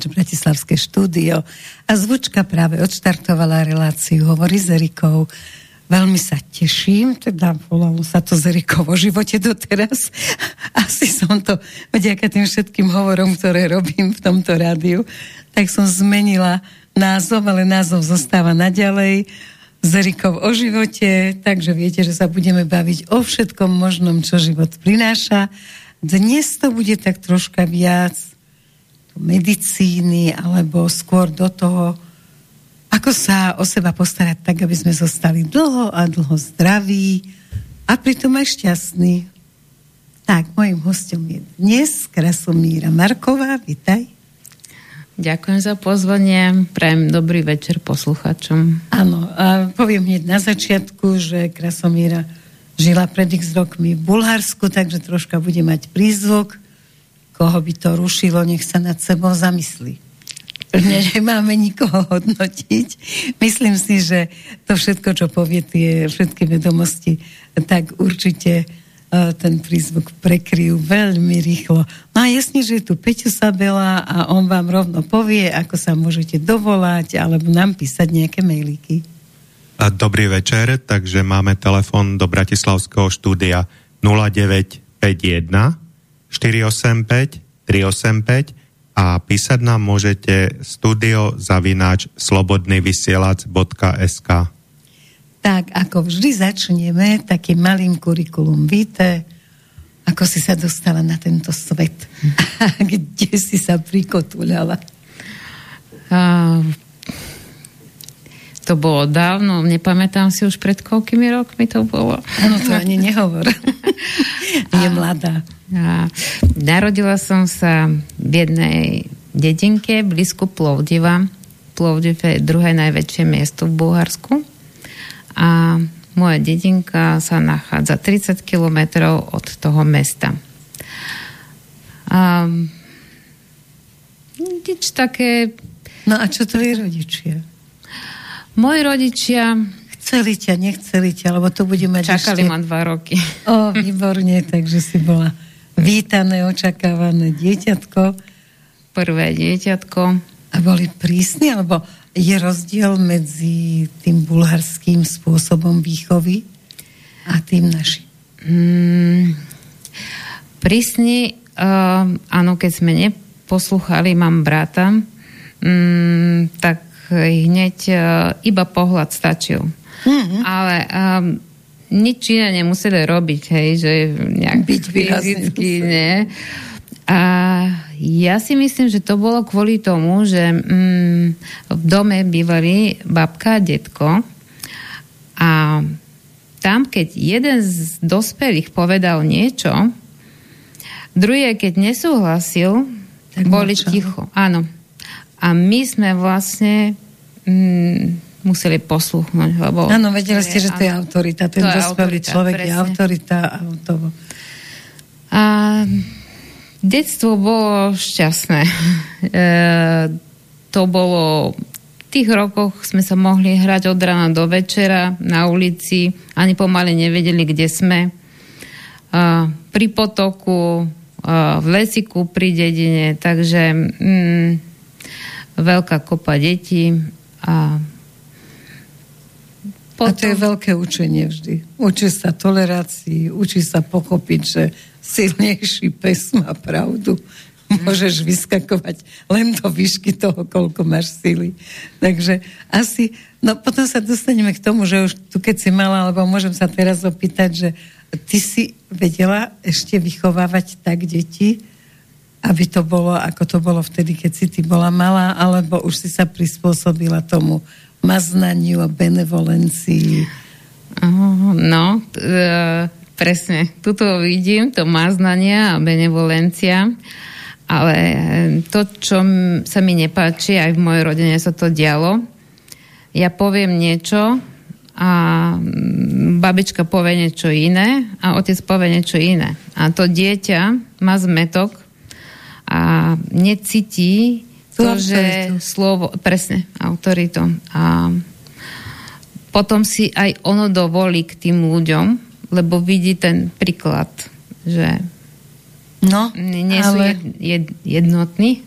Vysielač, Bratislavské štúdio a zvučka práve odštartovala reláciu Hovorí s Erikou. Veľmi sa teším, teda volalo sa to z Erikou o živote doteraz. Asi som to, vďaka tým všetkým hovorom, ktoré robím v tomto rádiu, tak som zmenila názov, ale názov zostáva naďalej s Erikou o živote, takže viete, že sa budeme baviť o všetkom možnom, čo život prináša. Dnes to bude tak troška viac medicíny alebo skôr do toho, ako sa o seba postarať tak, aby sme zostali dlho a dlho zdraví a pritom aj šťastní. Tak, mojim hostom je dnes Krasomíra Marková. Vitaj. Ďakujem za pozvanie. Prajem dobrý večer posluchačom. Áno, a poviem hneď na začiatku, že Krasomíra žila pred x rokmi v Bulharsku, takže troška bude mať prízvuk koho by to rušilo, nech sa nad sebou zamyslí. Nemáme nikoho hodnotiť. Myslím si, že to všetko, čo povie tie všetky vedomosti, tak určite uh, ten prízvuk prekryjú veľmi rýchlo. No a jasne, že je tu Peťo Sabela a on vám rovno povie, ako sa môžete dovolať alebo nám písať nejaké mailíky. Dobrý večer, takže máme telefon do Bratislavského štúdia 0951 485 385 a písať nám môžete studiozavináč slobodnyvysielac.sk Tak, ako vždy začneme takým malým kurikulum víte, ako si sa dostala na tento svet. Kde si sa prikotuľala? Uh, to bolo dávno, nepamätám si už pred koľkými rokmi to bolo. Áno, to ani nehovor. Je mladá. A narodila som sa v jednej dedinke blízko Plovdiva. Plovdiv je druhé najväčšie miesto v Bulharsku. A moja dedinka sa nachádza 30 kilometrov od toho mesta. A, nič také... No a čo tvoji rodičia? Moji rodičia chceli ťa, nechceli ťa, lebo to bude mať Čakali ešte... ma dva roky. O, výborne, takže si bola vítané, očakávané dieťatko. Prvé dieťatko. A boli prísni, alebo je rozdiel medzi tým bulharským spôsobom výchovy a tým našim? Mm, prísni, uh, áno, keď sme neposluchali, mám brata, mm, tak hneď uh, iba pohľad stačil. Mm-hmm. Ale um, nič iné nemuseli robiť, hej, že nejak Byť fyzicky, nie. A ja si myslím, že to bolo kvôli tomu, že mm, v dome bývali babka a detko a tam, keď jeden z dospelých povedal niečo, druhý, keď nesúhlasil, tak boli močal. ticho. Áno. A my sme vlastne mm, museli posluchnúť. Lebo áno, vedeli ste, že to je autorita. Ten dospelý človek presne. je autorita. A, to... a detstvo bolo šťastné. e, to bolo v tých rokoch sme sa mohli hrať od rána do večera na ulici, ani pomaly nevedeli, kde sme. A, pri potoku, a, v lesiku pri dedine, takže mm, veľká kopa detí a potom... A to je veľké učenie vždy. Učí sa tolerácii, učí sa pochopiť, že silnejší pes má pravdu. Môžeš vyskakovať len do výšky toho, koľko máš sily. Takže asi, no potom sa dostaneme k tomu, že už tu keď si mala, alebo môžem sa teraz opýtať, že ty si vedela ešte vychovávať tak deti, aby to bolo, ako to bolo vtedy, keď si ty bola malá, alebo už si sa prispôsobila tomu maznaniu a benevolencii. No, e, presne. Tuto vidím to maznanie a benevolencia, ale to, čo sa mi nepáči, aj v mojej rodine sa to dialo, ja poviem niečo a babička povie niečo iné a otec povie niečo iné. A to dieťa má zmetok a necíti to, že slovo, presne, autoritu. A potom si aj ono dovolí k tým ľuďom, lebo vidí ten príklad, že No, nie sú ale jed, jed, jednotní.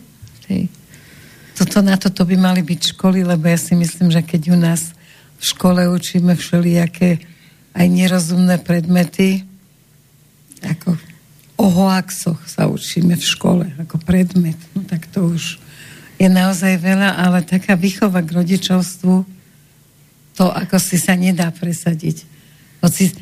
Toto, na toto by mali byť školy, lebo ja si myslím, že keď u nás v škole učíme všelijaké aj nerozumné predmety, ako o hoaxoch sa učíme v škole ako predmet, no tak to už je naozaj veľa, ale taká výchova k rodičovstvu, to ako si sa nedá presadiť. Hoci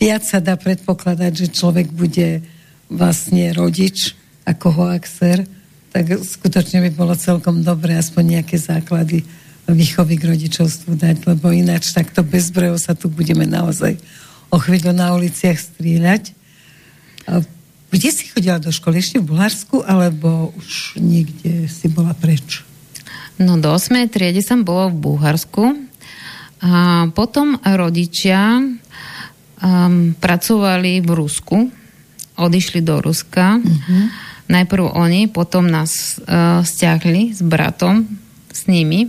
viac sa dá predpokladať, že človek bude vlastne rodič ako hoaxer, tak skutočne by bolo celkom dobré aspoň nejaké základy výchovy k rodičovstvu dať, lebo ináč takto bezbreho sa tu budeme naozaj o chvíľu na uliciach strieľať. Kde si chodila do školy? Ešte v Bulharsku, alebo už niekde si bola preč? No do 8. triedy som bola v Bulharsku. A potom rodičia um, pracovali v Rusku. Odišli do Ruska. Uh-huh. Najprv oni, potom nás uh, stiahli s bratom, s nimi.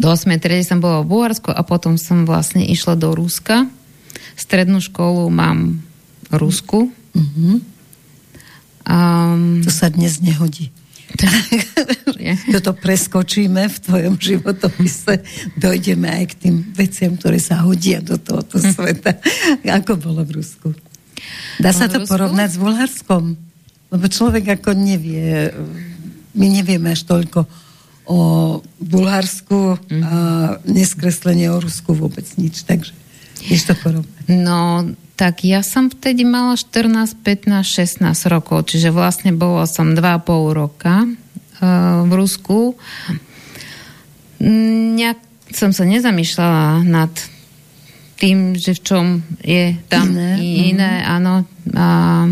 Do 8. triedy som bola v Bulharsku a potom som vlastne išla do Ruska. Strednú školu mám v Rusku. Uh-huh. Um, To sa dnes nehodí. Toto preskočíme v tvojom životopise, dojdeme aj k tým veciam, ktoré sa hodia do tohoto sveta. Ako bolo v Rusku? Dá sa V to Rusku? porovnať s Bulharskom? Lebo človek ako nevie, my nevieme až toľko o Bulharsku a neskreslenie o Rusku vôbec nič, takže vieš to porovnať. No, tak ja som vtedy mala 14, 15, 16 rokov, čiže vlastne bolo som 2,5 roka uh, v Rusku. Mm, Nejak som sa nezamýšľala nad tým, že v čom je tam Iné, iné, iné áno. A,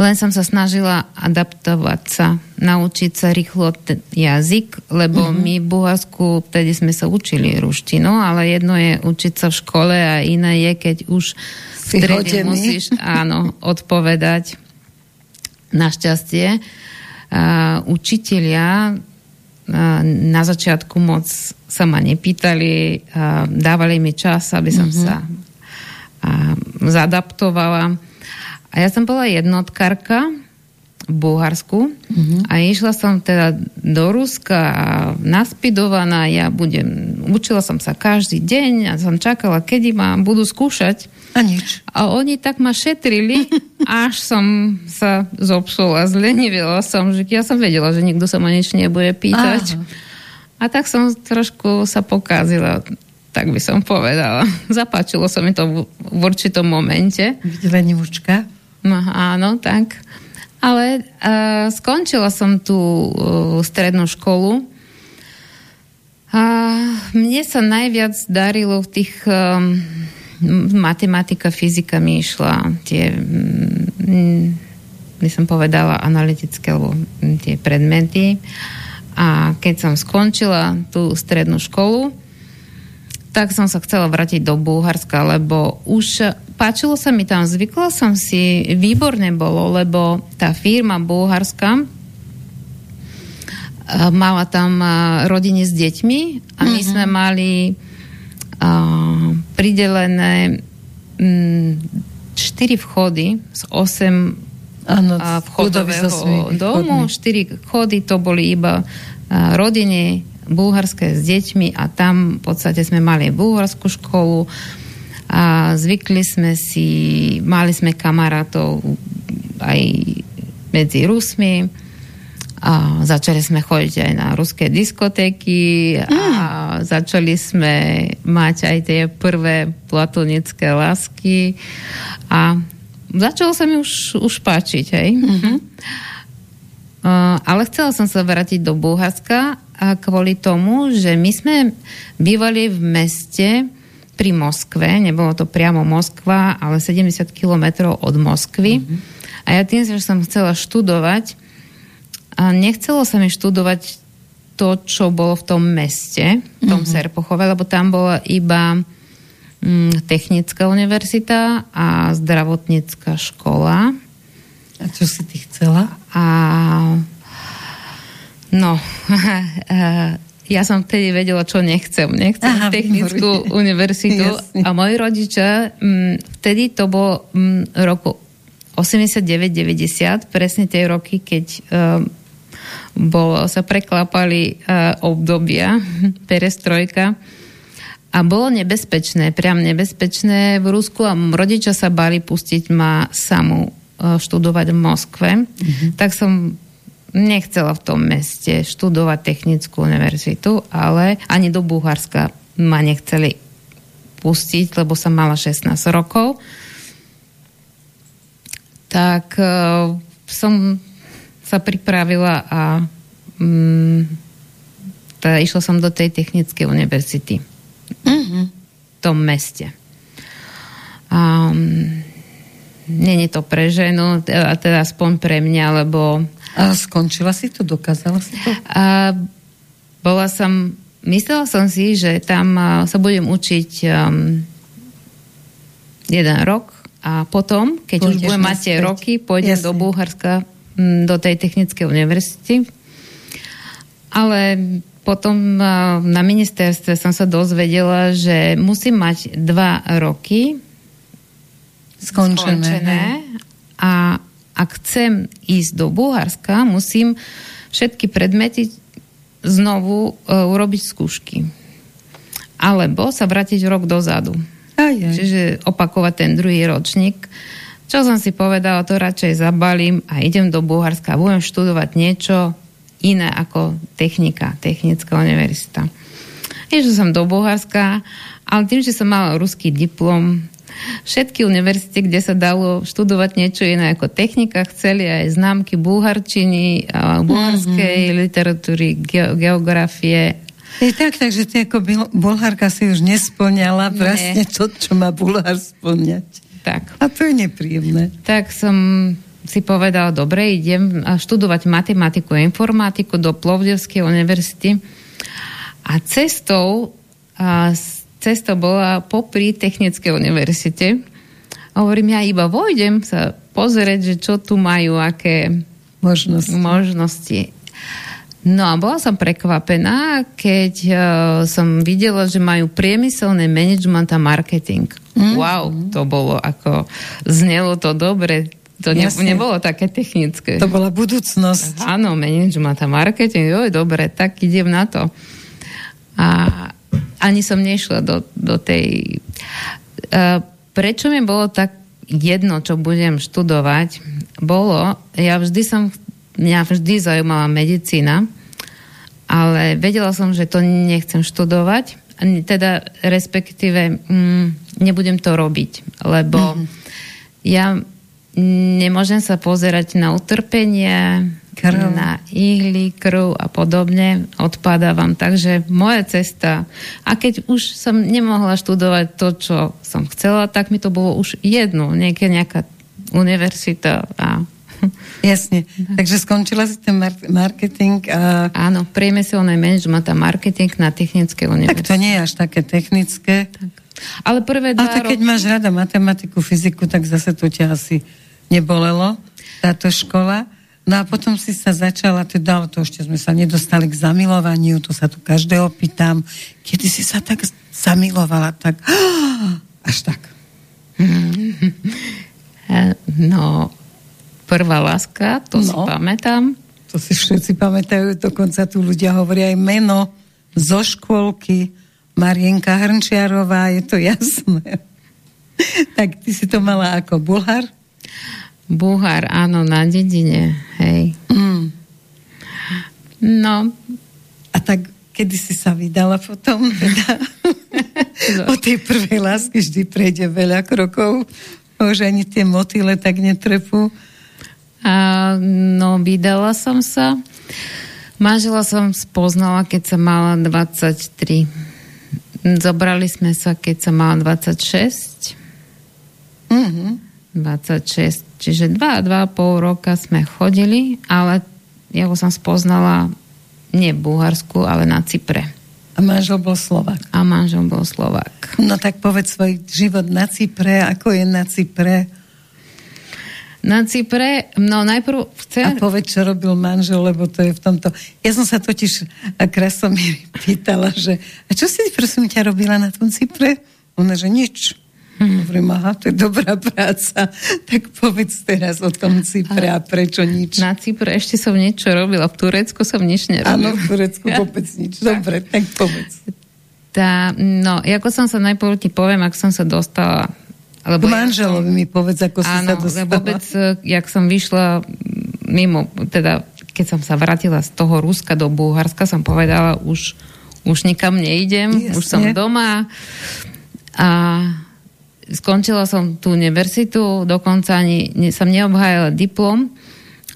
len som sa snažila adaptovať sa, naučiť sa rýchlo ten jazyk, lebo mm-hmm. my v Bulharsku vtedy sme sa učili ruštinu, ale jedno je učiť sa v škole a iné je, keď už v strede musíš áno, odpovedať. Našťastie a, učitelia na začiatku moc sa ma nepýtali, dávali mi čas, aby som mm-hmm. sa zadaptovala. A ja som bola jednotkárka v Bulharsku mm-hmm. a išla som teda do Ruska a naspidovaná, ja budem, učila som sa každý deň a som čakala, kedy ma budú skúšať. A nič. A oni tak ma šetrili, až som sa zopsula, zlenivila som, že ja som vedela, že nikto sa ma nič nebude pýtať. Aha. A tak som trošku sa pokazila, tak by som povedala. Zapáčilo sa mi to v, v určitom momente. Lenivúčka. No áno, tak. Ale uh, skončila som tú uh, strednú školu a mne sa najviac darilo v tých um, matematika, fyzika mi išla tie by som povedala analytické alebo mm, tie predmety a keď som skončila tú strednú školu tak som sa chcela vrátiť do Bulharska, lebo už páčilo sa mi tam, zvykla som si, výborne bolo, lebo tá firma bulharská a mala tam a, rodiny s deťmi a my sme mali a, pridelené mm, 4 vchody z 8 Áno, a chudovi so svojimi vchodového domu. chodmi. Štyri chody to boli iba a, rodiny bulharské s deťmi a tam v podstate sme mali bulharskú školu a zvykli sme si, mali sme kamarátov aj medzi Rusmi a začali sme chodiť aj na ruské diskotéky a začali sme mať aj tie prvé platonické lásky a začalo sa mi už, už páčiť, hej. Uh, ale chcela som sa vrátiť do Bulharska kvôli tomu, že my sme bývali v meste pri Moskve, nebolo to priamo Moskva, ale 70 kilometrov od Moskvy. A ja tým, že som chcela študovať, a nechcelo sa mi študovať to, čo bolo v tom meste, v tom Serpochove, lebo tam bola iba mm, technická univerzita a zdravotnícka škola. A čo si ty chcela? A no, ja som vtedy vedela, čo nechcem. Nechcem Aha, technickú výborne. univerzitu. Jasne. A moji rodičia, mm, vtedy to bolo mm, roku 89-90, presne tie roky, keď uh, bolo, sa preklapali uh, obdobia, perestrojka. A bolo nebezpečné, priam nebezpečné v Rusku a rodičia sa bali pustiť ma samú uh, študovať v Moskve. Mm-hmm. Tak som nechcela v tom meste študovať technickú univerzitu, ale ani do Bulharska ma nechceli pustiť, lebo som mala 16 rokov. Tak uh, som sa pripravila a mm, teda išla som do tej technickej univerzity mm-hmm. v tom meste. Um, Není to pre ženu, a teda aspoň pre mňa, lebo... A skončila si to? Dokázala si to? A bola som... Myslela som si, že tam sa budem učiť um, jeden rok a potom, keď Pôjdeš už budem mať tie roky, pôjdem Jasne. do Bulharska do tej technickej univerzity. Ale potom na ministerstve som sa dozvedela, že musím mať dva roky skončené, skončené a ak chcem ísť do Bulharska, musím všetky predmety znovu uh, urobiť skúšky. Alebo sa vrátiť rok dozadu. Aj, aj. Čiže opakovať ten druhý ročník. Čo som si povedala, to radšej zabalím a idem do Bulharska a budem študovať niečo iné ako technika, technická univerzita. Išla som do Bulharska, ale tým, že som mala ruský diplom, všetky univerzity, kde sa dalo študovať niečo iné ako technika, chceli aj známky bulharčiny, bulharskej mm-hmm. literatúry, ge- geografie. Je tak, takže ty ako bulharka si už nesplňala vlastne to, čo má bulhár splňať. Tak. A to je nepríjemné. Tak som si povedal, dobre, idem študovať matematiku a informatiku do Plovdivskej univerzity. A cestou, a cestou bola popri Technickej univerzite. A hovorím, ja iba vojdem sa pozrieť, že čo tu majú, aké možnosti. možnosti. No a bola som prekvapená, keď uh, som videla, že majú priemyselný management a marketing. Mm. Wow, to bolo ako, znelo to dobre, to ne, nebolo také technické. To bola budúcnosť. Áno, management a marketing, joj, dobre, tak idem na to. A ani som nešla do, do tej... Uh, prečo mi bolo tak jedno, čo budem študovať, bolo, ja vždy som mňa vždy zaujímala medicína, ale vedela som, že to nechcem študovať, teda respektíve mm, nebudem to robiť, lebo mm-hmm. ja nemôžem sa pozerať na utrpenie, krv. na ihly, krv a podobne, odpadávam. Takže moja cesta, a keď už som nemohla študovať to, čo som chcela, tak mi to bolo už jedno, nejaká, nejaká univerzita a Jasne. Takže skončila si ten marketing a... Áno, priemyselný management a marketing na technické univerzite. Tak to nie je až také technické. Tak. Ale prvé dva Ale tak, keď roky... máš rada matematiku, fyziku, tak zase to ťa asi nebolelo, táto škola. No a potom si sa začala, teda, to ešte sme sa nedostali k zamilovaniu, to sa tu každého pýtam, kedy si sa tak zamilovala, tak až tak. No, prvá láska, to no, si pamätám. To si všetci pamätajú, dokonca tu ľudia hovoria aj meno zo škôlky, Marienka Hrnčiarová, je to jasné. tak ty si to mala ako bulhár? Bulhár, áno, na dedine, hej. Mm. No. A tak kedy si sa vydala potom? Teda? o tej prvej lásky vždy prejde veľa krokov. Už ani tie motýle tak netrepú. A, no, vydala som sa. Manžela som spoznala, keď sa mala 23. Zobrali sme sa, keď sa mala 26. Mm-hmm. 26. Čiže 2-2,5 roka sme chodili, ale ja ho som spoznala nie v Bulharsku, ale na Cypre. A manžel bol Slovak. A manžel bol Slovak. No tak povedz svoj život na Cypre, ako je na Cypre na Cypre, no najprv chcem... A povedz, čo robil manžel, lebo to je v tomto... Ja som sa totiž Krasomíry pýtala, že a čo si prosím ťa robila na tom Cypre? Ona, že nič. Hmm. Hovorím, aha, to je dobrá práca. Tak povedz teraz o tom Cypre a prečo nič. Na Cypre ešte som niečo robila, v Turecku som nič nerobila. Áno, v Turecku vôbec nič. Dobre, tak povedz. Tá, no, ako som sa najprv ti poviem, ak som sa dostala lebo K manželovi ja som, mi povedz, ako si áno, sa dostala. vôbec, jak som vyšla mimo, teda keď som sa vrátila z toho Ruska do Bulharska, som povedala, už, už nikam neidem, Jasne. už som doma. A skončila som tú univerzitu, dokonca ani ne, som neobhájala diplom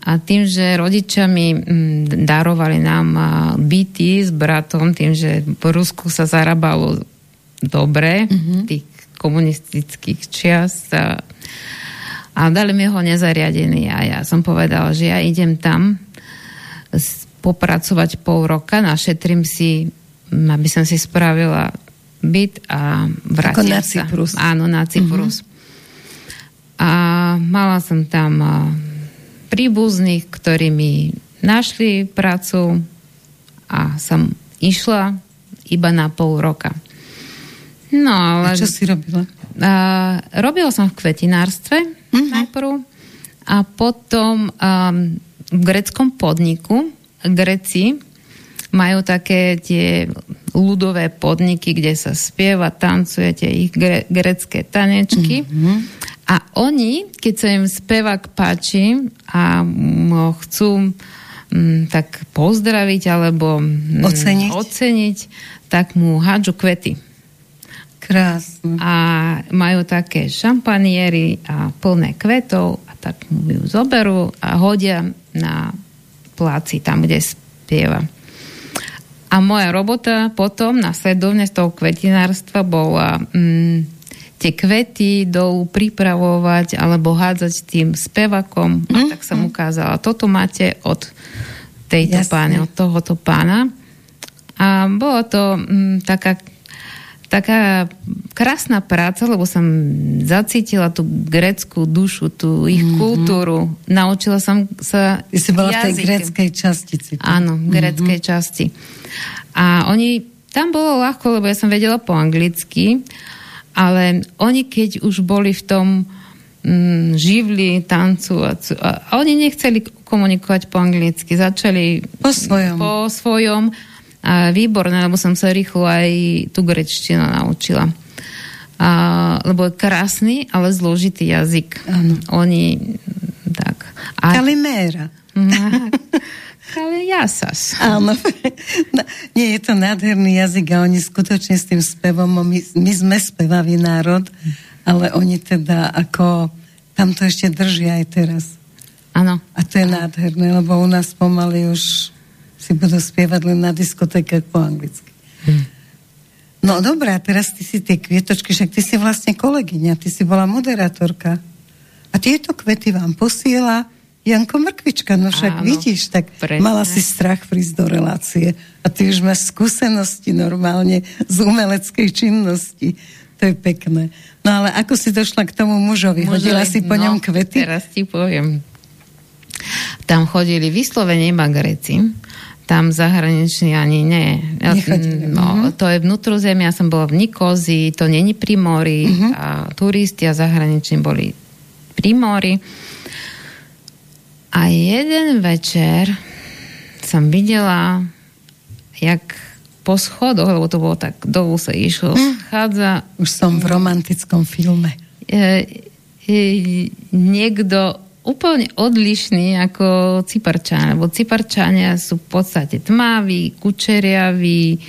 a tým, že rodičia mi mm, darovali nám byty s bratom, tým, že v Rusku sa zarábalo dobre, mm-hmm. tých komunistických čias a, a dali mi ho nezariadený a ja som povedala, že ja idem tam popracovať pol roka, našetrím si, aby som si spravila byt a vrátim na Cyprus. Sa. Áno, na Cyprus. Uh-huh. A mala som tam príbuzných, ktorí mi našli prácu a som išla iba na pol roka. No, ale... A čo si robila? Uh, robila som v kvetinárstve uh-huh. najprv a potom um, v greckom podniku Greci majú také tie ľudové podniky, kde sa spieva, tancuje tie ich gre- grecké tanečky. Mm-hmm. A oni, keď sa im spevák páči a chcú m, tak pozdraviť alebo m, oceniť. oceniť, tak mu hádžu kvety. Krásne. A majú také šampaniery a plné kvetov a tak mu ju zoberú a hodia na pláci, tam, kde spieva. A moja robota potom, nasledovne z toho kvetinárstva, bola mm, tie kvety dolu pripravovať alebo hádzať tým spevakom. Mm. A tak som ukázala, toto máte od tejto Jasne. pána, od tohoto pána. A bolo to mm, taká taká krásna práca, lebo som zacítila tú greckú dušu, tú ich mm-hmm. kultúru. Naučila som sa Ty si bola jazyky. v tej greckej časti. Áno, v greckej mm-hmm. časti. A oni, tam bolo ľahko, lebo ja som vedela po anglicky, ale oni keď už boli v tom mm, živli tancu a, a oni nechceli komunikovať po anglicky, začali po svojom. Po svojom a výborné, lebo som sa rýchlo aj tú grečtinu naučila. A, lebo je krásny, ale zložitý jazyk. Ano. Oni tak. A... Kaliméra. jasas. Áno. No, nie, je to nádherný jazyk a oni skutočne s tým spevom, my, my sme spevavý národ, ale oni teda ako tam to ešte držia aj teraz. Áno. A to je nádherné, lebo u nás pomaly už si budú spievať len na diskotékach po anglicky. Hm. No dobré, a teraz ty si tie kvietočky, však ty si vlastne kolegyňa, ty si bola moderátorka. A tieto kvety vám posiela Janko Mrkvička, no však Áno, vidíš, tak presne. mala si strach prísť do relácie. A ty už máš skúsenosti normálne z umeleckej činnosti. To je pekné. No ale ako si došla k tomu mužovi? mužovi Hodila si po no, ňom kvety? teraz ti poviem. Tam chodili vyslovene iba Greci tam zahraniční ani nie. No, uh-huh. To je vnútrozemie, ja som bola v Nikozi, to není pri mori uh-huh. a turisti a zahraniční boli pri mori. A jeden večer som videla, jak po schodoch, lebo to bolo tak, dolu sa išlo, hm. schádza... Už som v romantickom filme. E, e, niekto úplne odlišný ako Cyparčania, lebo Cyparčania sú v podstate tmaví, kučeriaví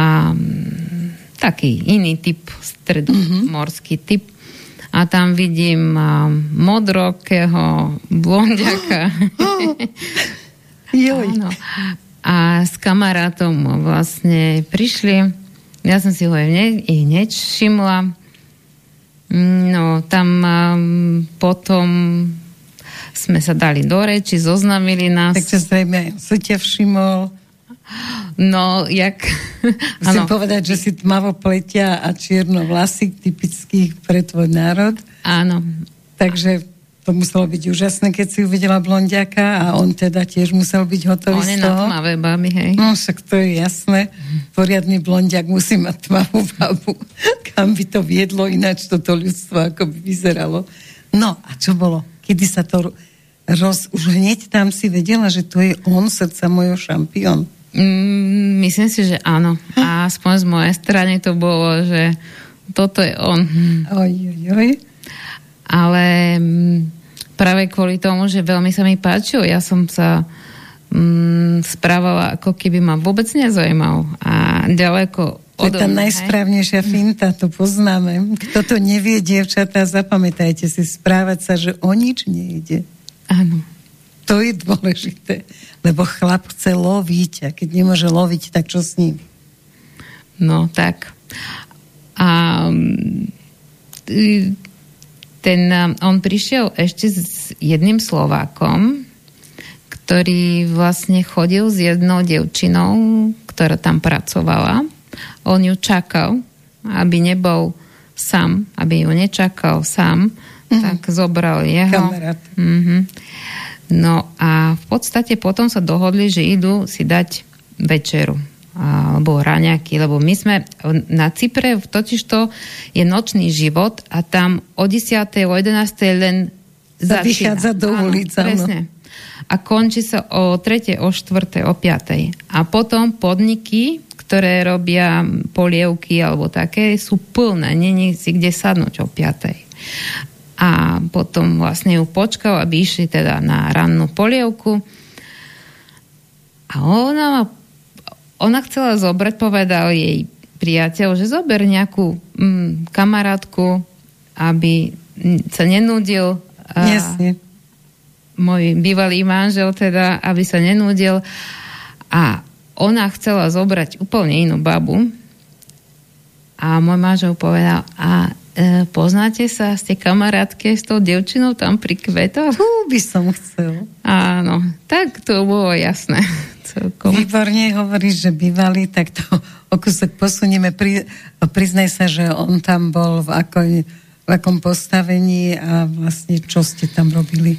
a mm, taký iný typ, stredomorský mm-hmm. typ. A tam vidím modrokého blondiaka. Joj. Áno. A s kamarátom vlastne prišli. Ja som si ho hneď, hneď všimla. No, tam potom sme sa dali do reči, zoznamili nás. Takže zrejme si ťa všimol. No, jak... Musím ano. povedať, že si tmavo pletia a čierno vlasy typických pre tvoj národ. Áno. Takže to muselo byť úžasné, keď si uvidela blondiaka a on teda tiež musel byť hotový on z je toho. na tmavé baby, hej. No však to je jasné. Poriadny blondiak musí mať tmavú babu. Kam by to viedlo ináč toto ľudstvo, ako by vyzeralo. No a čo bolo? Kedy sa to roz... Už hneď tam si vedela, že to je on, srdca mojho šampión. Mm, myslím si, že áno. A aspoň z mojej strany to bolo, že toto je on. Oj, oj, oj. Ale mm, práve kvôli tomu, že veľmi sa mi páčil, ja som sa mm, správala, ako keby ma vôbec nezaujímal. A ďaleko To je tá najsprávnejšia finta, to poznáme. Kto to nevie, dievčatá, zapamätajte si, správať sa, že o nič nejde. Áno. To je dôležité. Lebo chlap chce loviť a keď nemôže loviť, tak čo s ním? No, tak. A mm, ten, on prišiel ešte s jedným Slovákom, ktorý vlastne chodil s jednou devčinou, ktorá tam pracovala. On ju čakal, aby nebol sám, aby ju nečakal sám, mm-hmm. tak zobral jeho. Kamarát. Mm-hmm. No a v podstate potom sa dohodli, že idú si dať večeru alebo raňaky, lebo my sme na Cypre, totiž to je nočný život a tam o 10. o 11. len Sa vychádza do ulic, presne. A končí sa o 3., o 4., o 5. A potom podniky, ktoré robia polievky alebo také, sú plné, není si kde sadnúť o 5. A potom vlastne ju počkal, aby išli teda na rannú polievku. A ona ma ona chcela zobrať, povedal jej priateľ, že zober nejakú mm, kamarátku, aby sa nenúdil. Jasne. môj bývalý manžel teda, aby sa nenúdil. A ona chcela zobrať úplne inú babu. A môj manžel povedal, a e, poznáte sa, ste kamarátke s tou devčinou tam pri kvetoch? Tu by som chcel. Áno, tak to bolo jasné. Celkom. Výborne hovoríš, že bývali, tak to o kúsok posunieme. Pri, priznaj sa, že on tam bol v, akoj, v akom postavení a vlastne čo ste tam robili?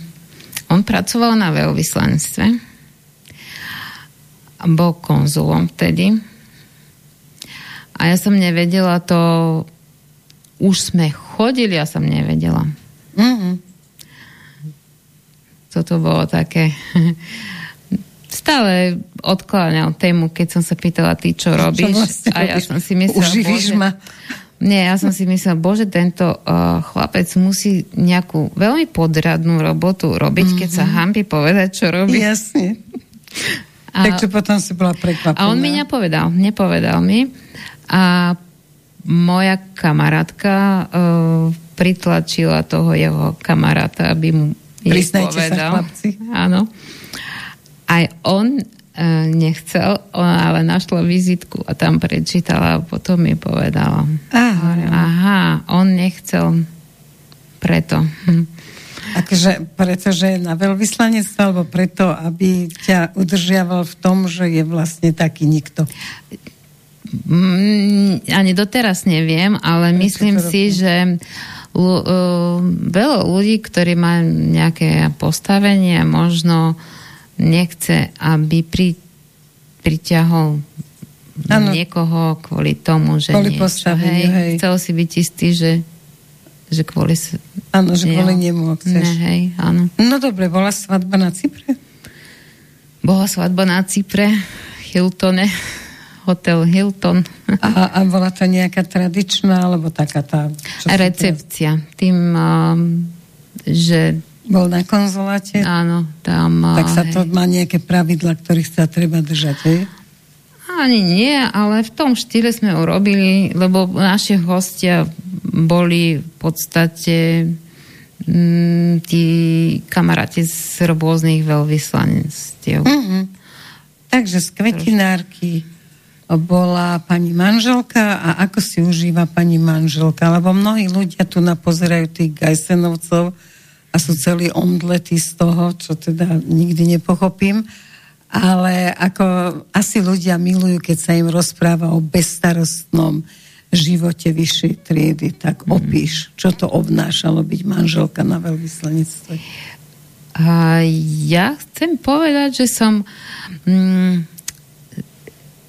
On pracoval na veľvyslanstve. Bol konzulom vtedy. A ja som nevedela to... Už sme chodili, ja som nevedela. Mm-hmm. Toto bolo také... Stále odkláňal tému, keď som sa pýtala, ty čo robíš? vlastne a ja robíš? som si myslela, Uživíš bože, ma? Nie, ja som si myslela, bože, tento uh, chlapec musí nejakú veľmi podradnú robotu robiť, keď sa hambi povedať, čo robí. Jasne. A- Takže potom si bola prekvapená. A on mi nepovedal, nepovedal mi. A moja kamarátka uh, pritlačila toho jeho kamaráta, aby mu Priznajte sa, povedal. chlapci. Áno. Aj on uh, nechcel, ona ale našla vizitku a tam prečítala a potom mi povedala. Aha. Aha, on nechcel preto. Hm. Akože, pretože na veľvyslanectvo, alebo preto, aby ťa udržiaval v tom, že je vlastne taký nikto. Mm, ani doteraz neviem, ale Prečo myslím si, že l- uh, veľa ľudí, ktorí majú nejaké postavenie, možno nechce, aby pri, priťahol Áno. niekoho kvôli tomu, že Kvôli niečo, postaveniu, hej. Chcel si byť istý, že, že kvôli... Áno, že nie, kvôli nemu chceš. Ne, hej, áno. No dobre, bola svadba na Cypre? Bola svadba na Cypre, Hiltone, hotel Hilton. A, a bola to nejaká tradičná, alebo taká tá... recepcia. Tým, um, že Bol na konzuláte? áno, tam... tak sa hej. to má nejaké pravidla, ktorých sa treba držať, hej? Ani nie, ale v tom štýle sme urobili, lebo naši hostia boli v podstate mm, tí kamaráti z rôznych veľvyslanectiev. Mhm. Takže z kvetinárky bola pani manželka a ako si užíva pani manželka? Lebo mnohí ľudia tu napozerajú tých Gajsenovcov a sú celí omdletí z toho, čo teda nikdy nepochopím. Ale ako asi ľudia milujú, keď sa im rozpráva o bezstarostnom živote vyššej triedy, tak mm. opíš, čo to obnášalo byť manželka na veľvyslanectve. A ja chcem povedať, že som mm,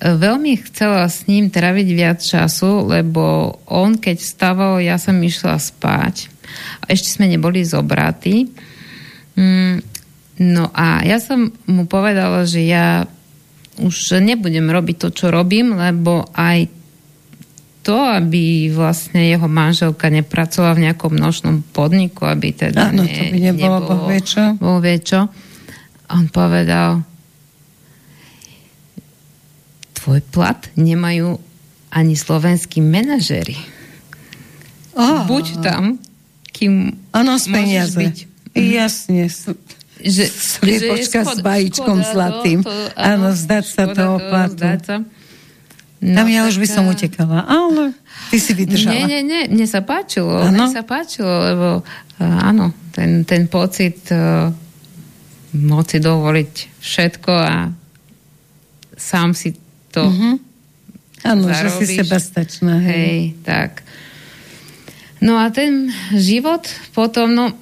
veľmi chcela s ním traviť viac času, lebo on keď vstával, ja som išla spať. A ešte sme neboli zobratí. Mm, no a ja som mu povedala, že ja už nebudem robiť to, čo robím, lebo aj to, aby vlastne jeho manželka nepracovala v nejakom nočnom podniku, aby teda Áno, to by nebolo, nebolo boh vie čo. Boh vie čo. On povedal, tvoj plat nemajú ani slovenskí manažéri. Oh. Buď tam, kým ano, z peniaze. byť. Jasne. Že, Sliepočka s vajíčkom zlatým. Áno, zdať sa toho platu. Sa. No, Tam ja už by som utekala, ale ty si vydržala. Nie, nie, nie, mne sa páčilo, ano? mne sa páčilo, lebo áno, ten, ten pocit uh, moci dovoliť všetko a sám si to mm-hmm. Áno, že si sebastačná. Hej. hej, tak. No a ten život potom, no,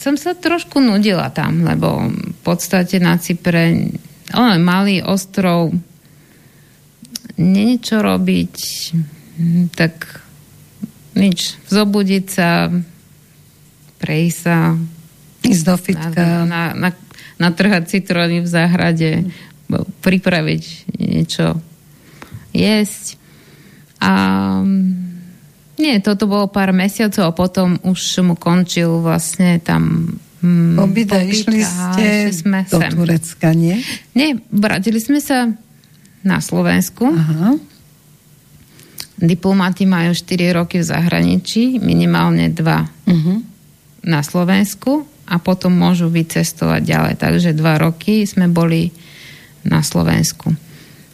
som sa trošku nudila tam, lebo v podstate na Cypre, on malý ostrov, není čo robiť, tak nič, zobudiť sa, prejsť sa, ísť do fitka. Na, na, na, natrhať citróny v záhrade, pripraviť niečo jesť. A nie, toto bolo pár mesiacov a potom už mu končil vlastne tam mm, Obida, išli ste sme do sem. Turecka, nie? Nie, vrátili sme sa na Slovensku. Aha. Diplomáti majú 4 roky v zahraničí, minimálne 2 uh-huh. na Slovensku a potom môžu vycestovať ďalej. Takže 2 roky sme boli na Slovensku.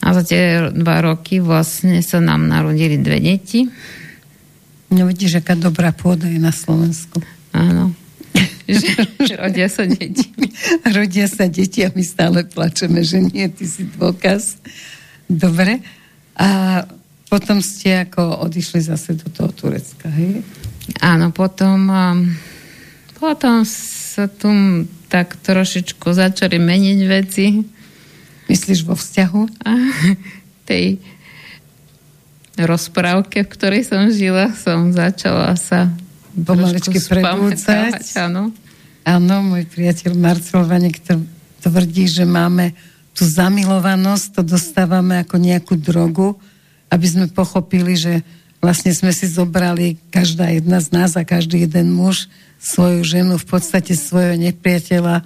A za tie dva roky vlastne sa nám narodili dve deti. No vidíš, aká dobrá pôda je na Slovensku. Áno. že rodia sa deti. rodia sa deti a my stále plačeme, že nie, ty si dôkaz. Dobre. A potom ste ako odišli zase do toho Turecka, hej? Áno, potom, potom sa tu tak trošičku začali meniť veci Myslíš vo vzťahu? A tej rozprávke, v ktorej som žila, som začala sa pomaličky prebúcať. Áno. Áno, môj priateľ Marcel Vanek tvrdí, že máme tú zamilovanosť, to dostávame ako nejakú drogu, aby sme pochopili, že vlastne sme si zobrali každá jedna z nás a každý jeden muž svoju ženu, v podstate svojho nepriateľa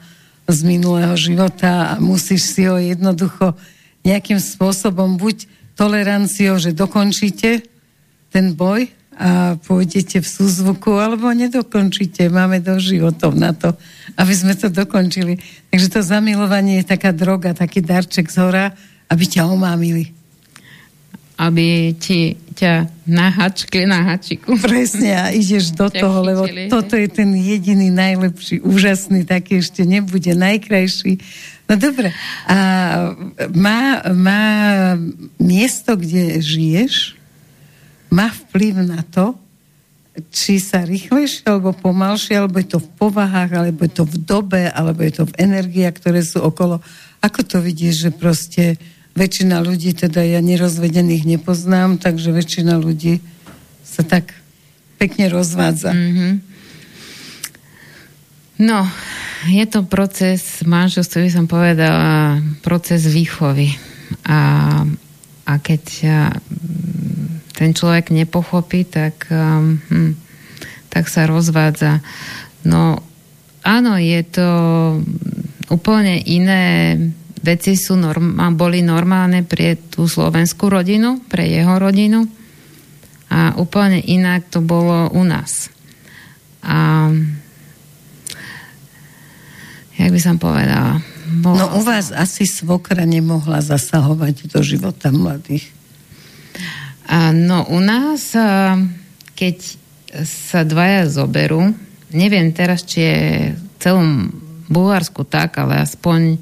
z minulého života a musíš si ho jednoducho nejakým spôsobom buď toleranciou, že dokončíte ten boj a pôjdete v súzvuku, alebo nedokončíte. Máme do životov na to, aby sme to dokončili. Takže to zamilovanie je taká droga, taký darček z hora, aby ťa omámili aby ti ťa nahačkli na hačiku. Presne a ideš do toho, lebo toto je ten jediný najlepší, úžasný, taký ešte nebude najkrajší. No dobre, a má, má miesto, kde žiješ, má vplyv na to, či sa rýchlejšie, alebo pomalšie, alebo je to v povahách, alebo je to v dobe, alebo je to v energiách, ktoré sú okolo. Ako to vidíš, že proste väčšina ľudí, teda ja nerozvedených nepoznám, takže väčšina ľudí sa tak pekne rozvádza. Mm-hmm. No, je to proces manželstva, by som povedala, proces výchovy. A, a keď ten človek nepochopí, tak, hm, tak sa rozvádza. No, áno, je to úplne iné veci sú norma, boli normálne pre tú slovenskú rodinu, pre jeho rodinu a úplne inak to bolo u nás. A jak by som povedala? Bola no u vás asi svokra nemohla zasahovať do života mladých. A, no u nás, a, keď sa dvaja zoberú, neviem teraz, či je celom Bulharsku tak, ale aspoň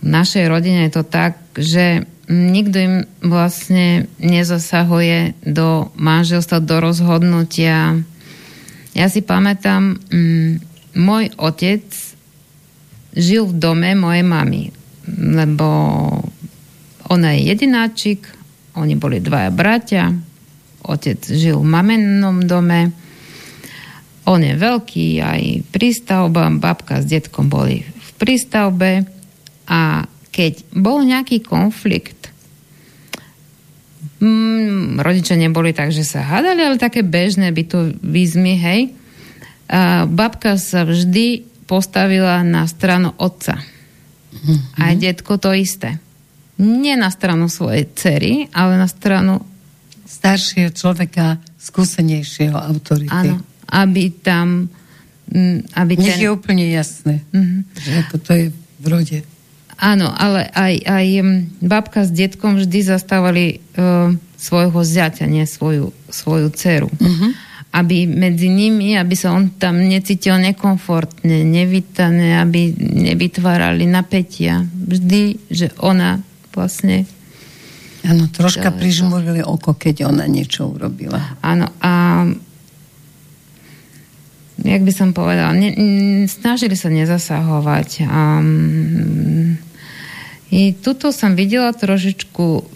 v našej rodine je to tak, že nikto im vlastne nezasahuje do manželstva, do rozhodnutia. Ja si pamätám, mm, môj otec žil v dome mojej mamy, lebo ona je jedináčik, oni boli dvaja bratia, otec žil v mamennom dome, on je veľký, aj prístavba, babka s detkom boli v prístavbe a keď bol nejaký konflikt, mm, rodičia neboli tak, že sa hádali, ale také bežné by to výzmy, hej. A babka sa vždy postavila na stranu otca. Mm-hmm. Aj detko to isté. Nie na stranu svojej cery, ale na stranu staršieho človeka, skúsenejšieho autority. Áno, aby tam... Mm, aby Nech ten... je úplne jasné, mm-hmm. že ako to je v rode. Áno, ale aj, aj babka s detkom vždy zastávali uh, svojho zťaťa, nie svoju, svoju dceru. Uh-huh. Aby medzi nimi, aby sa on tam necítil nekomfortne, nevítané, aby nevytvárali napätia. Vždy, že ona vlastne... Áno, troška prižmurili oko, keď ona niečo urobila. Áno, a jak by som povedala, ne, snažili sa nezasahovať. Um, i tuto som videla trošičku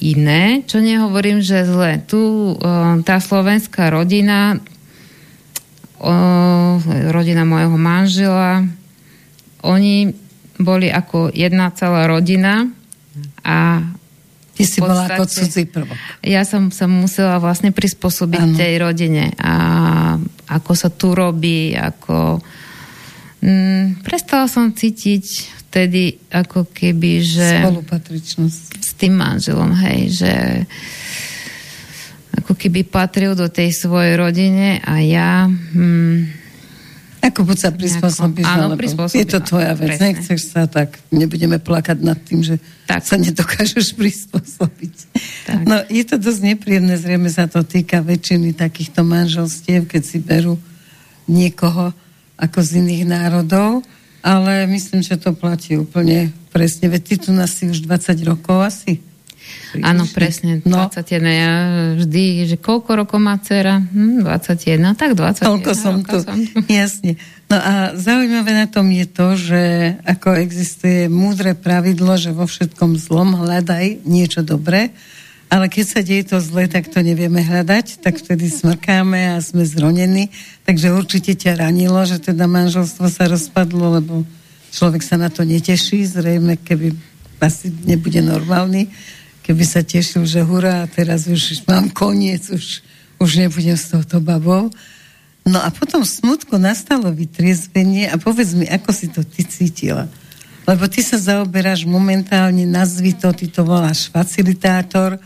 iné, čo nehovorím, že zle. Tu uh, tá slovenská rodina, rodina môjho manžela, oni boli ako jedna celá rodina a Ty si bola ako cudzí prvok. Ja som sa musela vlastne prispôsobiť ano. tej rodine a ako sa tu robí, ako... Mm, prestala som cítiť vtedy ako keby, že... Spolupatričnosť. S tým manželom, hej, že ako keby patril do tej svojej rodine a ja... Hmm, ako buď sa prispôsobíš, áno, je to tvoja vec. Presne. Nechceš sa tak, nebudeme plakať nad tým, že tak. sa nedokážeš prispôsobiť. Tak. No, je to dosť nepríjemné, zrejme sa to týka väčšiny takýchto manželstiev, keď si berú niekoho ako z iných národov ale myslím, že to platí úplne presne. Veď ty tu nás si už 20 rokov asi. Áno, presne, no. 21. Ja vždy, že koľko rokov má dcera? Hm, 21, tak 21. Koľko som tu, som tu. jasne. No a zaujímavé na tom je to, že ako existuje múdre pravidlo, že vo všetkom zlom hľadaj niečo dobré, ale keď sa deje to zle, tak to nevieme hľadať, tak vtedy smrkáme a sme zronení. Takže určite ťa ranilo, že teda manželstvo sa rozpadlo, lebo človek sa na to neteší, zrejme, keby asi nebude normálny, keby sa tešil, že hurá, teraz už mám koniec, už, už nebudem s touto babou. No a potom smutku nastalo vytriezvenie a povedz mi, ako si to ty cítila. Lebo ty sa zaoberáš momentálne, nazvi to, ty to voláš facilitátor,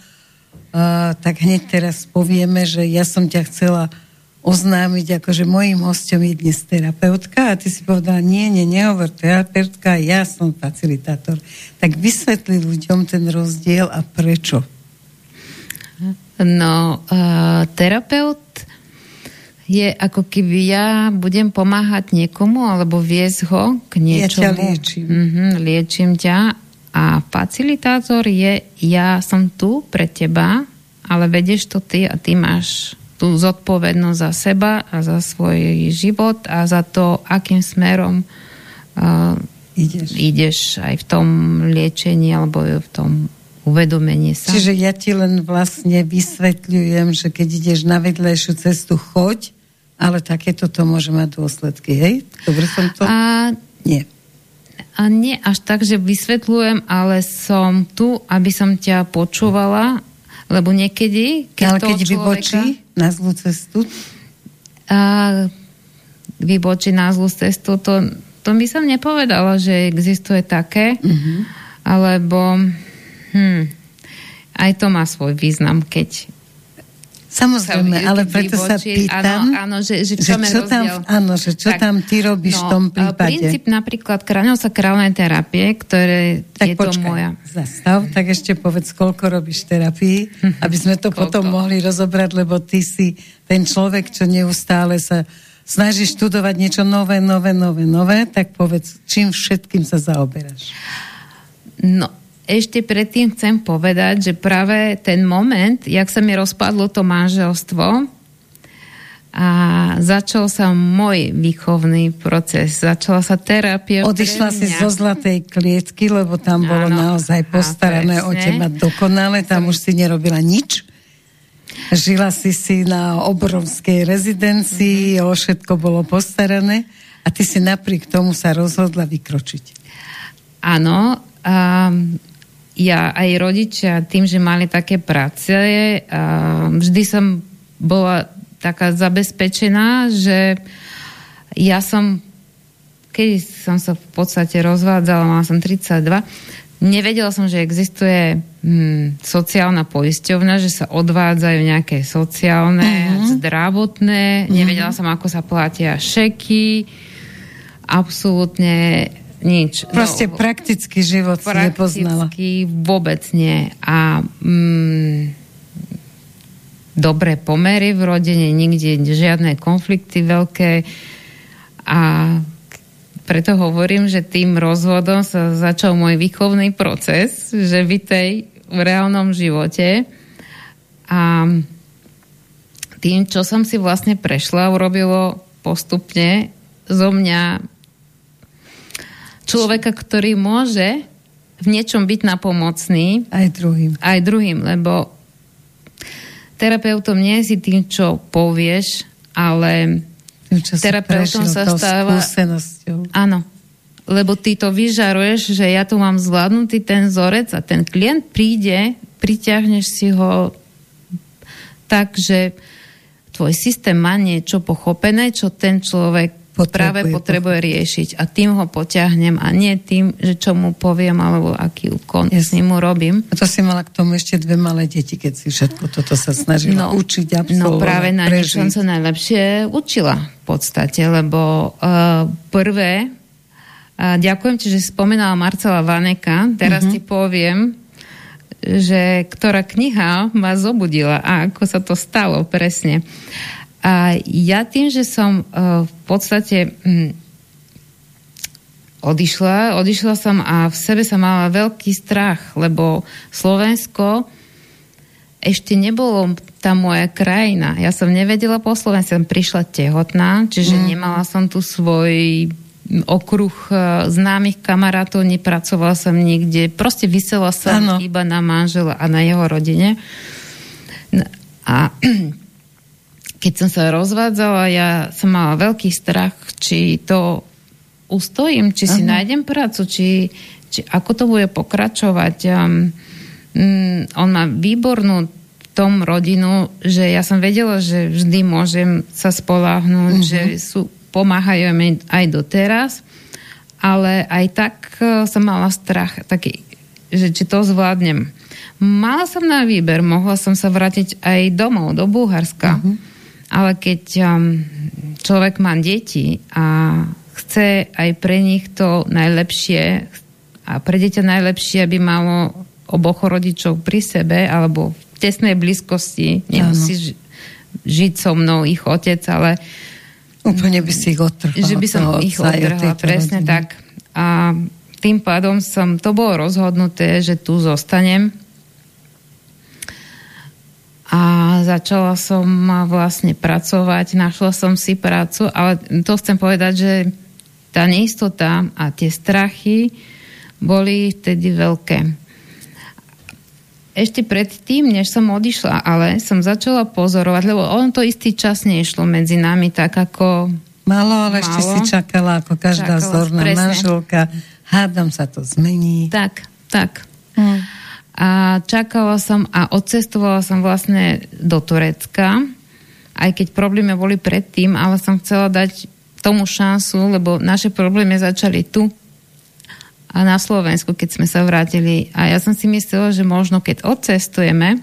tak hneď teraz povieme, že ja som ťa chcela oznámiť, ako že mojím hostom je dnes terapeutka a ty si povedala, nie, nie, nehovor terapeutka, ja som facilitátor. Tak vysvetli ľuďom ten rozdiel a prečo. No, uh, terapeut je ako keby ja budem pomáhať niekomu alebo viesť ho k niečomu. Ja ťa liečím. Mm-hmm, liečím ťa a facilitátor je, ja som tu pre teba, ale vedieš to ty a ty máš tú zodpovednosť za seba a za svoj život a za to, akým smerom uh, ideš. ideš aj v tom liečení alebo v tom uvedomení sa. Čiže ja ti len vlastne vysvetľujem, že keď ideš na vedlejšiu cestu, choď, ale takéto to môže mať dôsledky, hej? Dobre som to? A... Nie a nie až tak, že vysvetľujem, ale som tu, aby som ťa počúvala, lebo niekedy, keď ale keď človeka, vybočí na zlú cestu? A, vybočí na zlú cestu, to, to by som nepovedala, že existuje také, uh-huh. alebo hm, aj to má svoj význam, keď Samozrejme, ale preto sa pýtam, áno, áno, že, že, že čo tam, áno, že čo tak, tam ty robíš no, v tom prípade. Princíp napríklad kraniosakrálnej terapie, ktoré tak je počkaj, to moja. zastav, tak ešte povedz, koľko robíš terapii, aby sme to potom mohli rozobrať, lebo ty si ten človek, čo neustále sa snaží študovať niečo nové, nové, nové, nové, tak povedz, čím všetkým sa zaoberáš. No, ešte predtým chcem povedať, že práve ten moment, jak sa mi rozpadlo to manželstvo, a začal sa môj výchovný proces. Začala sa terapia. Odišla si zo zlatej klietky, lebo tam bolo naozaj postarané o teba dokonale. Tam už si nerobila nič. Žila si si na obrovskej rezidencii, mm-hmm. o všetko bolo postarané a ty si napriek tomu sa rozhodla vykročiť. Áno, um, ja aj rodičia tým, že mali také práce, vždy som bola taká zabezpečená, že ja som, keď som sa v podstate rozvádzala, mala som 32, nevedela som, že existuje hm, sociálna poisťovňa, že sa odvádzajú nejaké sociálne, uh-huh. zdravotné, uh-huh. nevedela som, ako sa platia šeky, absolútne nič. Proste no, praktický život prakticky nepoznala. vôbec nie. A mm, dobré pomery v rodine, nikde žiadne konflikty veľké a preto hovorím, že tým rozvodom sa začal môj výchovný proces, že vitej v reálnom živote a tým, čo som si vlastne prešla, urobilo postupne zo mňa človeka, ktorý môže v niečom byť napomocný. Aj druhým. Aj druhým, lebo terapeutom nie si tým, čo povieš, ale tým, čo terapeutom sa stáva... Áno, lebo ty to vyžaruješ, že ja tu mám zvládnutý ten vzorec a ten klient príde, priťahneš si ho tak, že tvoj systém má niečo pochopené, čo ten človek potrebuje, práve potrebuje riešiť a tým ho poťahnem a nie tým, že čo mu poviem alebo aký úkon yes. s ním robím. A to si mala k tomu ešte dve malé deti, keď si všetko toto sa snažila no, učiť, absolvovať, No práve na nich som sa najlepšie učila v podstate, lebo uh, prvé uh, ďakujem ti, že spomenala Marcela Vaneka, teraz uh-huh. ti poviem, že ktorá kniha ma zobudila a ako sa to stalo presne. Uh, a ja tým, že som uh, v podstate um, odišla, odišla som a v sebe sa mala veľký strach, lebo Slovensko ešte nebolo tá moja krajina. Ja som nevedela po Slovensku, som prišla tehotná, čiže mm. nemala som tu svoj okruh uh, známych kamarátov, nepracovala som nikde, proste vysela som ano. iba na manžela a na jeho rodine. A keď som sa rozvádzala, ja som mala veľký strach, či to ustojím, či si uh-huh. nájdem prácu, či, či ako to bude pokračovať. Um, um, on má výbornú tom rodinu, že ja som vedela, že vždy môžem sa spoláhnuť, uh-huh. že sú, pomáhajú mi aj doteraz, ale aj tak uh, som mala strach taký, že či to zvládnem. Mala som na výber, mohla som sa vrátiť aj domov, do Bulharska. Uh-huh ale keď um, človek má deti a chce aj pre nich to najlepšie a pre dieťa najlepšie, aby malo oboch rodičov pri sebe alebo v tesnej blízkosti, nemusí žiť so mnou ich otec, ale úplne by si ich odtrhla. Že by som ich odtrhla, presne rodiny. tak. A tým pádom som, to bolo rozhodnuté, že tu zostanem a začala som vlastne pracovať, našla som si prácu, ale to chcem povedať, že tá neistota a tie strachy boli vtedy veľké. Ešte predtým, než som odišla, ale som začala pozorovať, lebo on to istý čas nešlo medzi nami tak ako... Malo, ale malo. ešte si čakala ako každá čakala, vzorná presne. manželka. Hádam sa to zmení. Tak, tak. Hmm a čakala som a odcestovala som vlastne do Turecka, aj keď problémy boli predtým, ale som chcela dať tomu šancu, lebo naše problémy začali tu a na Slovensku, keď sme sa vrátili. A ja som si myslela, že možno keď odcestujeme,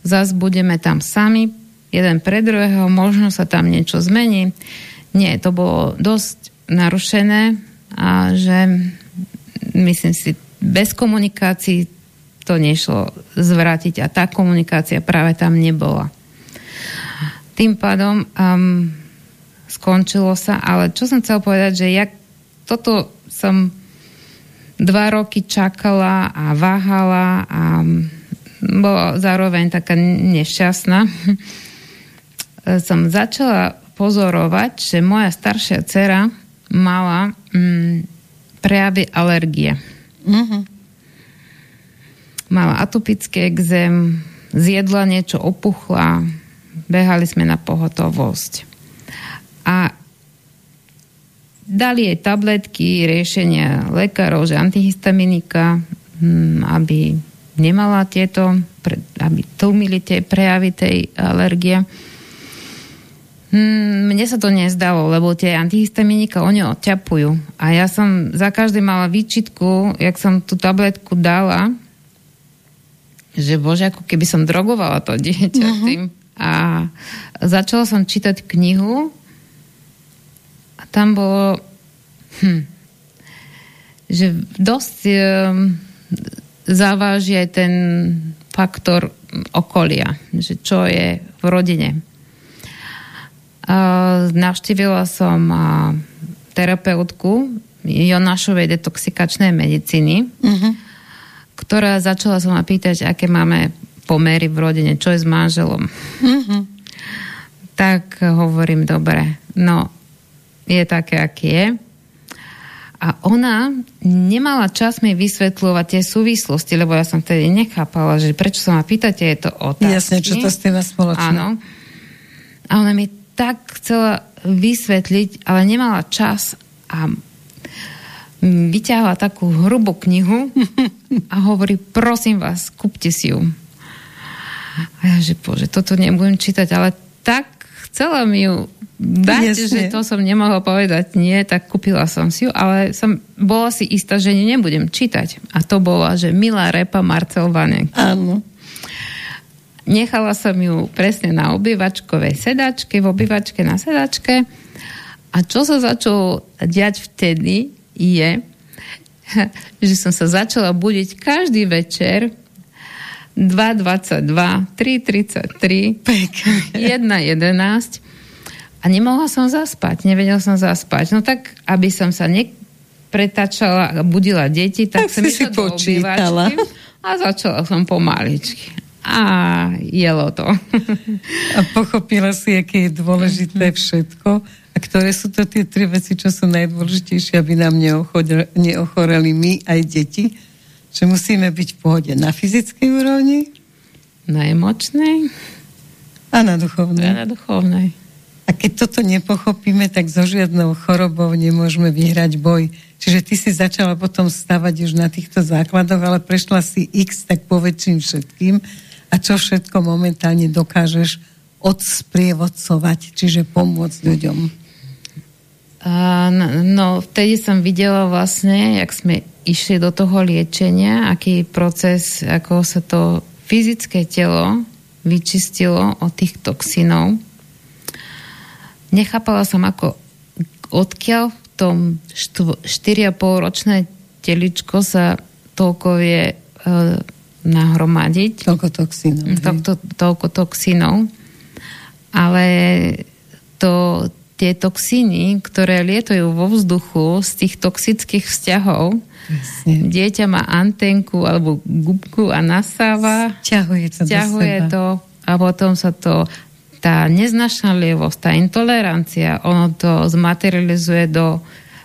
zase budeme tam sami, jeden pre druhého, možno sa tam niečo zmení. Nie, to bolo dosť narušené a že myslím si, bez komunikácií to nešlo zvrátiť a tá komunikácia práve tam nebola. Tým pádom um, skončilo sa, ale čo som chcel povedať, že ja toto som dva roky čakala a váhala a bola zároveň taká nešťastná. Som začala pozorovať, že moja staršia dcera mala mm, prejavy alergie. Uh-huh. Mala atopický exém, zjedla niečo, opuchla, behali sme na pohotovosť. A dali jej tabletky, riešenia lekárov, že antihistaminika, hm, aby nemala tieto, aby tlmili tie prejavy tej alergie. Hm, mne sa to nezdalo, lebo tie antihistaminika, oni odťapujú. A ja som za každý mala výčitku, jak som tú tabletku dala, že bože, ako keby som drogovala to dieťa uh-huh. tým. A začala som čítať knihu a tam bolo hm, že dosť um, závaží aj ten faktor okolia, že čo je v rodine. Uh, navštívila som uh, terapeutku Jonášovej detoxikačnej medicíny, uh-huh. Ktorá začala sa ma pýtať, aké máme pomery v rodine, čo je s manželom. Mm-hmm. Tak hovorím, dobre, no je také, aký je. A ona nemala čas mi vysvetľovať tie súvislosti, lebo ja som vtedy nechápala, že prečo sa ma pýtate, je to otázky. Jasne, čo to s tým spoločné. Áno. A ona mi tak chcela vysvetliť, ale nemala čas a vyťahla takú hrubú knihu a hovorí, prosím vás, kúpte si ju. A ja, že bože, toto nebudem čítať, ale tak chcela mi ju dať, Jasne. že to som nemohla povedať nie, tak kúpila som si ju, ale som bola si istá, že nebudem čítať. A to bola, že Milá repa Marcel Vanek. Áno. Nechala som ju presne na obývačkovej sedačke, v obývačke na sedačke. A čo sa začalo diať vtedy je, že som sa začala budiť každý večer 2,22, 3,33, 1,11 a nemohla som zaspať, nevedela som zaspať. No tak, aby som sa nepretačala a budila deti, tak, tak som si počítala. a začala som pomaličky. A jelo to. A pochopila si, aké je dôležité mhm. všetko a ktoré sú to tie tri veci, čo sú najdôležitejšie, aby nám neochoreli my aj deti že musíme byť v pohode na fyzickej úrovni. Na emočnej. A na duchovnej. A na duchovnej. A keď toto nepochopíme, tak so žiadnou chorobou nemôžeme vyhrať boj. Čiže ty si začala potom stavať už na týchto základoch, ale prešla si x, tak poväčším všetkým. A čo všetko momentálne dokážeš odsprievodcovať, čiže pomôcť ľuďom? No, vtedy som videla vlastne, jak sme išli do toho liečenia, aký proces, ako sa to fyzické telo vyčistilo od tých toxinov. Nechápala som, ako odkiaľ v tom 4,5 ročné teličko sa toľko vie e, nahromadiť. Toľko toxinov. Toľko, toľko toxinov. Ale to, tie toxíny, ktoré lietajú vo vzduchu z tých toxických vzťahov, Jasne. Dieťa má antenku alebo gubku a nasáva. Ťahuje to ťahuje to a potom sa to tá neznašanlivosť, tá intolerancia, ono to zmaterializuje do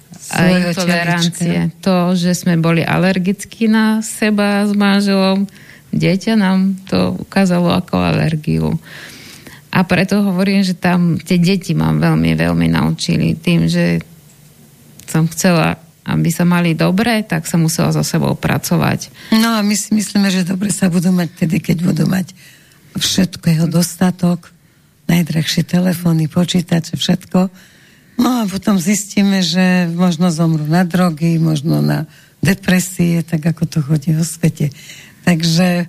Svojho intolerancie. Ťavička. To, že sme boli alergickí na seba s manželom, dieťa nám to ukázalo ako alergiu. A preto hovorím, že tam tie deti mám veľmi, veľmi naučili tým, že som chcela aby sa mali dobre, tak sa musela so sebou pracovať. No a my si myslíme, že dobre sa budú mať tedy, keď budú mať všetko dostatok, najdrahšie telefóny, počítače, všetko. No a potom zistíme, že možno zomru na drogy, možno na depresie, tak ako to chodí o svete. Takže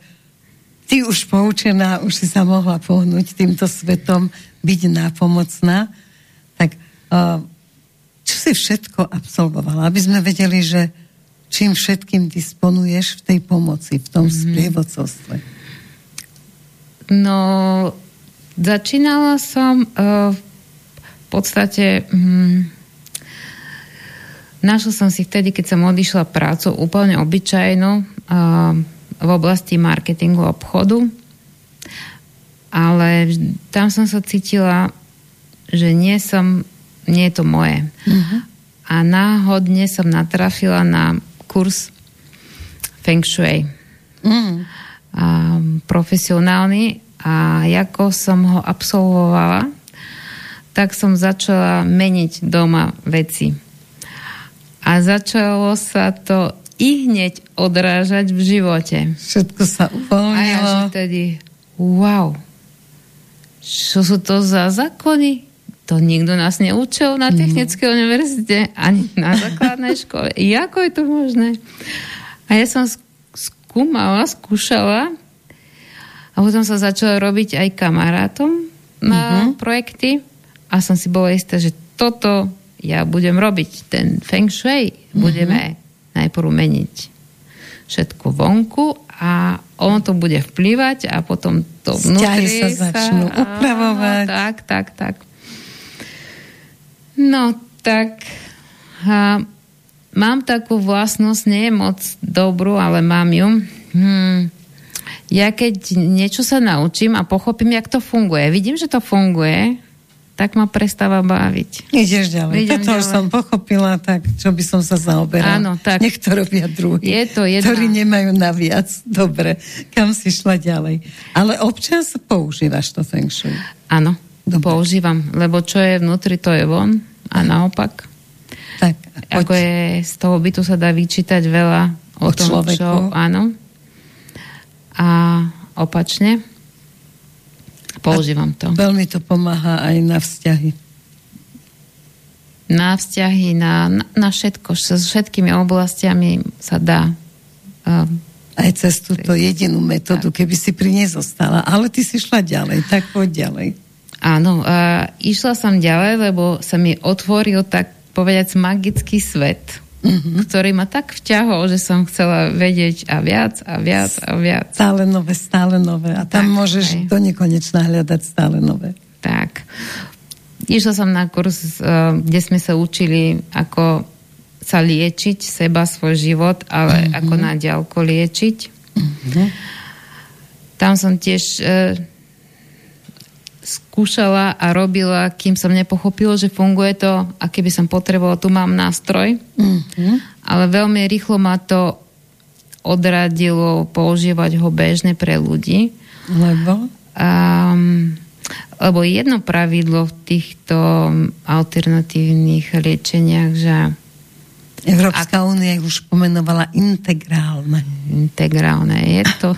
ty už poučená, už si sa mohla pohnúť týmto svetom, byť nápomocná, tak čo si všetko absolvovala, aby sme vedeli, že čím všetkým disponuješ v tej pomoci, v tom mm-hmm. sprievodcovstve? No, začínala som uh, v podstate um, našla som si vtedy, keď som odišla prácu úplne obyčajnú uh, v oblasti marketingu obchodu, ale tam som sa cítila, že nie som, nie je to moje. Uh-huh. A náhodne som natrafila na kurz Feng Shui. Uh-huh. A, profesionálny a ako som ho absolvovala, tak som začala meniť doma veci. A začalo sa to i hneď odrážať v živote. Všetko sa uvoľnilo. A ja že vtedy, wow, čo sú to za zákony? To nikto nás neučil na mhm. Technickej mm. univerzite, ani na základnej škole. Ako je to možné? A ja som skúmala, skúšala a potom sa začala robiť aj kamarátom na mm-hmm. projekty a som si bola istá, že toto ja budem robiť, ten feng shui, mm-hmm. Najprv meniť všetko vonku a on to bude vplývať a potom to vnútri sa začnú sa, upravovať. Áno, tak, tak, tak. No, tak a, mám takú vlastnosť, nie je moc dobrú, ale mám ju. Hmm. Ja keď niečo sa naučím a pochopím, jak to funguje, vidím, že to funguje, tak ma prestáva baviť. Ideš ďalej. Idem Toto ďalej. už som pochopila, tak čo by som sa zaoberala. Áno, tak. Nech to robia druhí, je to jedna... ktorí nemajú naviac. Dobre, kam si šla ďalej. Ale občas používaš to Feng Shui. Áno, Dobre. používam, lebo čo je vnútri, to je von a naopak. Tak, Ako je, z toho bytu sa dá vyčítať veľa o, o tom, človeku. čo... Áno. A opačne. Používam to. A veľmi to pomáha aj na vzťahy. Na vzťahy, na, na, na všetko. S všetkými oblastiami sa dá. Uh, aj cez túto jedinú metódu, keby si pri nej zostala. Ale ty si šla ďalej, tak poď ďalej. Áno, uh, išla som ďalej, lebo sa mi otvoril tak povedať magický svet mm-hmm. ktorý ma tak vťahol, že som chcela vedieť a viac a viac a viac. Stále nové, stále nové. A tam tak, môžeš aj. do nekonečna hľadať stále nové. Tak. Išla som na kurz, eh, kde sme sa učili, ako sa liečiť seba, svoj život, ale mm-hmm. ako na ďalko liečiť. Mm-hmm. Tam som tiež uh, skúšala a robila, kým som nepochopila, že funguje to a keby som potrebovala, tu mám nástroj. Mm-hmm. Ale veľmi rýchlo ma to odradilo používať ho bežne pre ľudí. Lebo? Um, lebo jedno pravidlo v týchto alternatívnych liečeniach, že Európska únia ich už pomenovala integrálne. Integrálne. Je to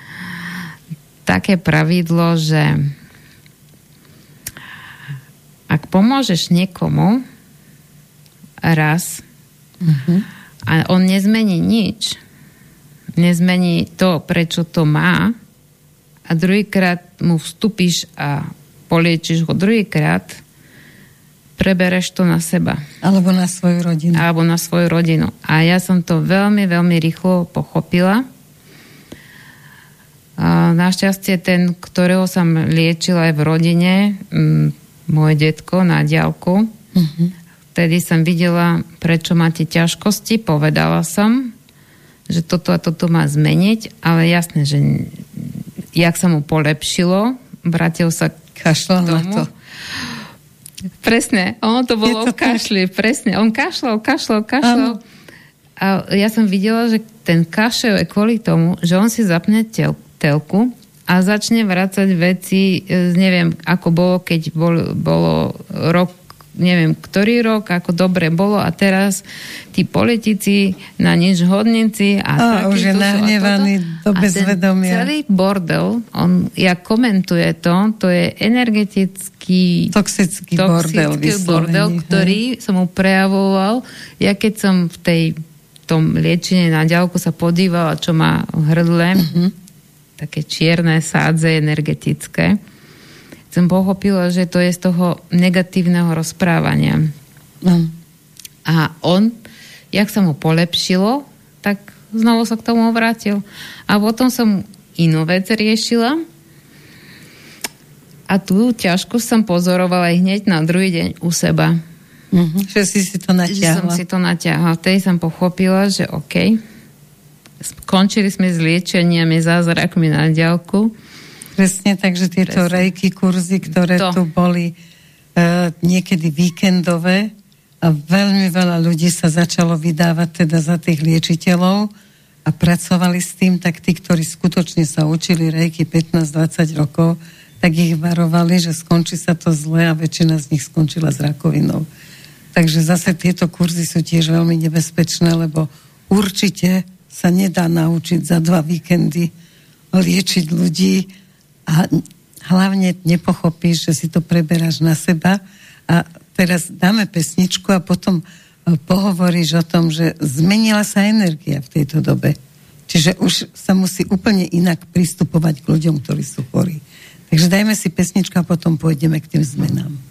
také pravidlo, že ak pomôžeš niekomu raz uh-huh. a on nezmení nič, nezmení to, prečo to má a druhýkrát mu vstúpiš a poliečiš ho druhýkrát, prebereš to na seba. Alebo na svoju rodinu. Alebo na svoju rodinu. A ja som to veľmi, veľmi rýchlo pochopila. A našťastie ten, ktorého som liečila aj v rodine, môj detko na diálku. Uh-huh. Vtedy som videla, prečo máte ťažkosti, povedala som, že toto a toto má zmeniť, ale jasné, že jak sa mu polepšilo, vrátil sa Kašľal na to. Presne, ono to bolo to v kašli, tak? presne. On kašľal, kašľal, kašľal. A ja som videla, že ten kašel je kvôli tomu, že on si zapne tel, telku a začne vrácať veci, e, neviem, ako bolo, keď bol, bolo rok neviem, ktorý rok, ako dobre bolo a teraz tí politici na nič hodníci a, a už je nahnevaný do bezvedomia. celý bordel, on, ja komentuje to, to je energetický toxický, toxický bordel, bordel ktorý hej. som mu prejavoval. Ja keď som v tej tom liečení na ďalku sa podívala, čo má hrdle, uh-huh také čierne sádze energetické, som pochopila, že to je z toho negatívneho rozprávania. No. A on, jak sa mu polepšilo, tak znovu sa k tomu vrátil. A potom som inú vec riešila a tú ťažko som pozorovala aj hneď na druhý deň u seba. Uh-huh. Že si si to natiahla. Že som si to natiahla. Vtedy som pochopila, že OK, skončili sme s liečeniami zázrakmi na diálku. Presne, takže tieto Presne. rejky kurzy, ktoré to. tu boli uh, niekedy víkendové a veľmi veľa ľudí sa začalo vydávať teda za tých liečiteľov a pracovali s tým, tak tí, ktorí skutočne sa učili rejky 15-20 rokov, tak ich varovali, že skončí sa to zle a väčšina z nich skončila s rakovinou. Takže zase tieto kurzy sú tiež veľmi nebezpečné, lebo určite sa nedá naučiť za dva víkendy liečiť ľudí a hlavne nepochopíš, že si to preberáš na seba a teraz dáme pesničku a potom e, pohovoríš o tom, že zmenila sa energia v tejto dobe. Čiže už sa musí úplne inak pristupovať k ľuďom, ktorí sú chorí. Takže dajme si pesničku a potom pôjdeme k tým zmenám.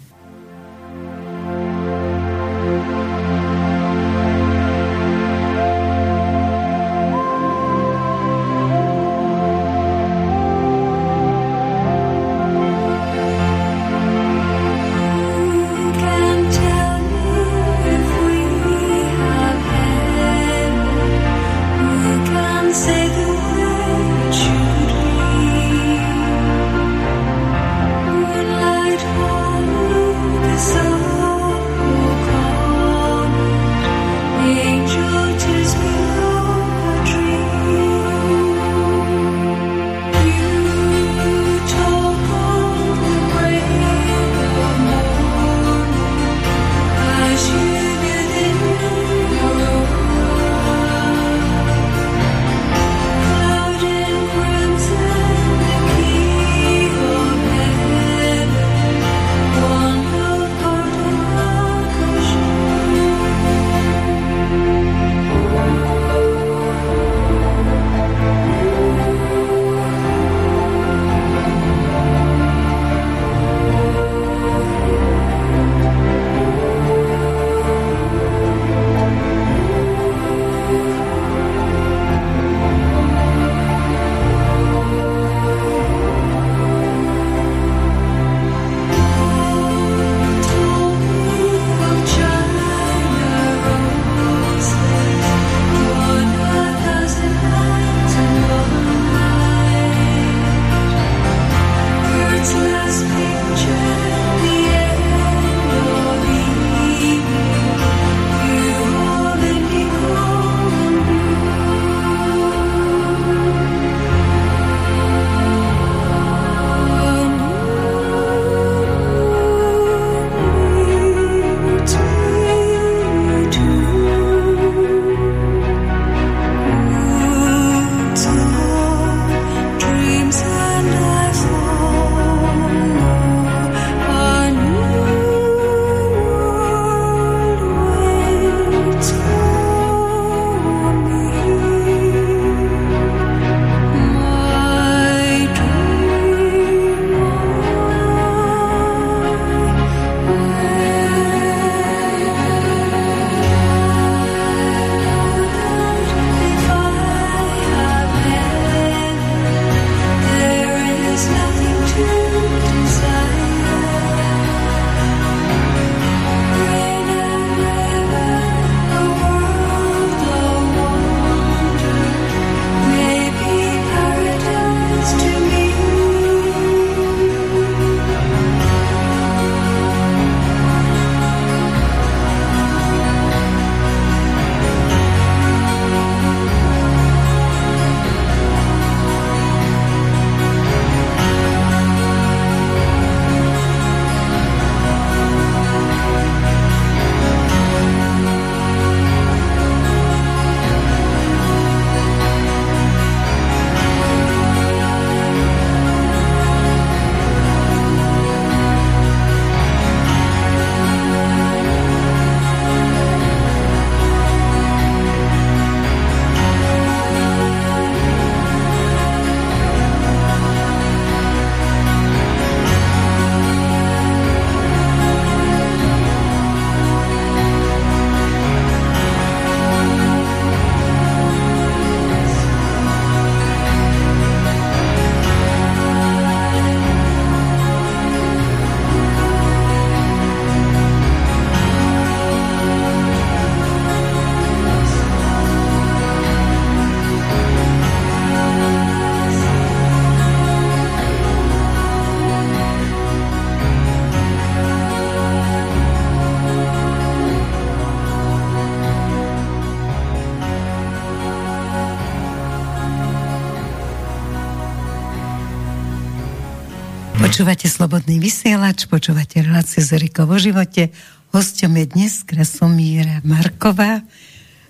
Počúvate Slobodný vysielač, počúvate reláciu z Eriko vo živote. Hosťom je dnes Krasomíra Marková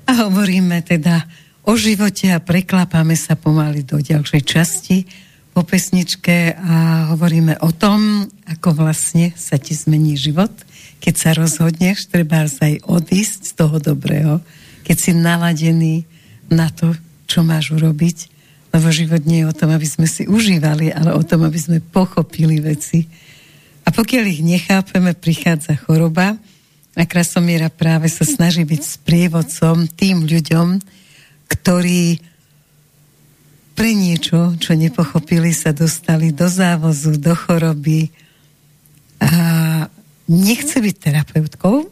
a hovoríme teda o živote a preklápame sa pomaly do ďalšej časti po pesničke a hovoríme o tom, ako vlastne sa ti zmení život, keď sa rozhodneš, treba aj odísť z toho dobrého, keď si naladený na to, čo máš urobiť lebo život nie je o tom, aby sme si užívali, ale o tom, aby sme pochopili veci. A pokiaľ ich nechápeme, prichádza choroba a Krasomiera práve sa snaží byť sprievodcom tým ľuďom, ktorí pre niečo, čo nepochopili, sa dostali do závozu, do choroby a nechce byť terapeutkou,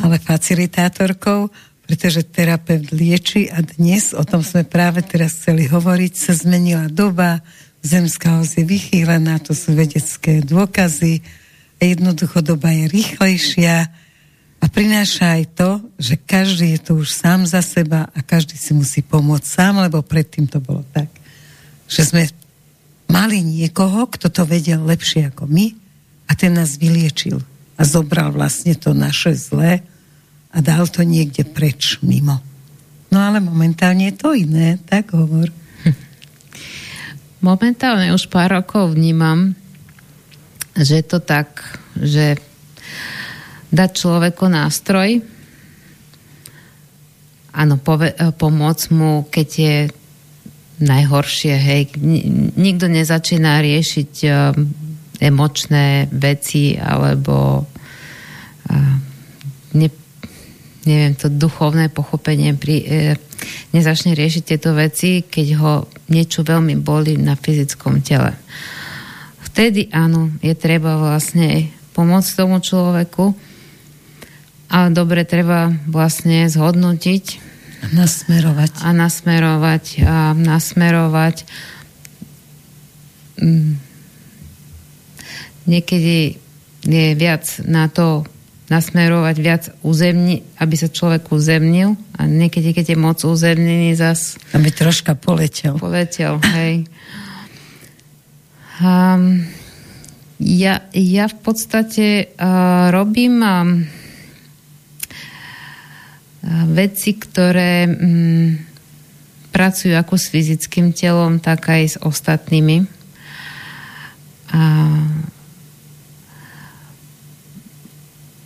ale facilitátorkou, pretože terapeut lieči a dnes, o tom sme práve teraz chceli hovoriť, sa zmenila doba, zemská os je vychýlená, to sú vedecké dôkazy a jednoducho doba je rýchlejšia a prináša aj to, že každý je tu už sám za seba a každý si musí pomôcť sám, lebo predtým to bolo tak, že sme mali niekoho, kto to vedel lepšie ako my a ten nás vyliečil a zobral vlastne to naše zlé a dal to niekde preč mimo. No ale momentálne je to iné, tak hovor. Momentálne už pár rokov vnímam, že je to tak, že dať človeku nástroj, áno, pove, pomôcť mu, keď je najhoršie, hej, nikto nezačína riešiť um, emočné veci alebo uh, ne, neviem, to duchovné pochopenie pri, e, nezačne riešiť tieto veci, keď ho niečo veľmi boli na fyzickom tele. Vtedy áno, je treba vlastne pomôcť tomu človeku, ale dobre treba vlastne zhodnotiť a nasmerovať. A nasmerovať a nasmerovať mm, niekedy je viac na to nasmerovať viac územní, aby sa človek uzemnil a niekedy, keď je moc uzemnený, zas... Aby troška poletel. Poletel, hej. Um, ja, ja v podstate uh, robím uh, veci, ktoré um, pracujú ako s fyzickým telom, tak aj s ostatnými. Uh,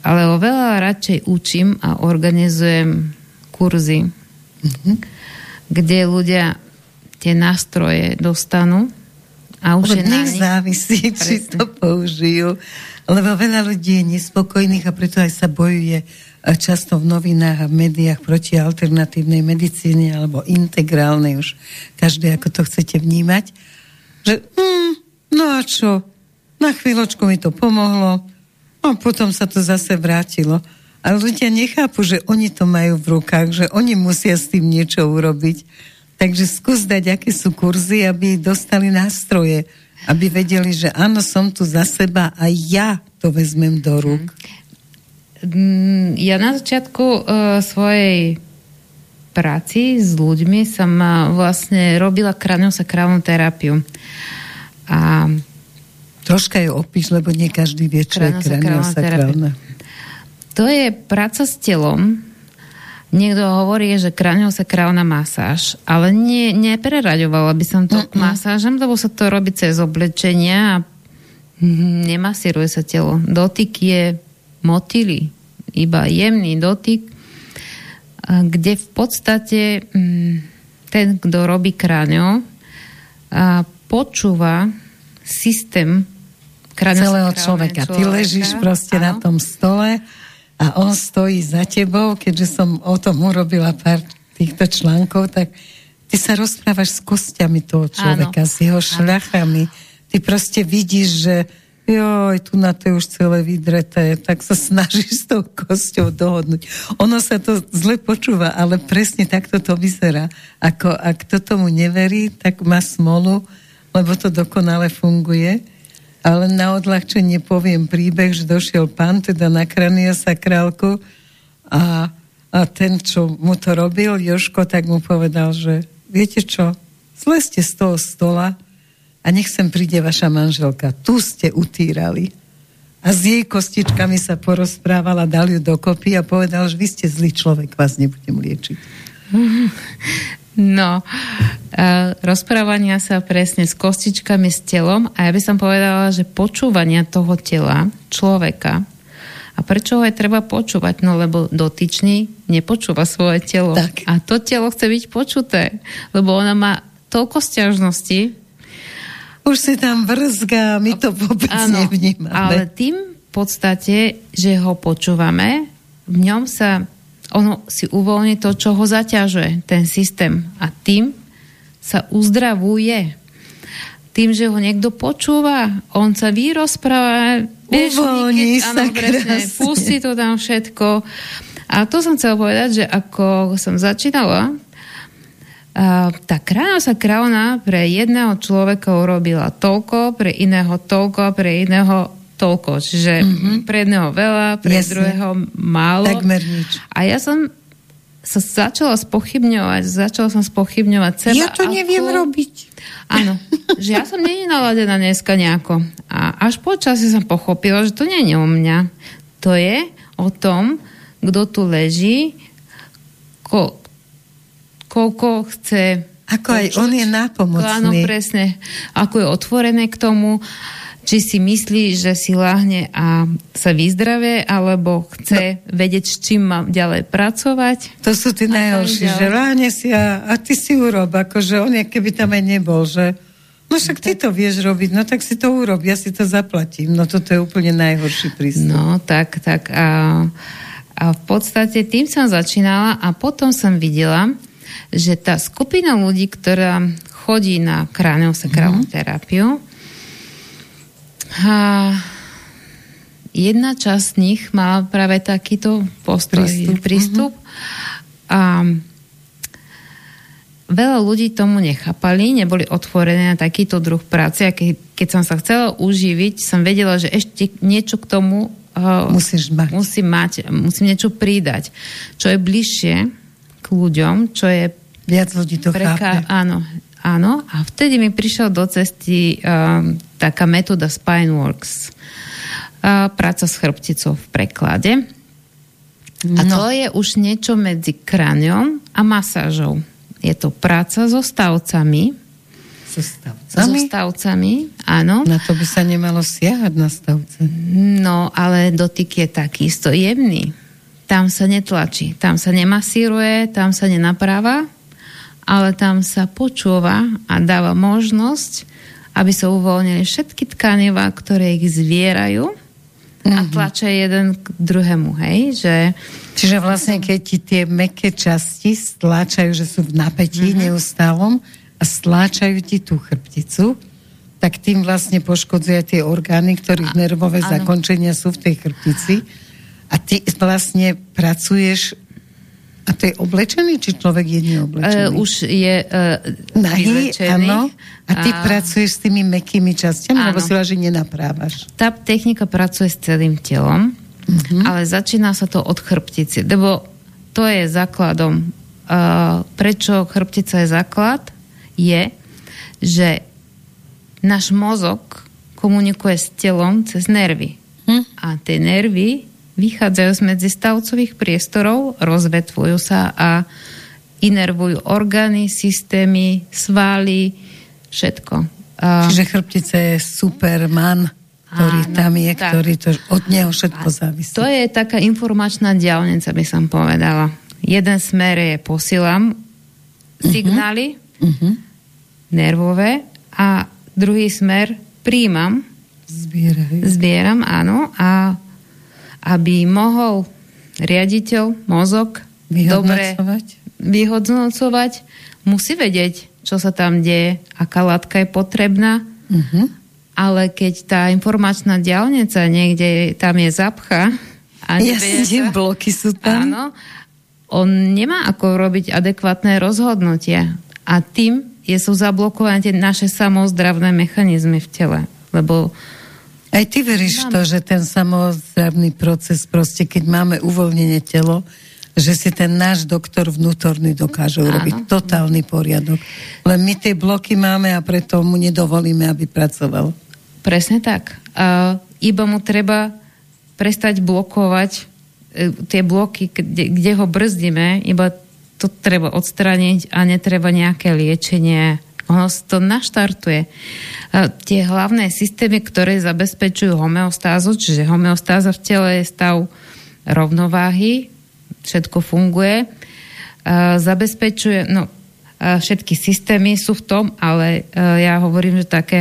ale oveľa radšej učím a organizujem kurzy, mm-hmm. kde ľudia tie nástroje dostanú a už je na nich závisí, Presne. či to použijú. Lebo veľa ľudí je nespokojných a preto aj sa bojuje často v novinách a v médiách proti alternatívnej medicíne alebo integrálnej, už každý ako to chcete vnímať, že hm, no a čo, na chvíľočku mi to pomohlo, a potom sa to zase vrátilo. Ale ľudia nechápu, že oni to majú v rukách, že oni musia s tým niečo urobiť. Takže skús dať, aké sú kurzy, aby dostali nástroje, aby vedeli, že áno, som tu za seba a ja to vezmem do rúk. Mm, ja na začiatku uh, svojej práci s ľuďmi som uh, vlastne robila kraniosakrálnu terapiu. A Troška je opíš, lebo nie každý vie, čo je kraniosakrálna. To je práca s telom. Niekto hovorí, že kraniosakrálna masáž, ale nie, nepreraďovala by som to k masážem, lebo sa to robí cez oblečenia a nemasíruje sa telo. Dotyk je motily, iba jemný dotyk, kde v podstate mm, ten, kto robí kránio, počúva systém celého človeka. človeka. Ty ležíš proste áno. na tom stole a on stojí za tebou, keďže som o tom urobila pár týchto článkov, tak ty sa rozprávaš s kostiami toho človeka, áno. s jeho šľachami. Ty proste vidíš, že joj, tu na to je už celé vydreté, tak sa snažíš s tou kosťou dohodnúť. Ono sa to zle počúva, ale presne takto to vyzerá. Ako, ak to tomu neverí, tak má smolu, lebo to dokonale funguje ale na odľahčenie poviem príbeh, že došiel pán teda na sa králku a, a ten, čo mu to robil, Joško, tak mu povedal, že viete čo, zleste z toho stola a nech sem príde vaša manželka. Tu ste utírali. A s jej kostičkami sa porozprávala, dal ju dokopy a povedal, že vy ste zlý človek, vás nebudem liečiť. No, uh, rozprávania sa presne s kostičkami, s telom a ja by som povedala, že počúvania toho tela človeka a prečo ho aj treba počúvať? No lebo dotyčný nepočúva svoje telo. Tak. A to telo chce byť počuté, lebo ona má toľko stiažností. Už si tam vrzga, my to vôbec Áno, nevnímame. ale tým v podstate, že ho počúvame, v ňom sa ono si uvoľní to, čo ho zaťažuje, ten systém. A tým sa uzdravuje. Tým, že ho niekto počúva, on sa vyrozpráva, Uvoľní sa áno, presne, krásne. pustí to tam všetko. A to som chcela povedať, že ako som začínala, tá kráľovská kráľovna pre jedného človeka urobila toľko, pre iného toľko pre iného toľko. Čiže mm-hmm. pre jedného veľa, pre Jasne. druhého málo. Takmer nič. A ja som sa začala spochybňovať, začala som spochybňovať seba. Ja to neviem robiť. Áno, že ja som není naladená dneska nejako. A až po čase som pochopila, že to nie je o mňa. To je o tom, kto tu leží, ko, koľko chce... Ako aj on je nápomocný. Áno, presne. Ako je otvorené k tomu, či si myslí, že si láhne a sa vyzdravie, alebo chce no. vedieť, s čím má ďalej pracovať. To sú tí najhorší, že láhne si a, a ty si urob, akože on keby tam aj nebol, že no však ty to vieš robiť, no tak si to urob, ja si to zaplatím. No toto je úplne najhorší prístup. No, tak, tak. A, a v podstate tým som začínala a potom som videla, že tá skupina ľudí, ktorá chodí na kráneosakrálnu mm-hmm. terapiu, a jedna časť z nich má práve takýto postoj, Prístup. prístup. prístup. A veľa ľudí tomu nechápali, neboli otvorené na takýto druh práce a keď, keď som sa chcela uživiť, som vedela, že ešte niečo k tomu uh, Musíš mať. musím mať, musím niečo pridať, čo je bližšie k ľuďom, čo je Viac ľudí to chápe. Áno, áno. A vtedy mi prišiel do cesty um, taká metóda Spineworks. Uh, práca s chrbticou v preklade. A No. to je už niečo medzi kraniom a masážou. Je to práca so stavcami. So So stavcami. stavcami, áno. Na to by sa nemalo siahať na stavce. No, ale dotyk je takisto jemný. Tam sa netlačí, tam sa nemasíruje, tam sa nenapráva, ale tam sa počúva a dáva možnosť, aby sa uvoľnili všetky tkaniva, ktoré ich zvierajú a tlačia jeden k druhému, hej, že Čiže vlastne, keď ti tie meké časti stláčajú, že sú v napätí mm-hmm. neustálom a stláčajú ti tú chrbticu, tak tým vlastne poškodzuje tie orgány, ktorých nervové áno. zakončenia sú v tej chrbtici. A ty vlastne pracuješ a to je oblečený, či človek je neoblečený? už je e, Nahý, áno. A ty A- pracuješ s tými mekými časťami, Áno. lebo si že nenaprávaš. tá technika pracuje s celým telom, mm-hmm. ale začína sa to od chrbtice, lebo to je základom. Uh, prečo chrbtica je základ? Je, že náš mozog komunikuje s telom cez nervy. Hm? A tie nervy vychádzajú z medzistavcových priestorov, rozvetvujú sa a inervujú orgány, systémy, svaly, všetko. Čiže chrbtica je superman, ktorý Áno, tam je, tak. ktorý to, od neho všetko závisí. To je taká informačná diálnica, by som povedala. Jeden smer je posielam signály Uh-huh. nervové a druhý smer príjmam, Zbierajú. zbieram, áno, a aby mohol riaditeľ, mozog dobre Vyhodnocovať. musí vedieť, čo sa tam deje, aká látka je potrebná, Uh-huh. ale keď tá informačná diálnica niekde tam je zapcha a Jasne, sa- bloky sú tam. Áno. On nemá ako robiť adekvátne rozhodnutie. A tým je, sú zablokované tie naše samozdravné mechanizmy v tele. Lebo Aj ty veríš Mám. to, že ten samozdravný proces, proste keď máme uvoľnenie telo, že si ten náš doktor vnútorný dokáže urobiť Áno. totálny poriadok. Len my tie bloky máme a preto mu nedovolíme, aby pracoval. Presne tak. Uh, iba mu treba prestať blokovať uh, tie bloky, kde, kde ho brzdíme, iba to treba odstraniť a netreba nejaké liečenie. Ono to naštartuje. Tie hlavné systémy, ktoré zabezpečujú homeostázu, čiže homeostáza v tele je stav rovnováhy, všetko funguje. Zabezpečuje, no všetky systémy sú v tom, ale ja hovorím, že také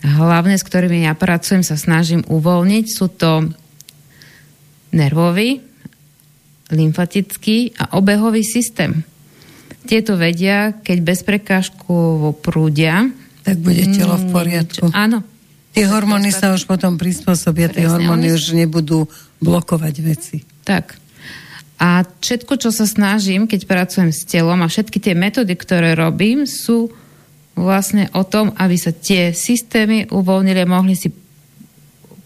hlavné, s ktorými ja pracujem, sa snažím uvoľniť, sú to nervový, lymfatický a obehový systém. Tieto vedia, keď bez prekážku prúdia. Tak bude telo v poriadku. Áno. Tie hormóny sa už potom prispôsobia, tie hormóny už nebudú blokovať veci. Tak. A všetko, čo sa snažím, keď pracujem s telom a všetky tie metódy, ktoré robím, sú vlastne o tom, aby sa tie systémy uvoľnili a mohli si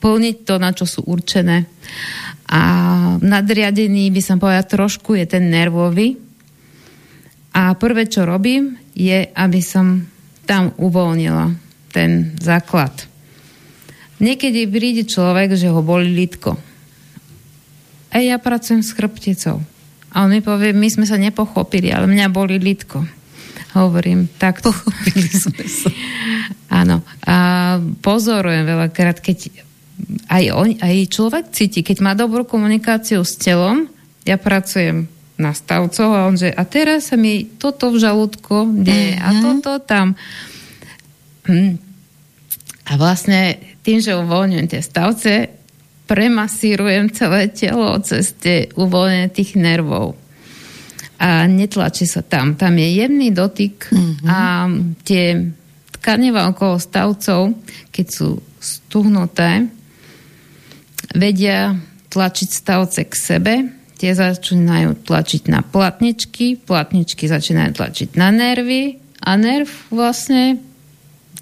plniť to, na čo sú určené. A nadriadený, by som povedala, trošku je ten nervový. A prvé, čo robím, je, aby som tam uvoľnila ten základ. Niekedy príde človek, že ho boli litko a ja pracujem s chrbticou. A on mi povie, my sme sa nepochopili, ale mňa boli litko. Hovorím, tak pochopili sme sa. Áno. A pozorujem veľakrát, keď aj, on, aj človek cíti, keď má dobrú komunikáciu s telom, ja pracujem na stavcov a on že, a teraz sa mi toto v žalúdku deje mm-hmm. a mhm. toto tam. Hm. A vlastne tým, že uvoľňujem tie stavce, premasírujem celé telo cez tie uvoľnenie tých nervov. A netlačí sa tam. Tam je jemný dotyk mm-hmm. a tie tkaneva okolo stavcov, keď sú stuhnuté, vedia tlačiť stavce k sebe, tie začínajú tlačiť na platničky, platničky začínajú tlačiť na nervy a nerv vlastne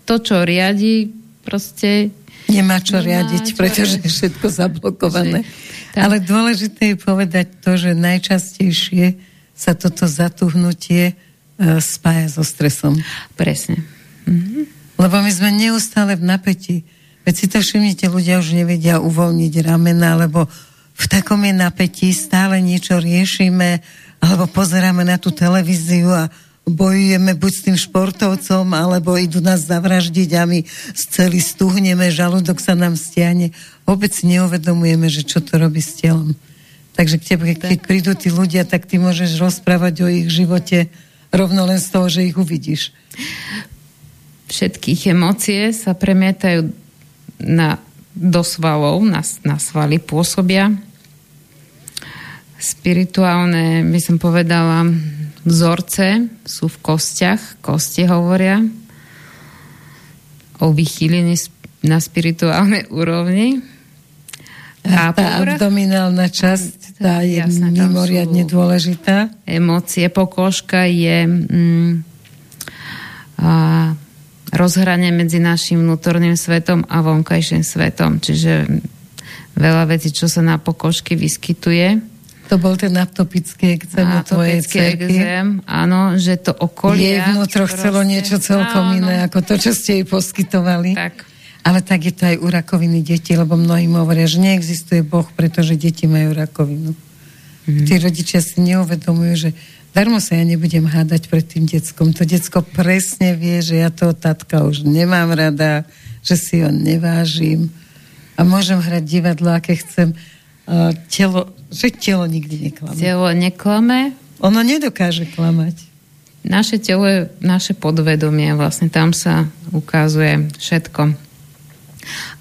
to, čo riadi, proste Nemá čo Nemá riadiť, čo pretože je všetko zablokované. Že, Ale dôležité je povedať to, že najčastejšie sa toto zatuhnutie uh, spája so stresom. Presne. Mhm. Lebo my sme neustále v napätí. Veď si to všimnite, ľudia už nevedia uvoľniť ramena, lebo v takom je napätí, stále niečo riešime, alebo pozeráme na tú televíziu a bojujeme buď s tým športovcom, alebo idú nás zavraždiť a my celý stuhneme, žalúdok sa nám stiahne. Vôbec neuvedomujeme, že čo to robí s telom. Takže k tebe, keď prídu tí ľudia, tak ty môžeš rozprávať o ich živote rovno len z toho, že ich uvidíš. Všetkých emócie sa premietajú na, do svalov, na, na svaly pôsobia. Spirituálne, by som povedala, vzorce sú v kostiach, kosti hovoria o vychýlení na spirituálnej úrovni. A tá povrch, abdominálna časť, tá je jasné, mimoriadne dôležitá. Emócie, pokožka je mm, a, rozhranie medzi našim vnútorným svetom a vonkajším svetom. Čiže veľa vecí, čo sa na pokožky vyskytuje, to bol ten atopický exém u tvojej exém, áno, že to okolie... Je vnútro chcelo niečo celkom áno. iné, ako to, čo ste jej poskytovali. Tak. Ale tak je to aj u rakoviny detí, lebo mnohí hovoria, že neexistuje Boh, pretože deti majú rakovinu. Mm. Tí rodičia si neuvedomujú, že darmo sa ja nebudem hádať pred tým deckom. To decko presne vie, že ja toho tatka už nemám rada, že si ho nevážim a môžem hrať divadlo, aké chcem uh, telo, že telo nikdy neklame. Telo neklame. Ono nedokáže klamať. Naše telo je naše podvedomie, vlastne tam sa ukazuje všetko.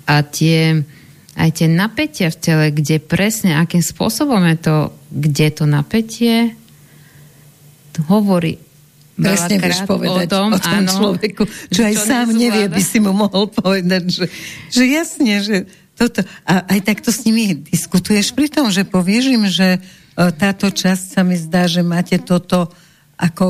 A tie, aj tie napätia v tele, kde presne, akým spôsobom je to, kde to napätie, hovorí Presne vieš povedať o tom, o tom áno, človeku, čo aj sám nevie, by si mu mohol povedať, že, že jasne, že toto. A aj takto s nimi diskutuješ pri tom, že povieš im, že e, táto časť sa mi zdá, že máte toto ako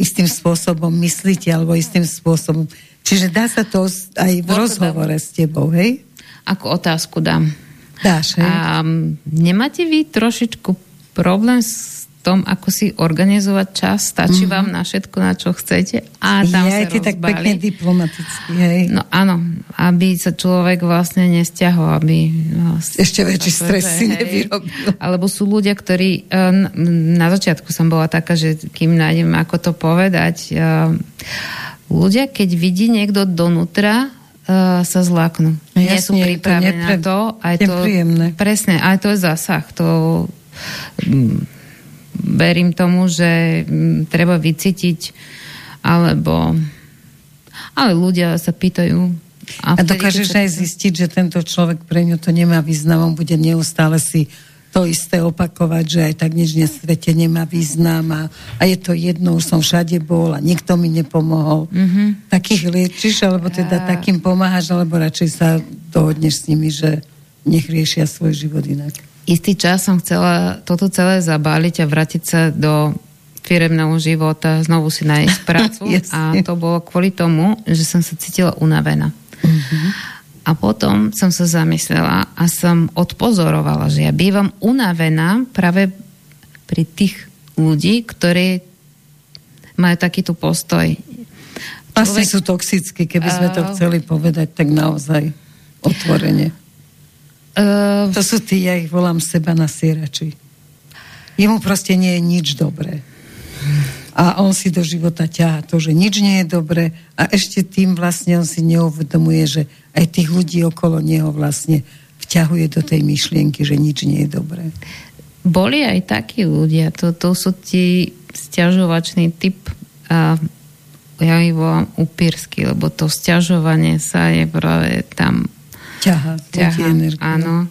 istým spôsobom myslíte, alebo istým spôsobom. Čiže dá sa to aj v rozhovore s tebou, hej? Ako otázku dám. Dáš, hej? A nemáte vy trošičku problém s tom, ako si organizovať čas. Stačí mm-hmm. vám na všetko, na čo chcete a tam ja, sa tak pekne diplomaticky, hej. No áno, aby sa človek vlastne nestiahol, aby... No, Ešte väčší stres si nevyrobil. Alebo sú ľudia, ktorí... E, na začiatku som bola taká, že kým nájdem, ako to povedať, e, ľudia, keď vidí niekto donútra, uh, sa zláknú. No, Nie sú pripravení to na to. Aj to presne, aj to je zásah. To verím tomu, že um, treba vycítiť, alebo ale ľudia sa pýtajú. A, a dokážeš aj zistiť, že tento človek pre ňu to nemá význam, on bude neustále si to isté opakovať, že aj tak nič na svete nemá význam a, a je to jedno, už som všade bol a nikto mi nepomohol. Mm-hmm. Takých liečiš, alebo teda takým pomáhaš, alebo radšej sa dohodneš s nimi, že nech riešia svoj život inak. Istý čas som chcela toto celé zabáliť a vrátiť sa do firemného života, znovu si nájsť prácu a to bolo kvôli tomu, že som sa cítila unavená. Mm-hmm. A potom som sa zamyslela a som odpozorovala, že ja bývam unavená práve pri tých ľudí, ktorí majú takýto postoj. Asi Človek... sú toxickí, keby sme to chceli povedať, tak naozaj otvorene. Uh, to sú tí, ja ich volám seba na sierači. Jemu proste nie je nič dobré a on si do života ťaha to, že nič nie je dobre a ešte tým vlastne on si neuvedomuje, že aj tých ľudí okolo neho vlastne vťahuje do tej myšlienky, že nič nie je dobré. Boli aj takí ľudia, to, to sú ti stiažovačný typ a ja ich volám upírsky, lebo to stiažovanie sa je práve tam ťaha, ťaha áno.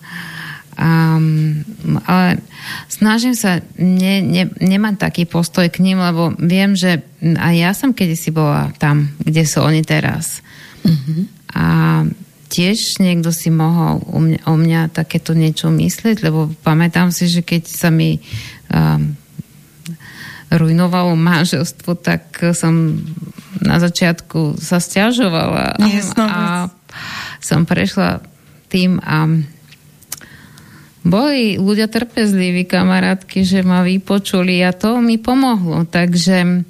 Um, ale snažím sa ne, ne, nemať taký postoj k ním, lebo viem, že aj ja som kedysi bola tam, kde sú oni teraz. Uh-huh. A tiež niekto si mohol o mňa, o mňa takéto niečo myslieť, lebo pamätám si, že keď sa mi um, rujnovalo manželstvo, tak som na začiatku sa stiažovala a som prešla tým a boli ľudia trpezliví, kamarátky, že ma vypočuli a to mi pomohlo. Takže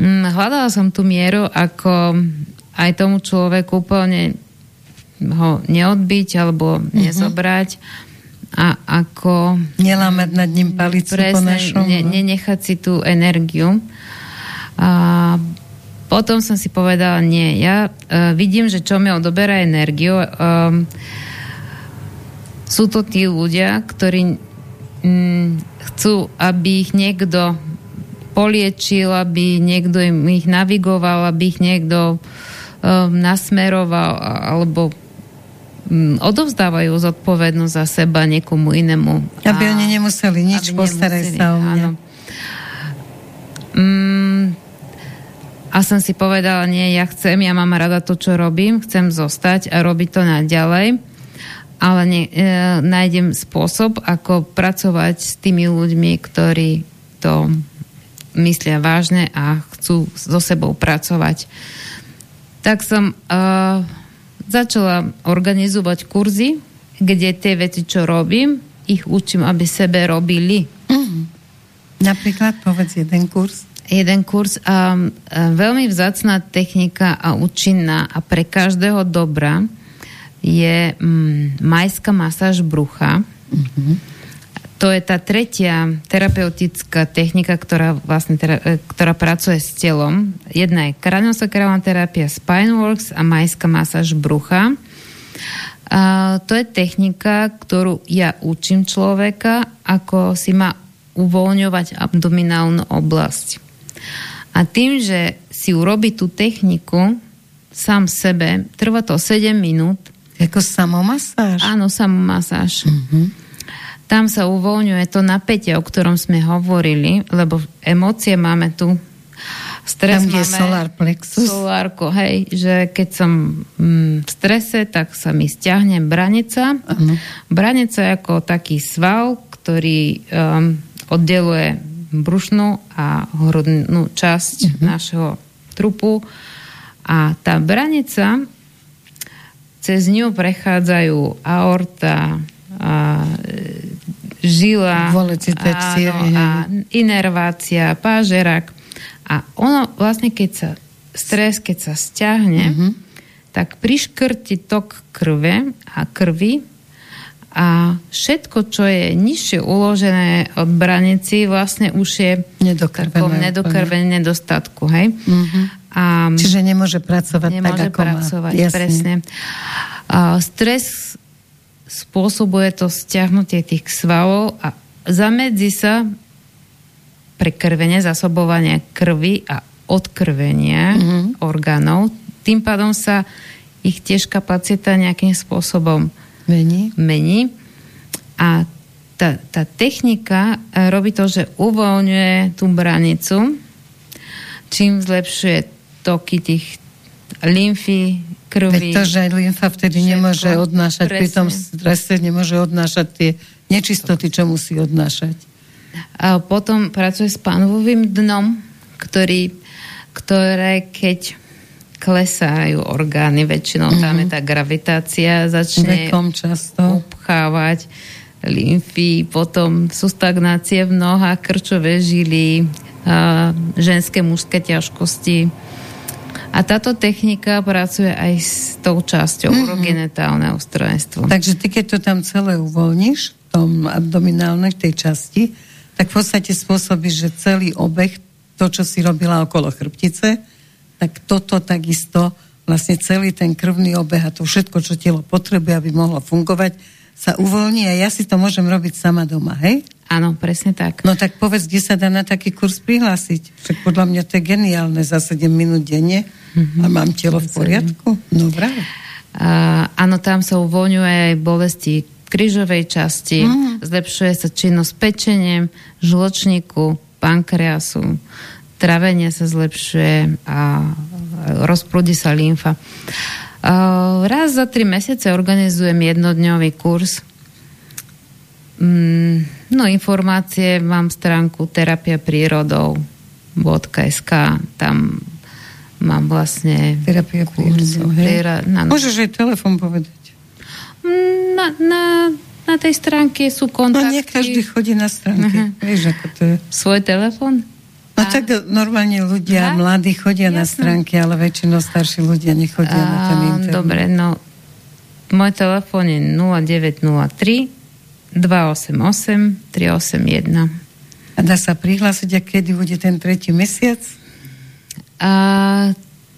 hm, hľadala som tú mieru, ako aj tomu človeku úplne ho neodbiť alebo uh-huh. nezobrať a ako... Nelámať nad ním palicu presne, po našom. Ne, no. nenechať si tú energiu. A potom som si povedala, nie, ja uh, vidím, že čo mi odoberá energiu. Uh, sú to tí ľudia, ktorí mm, chcú, aby ich niekto poliečil, aby niekto im ich navigoval, aby ich niekto um, nasmeroval alebo um, odovzdávajú zodpovednosť za seba niekomu inému. Aby a, oni nemuseli nič, postarať sa o mňa. Mm, a som si povedala, nie, ja chcem, ja mám rada to, čo robím, chcem zostať a robiť to naďalej ale ne, e, nájdem spôsob, ako pracovať s tými ľuďmi, ktorí to myslia vážne a chcú so sebou pracovať. Tak som e, začala organizovať kurzy, kde tie veci, čo robím, ich učím, aby sebe robili. Mm. Napríklad povedz jeden kurz. Jeden kurz. A, a veľmi vzácná technika a účinná a pre každého dobrá je mm, majská masáž brucha. Mm-hmm. To je tá tretia terapeutická technika, ktorá, vlastne, e, ktorá pracuje s telom. Jedna je kraniosakrálna terapia Spineworks a majská masáž brucha. A to je technika, ktorú ja učím človeka, ako si má uvoľňovať abdominálnu oblasť. A tým, že si urobí tú techniku sám sebe, trvá to 7 minút, ako samomasáž? Áno, samomasáž. Uh-huh. Tam sa uvoľňuje to napätie, o ktorom sme hovorili, lebo emócie máme tu. Stres Tam, máme, je solar plexus. Solárko, hej, že keď som mm, v strese, tak sa mi stiahne branica. Uh-huh. Branica je ako taký sval, ktorý um, oddeluje brušnú a hrudnú časť uh-huh. našeho trupu. A tá branica cez ňu prechádzajú aorta, a žila Volecitácie, áno, a inervácia, pážerak. A ono vlastne, keď sa stres, keď sa stiahne, uh-huh. tak priškrti tok krve a krvi a všetko, čo je nižšie uložené od branici, vlastne už je nedokrvené, nedokrvené nedostatku. Hej? Uh-huh. A, Čiže nemôže pracovať nemôže tak, ako pracovať, má. presne. A stres spôsobuje to stiahnutie tých svalov a zamedzi sa prekrvenie, zasobovanie krvi a odkrvenia mm-hmm. orgánov. Tým pádom sa ich tiež kapacita nejakým spôsobom mení. mení. A tá, tá technika e, robí to, že uvoľňuje tú branicu, čím zlepšuje toky tých lymfy, krvi. Veď to, že aj lymfa vtedy všetko, nemôže odnášať, presne. pri tom strese nemôže odnášať tie nečistoty, čo musí odnášať. A potom pracuje s pánovým dnom, ktorý, ktoré keď klesajú orgány, väčšinou mm-hmm. tam je mhm. tá gravitácia, začne často. upchávať lymfy, potom sú stagnácie v nohách, krčové žily, ženské mužské ťažkosti a táto technika pracuje aj s tou časťou mm-hmm. urogenitálne ústrojenstvo. Takže ty, keď to tam celé uvoľníš, v tom abdominálnej tej časti, tak v podstate spôsobíš, že celý obeh, to, čo si robila okolo chrbtice, tak toto takisto, vlastne celý ten krvný obeh a to všetko, čo telo potrebuje, aby mohlo fungovať, sa uvoľní a ja si to môžem robiť sama doma, hej? Áno, presne tak. No tak povedz, kde sa dá na taký kurz prihlásiť. Však podľa mňa to je geniálne za 7 minút denne mm-hmm. a mám telo v poriadku. No bravo. Uh, áno, tam sa uvoľňuje aj bolesti krížovej časti, mm. zlepšuje sa činnosť pečeniem, žločníku, pankreasu, travenie sa zlepšuje a rozprúdi sa lymfa. Uh, raz za tri mesiace organizujem jednodňový kurz Mm, no informácie mám stránku terapia prírodov.sk tam mám vlastne terapia prírodov, tera, na, Môžeš aj telefon povedať. Mm, na, na, na tej stránke sú kontakty. No nie každý chodí na stránke. Uh-huh. Vieš, ako to je. Svoj telefon? No a... tak normálne ľudia, a? mladí chodia Jasne. na stránky, ale väčšinou starší ľudia nechodia a, na ten internet. Dobre, no môj telefon je 0903 288 381. A dá sa prihlásiť, a kedy bude ten tretí mesiac? A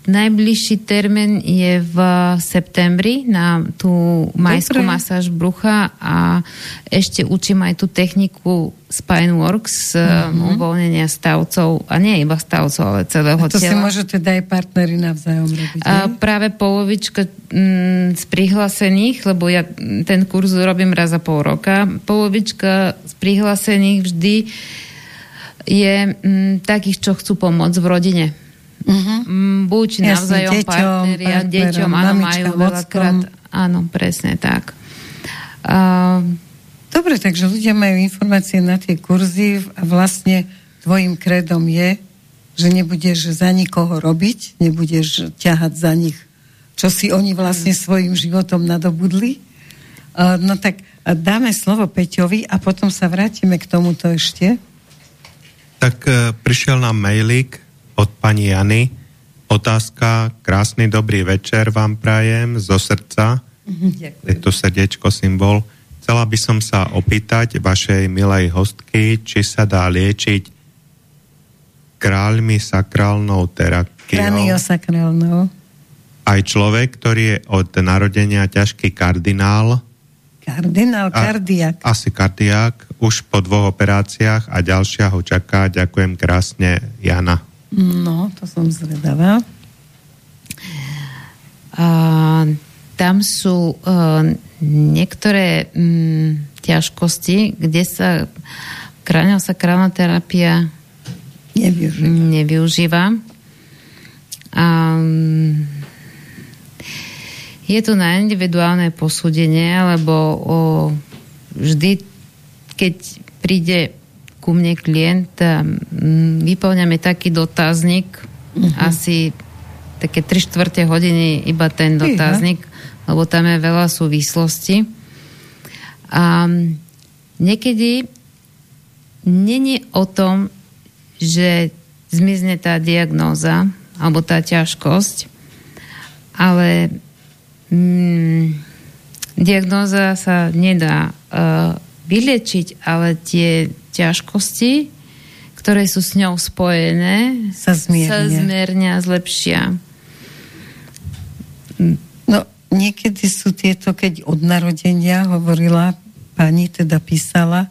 Najbližší termín je v septembri na tú majskú Dobre. masáž brucha a ešte učím aj tú techniku Spineworks uh-huh. uvoľnenia stavcov, a nie iba stavcov, ale celého a to tela. si môžete teda aj partnery navzájom robiť. A práve polovička m, z prihlásených, lebo ja ten kurz robím raz za pol roka, polovička z prihlásených vždy je m, takých, čo chcú pomôcť v rodine Uh-huh. Buď Jasne, navzájom deťom, partneria, deťom, áno, majú veľakrát. Áno, presne tak. Uh, Dobre, takže ľudia majú informácie na tie kurzy a vlastne tvojim kredom je, že nebudeš za nikoho robiť, nebudeš ťahať za nich, čo si oni vlastne svojim životom nadobudli. Uh, no tak dáme slovo Peťovi a potom sa vrátime k tomuto ešte. Tak uh, prišiel nám mailík od pani Jany. Otázka, krásny dobrý večer vám prajem zo srdca. Ďakujem. Je to srdiečko symbol. Chcela by som sa opýtať vašej milej hostky, či sa dá liečiť kráľmi sakrálnou terapiou. Kraniosakrálnou. Aj človek, ktorý je od narodenia ťažký kardinál. Kardinál, kardiak. A, asi kardiak. Už po dvoch operáciách a ďalšia ho čaká. Ďakujem krásne, Jana. No, to som zvedavá. A, tam sú uh, niektoré m, ťažkosti, kde sa kraniosakrálna terapia nevyužíva. nevyužíva. A, je to na individuálne posúdenie, lebo o, vždy, keď príde ku mne klient, vyplňame taký dotazník, uh-huh. asi také 3 čtvrte hodiny iba ten dotazník, uh-huh. lebo tam je veľa súvislostí. A niekedy není o tom, že zmizne tá diagnóza alebo tá ťažkosť, ale mm, diagnóza sa nedá uh, vyliečiť, ale tie ťažkosti, ktoré sú s ňou spojené, sa zmiernia, sa zmiernia zlepšia. No, niekedy sú tieto, keď od narodenia hovorila pani, teda písala,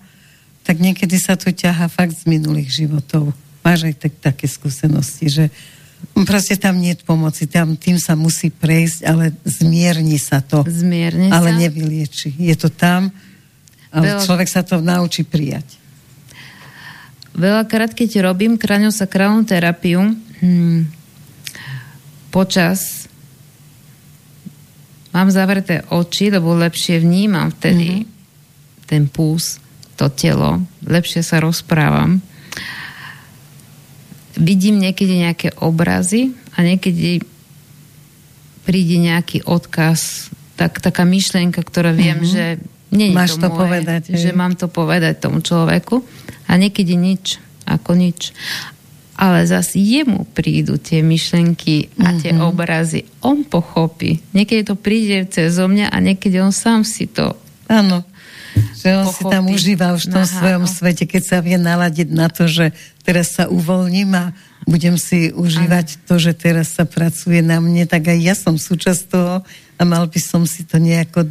tak niekedy sa to ťaha fakt z minulých životov. Máš aj tak, také skúsenosti, že proste tam nie je pomoci, tam tým sa musí prejsť, ale zmierni sa to. Zmierni ale sa? nevylieči. Je to tam, ale Veľa... človek sa to naučí prijať. Veľakrát, keď robím kraňosakrálnu terapiu, hmm, počas mám zavreté oči, lebo lepšie vnímam vtedy mm-hmm. ten pús to telo, lepšie sa rozprávam. Vidím niekedy nejaké obrazy a niekedy príde nejaký odkaz, tak, taká myšlienka, ktorá viem, mm-hmm. že nie Máš to, to moje, povedať. Že mám to povedať tomu človeku a niekedy nič, ako nič. Ale zase jemu prídu tie myšlenky a tie mm-hmm. obrazy. On pochopí. Niekedy to príde cez mňa a niekedy on sám si to Áno. Že on pochopí. si tam užíva už v tom Aha, svojom no. svete, keď sa vie naladiť na to, že teraz sa uvoľním a budem si užívať Aha. to, že teraz sa pracuje na mne, tak aj ja som súčasť toho a mal by som si to nejako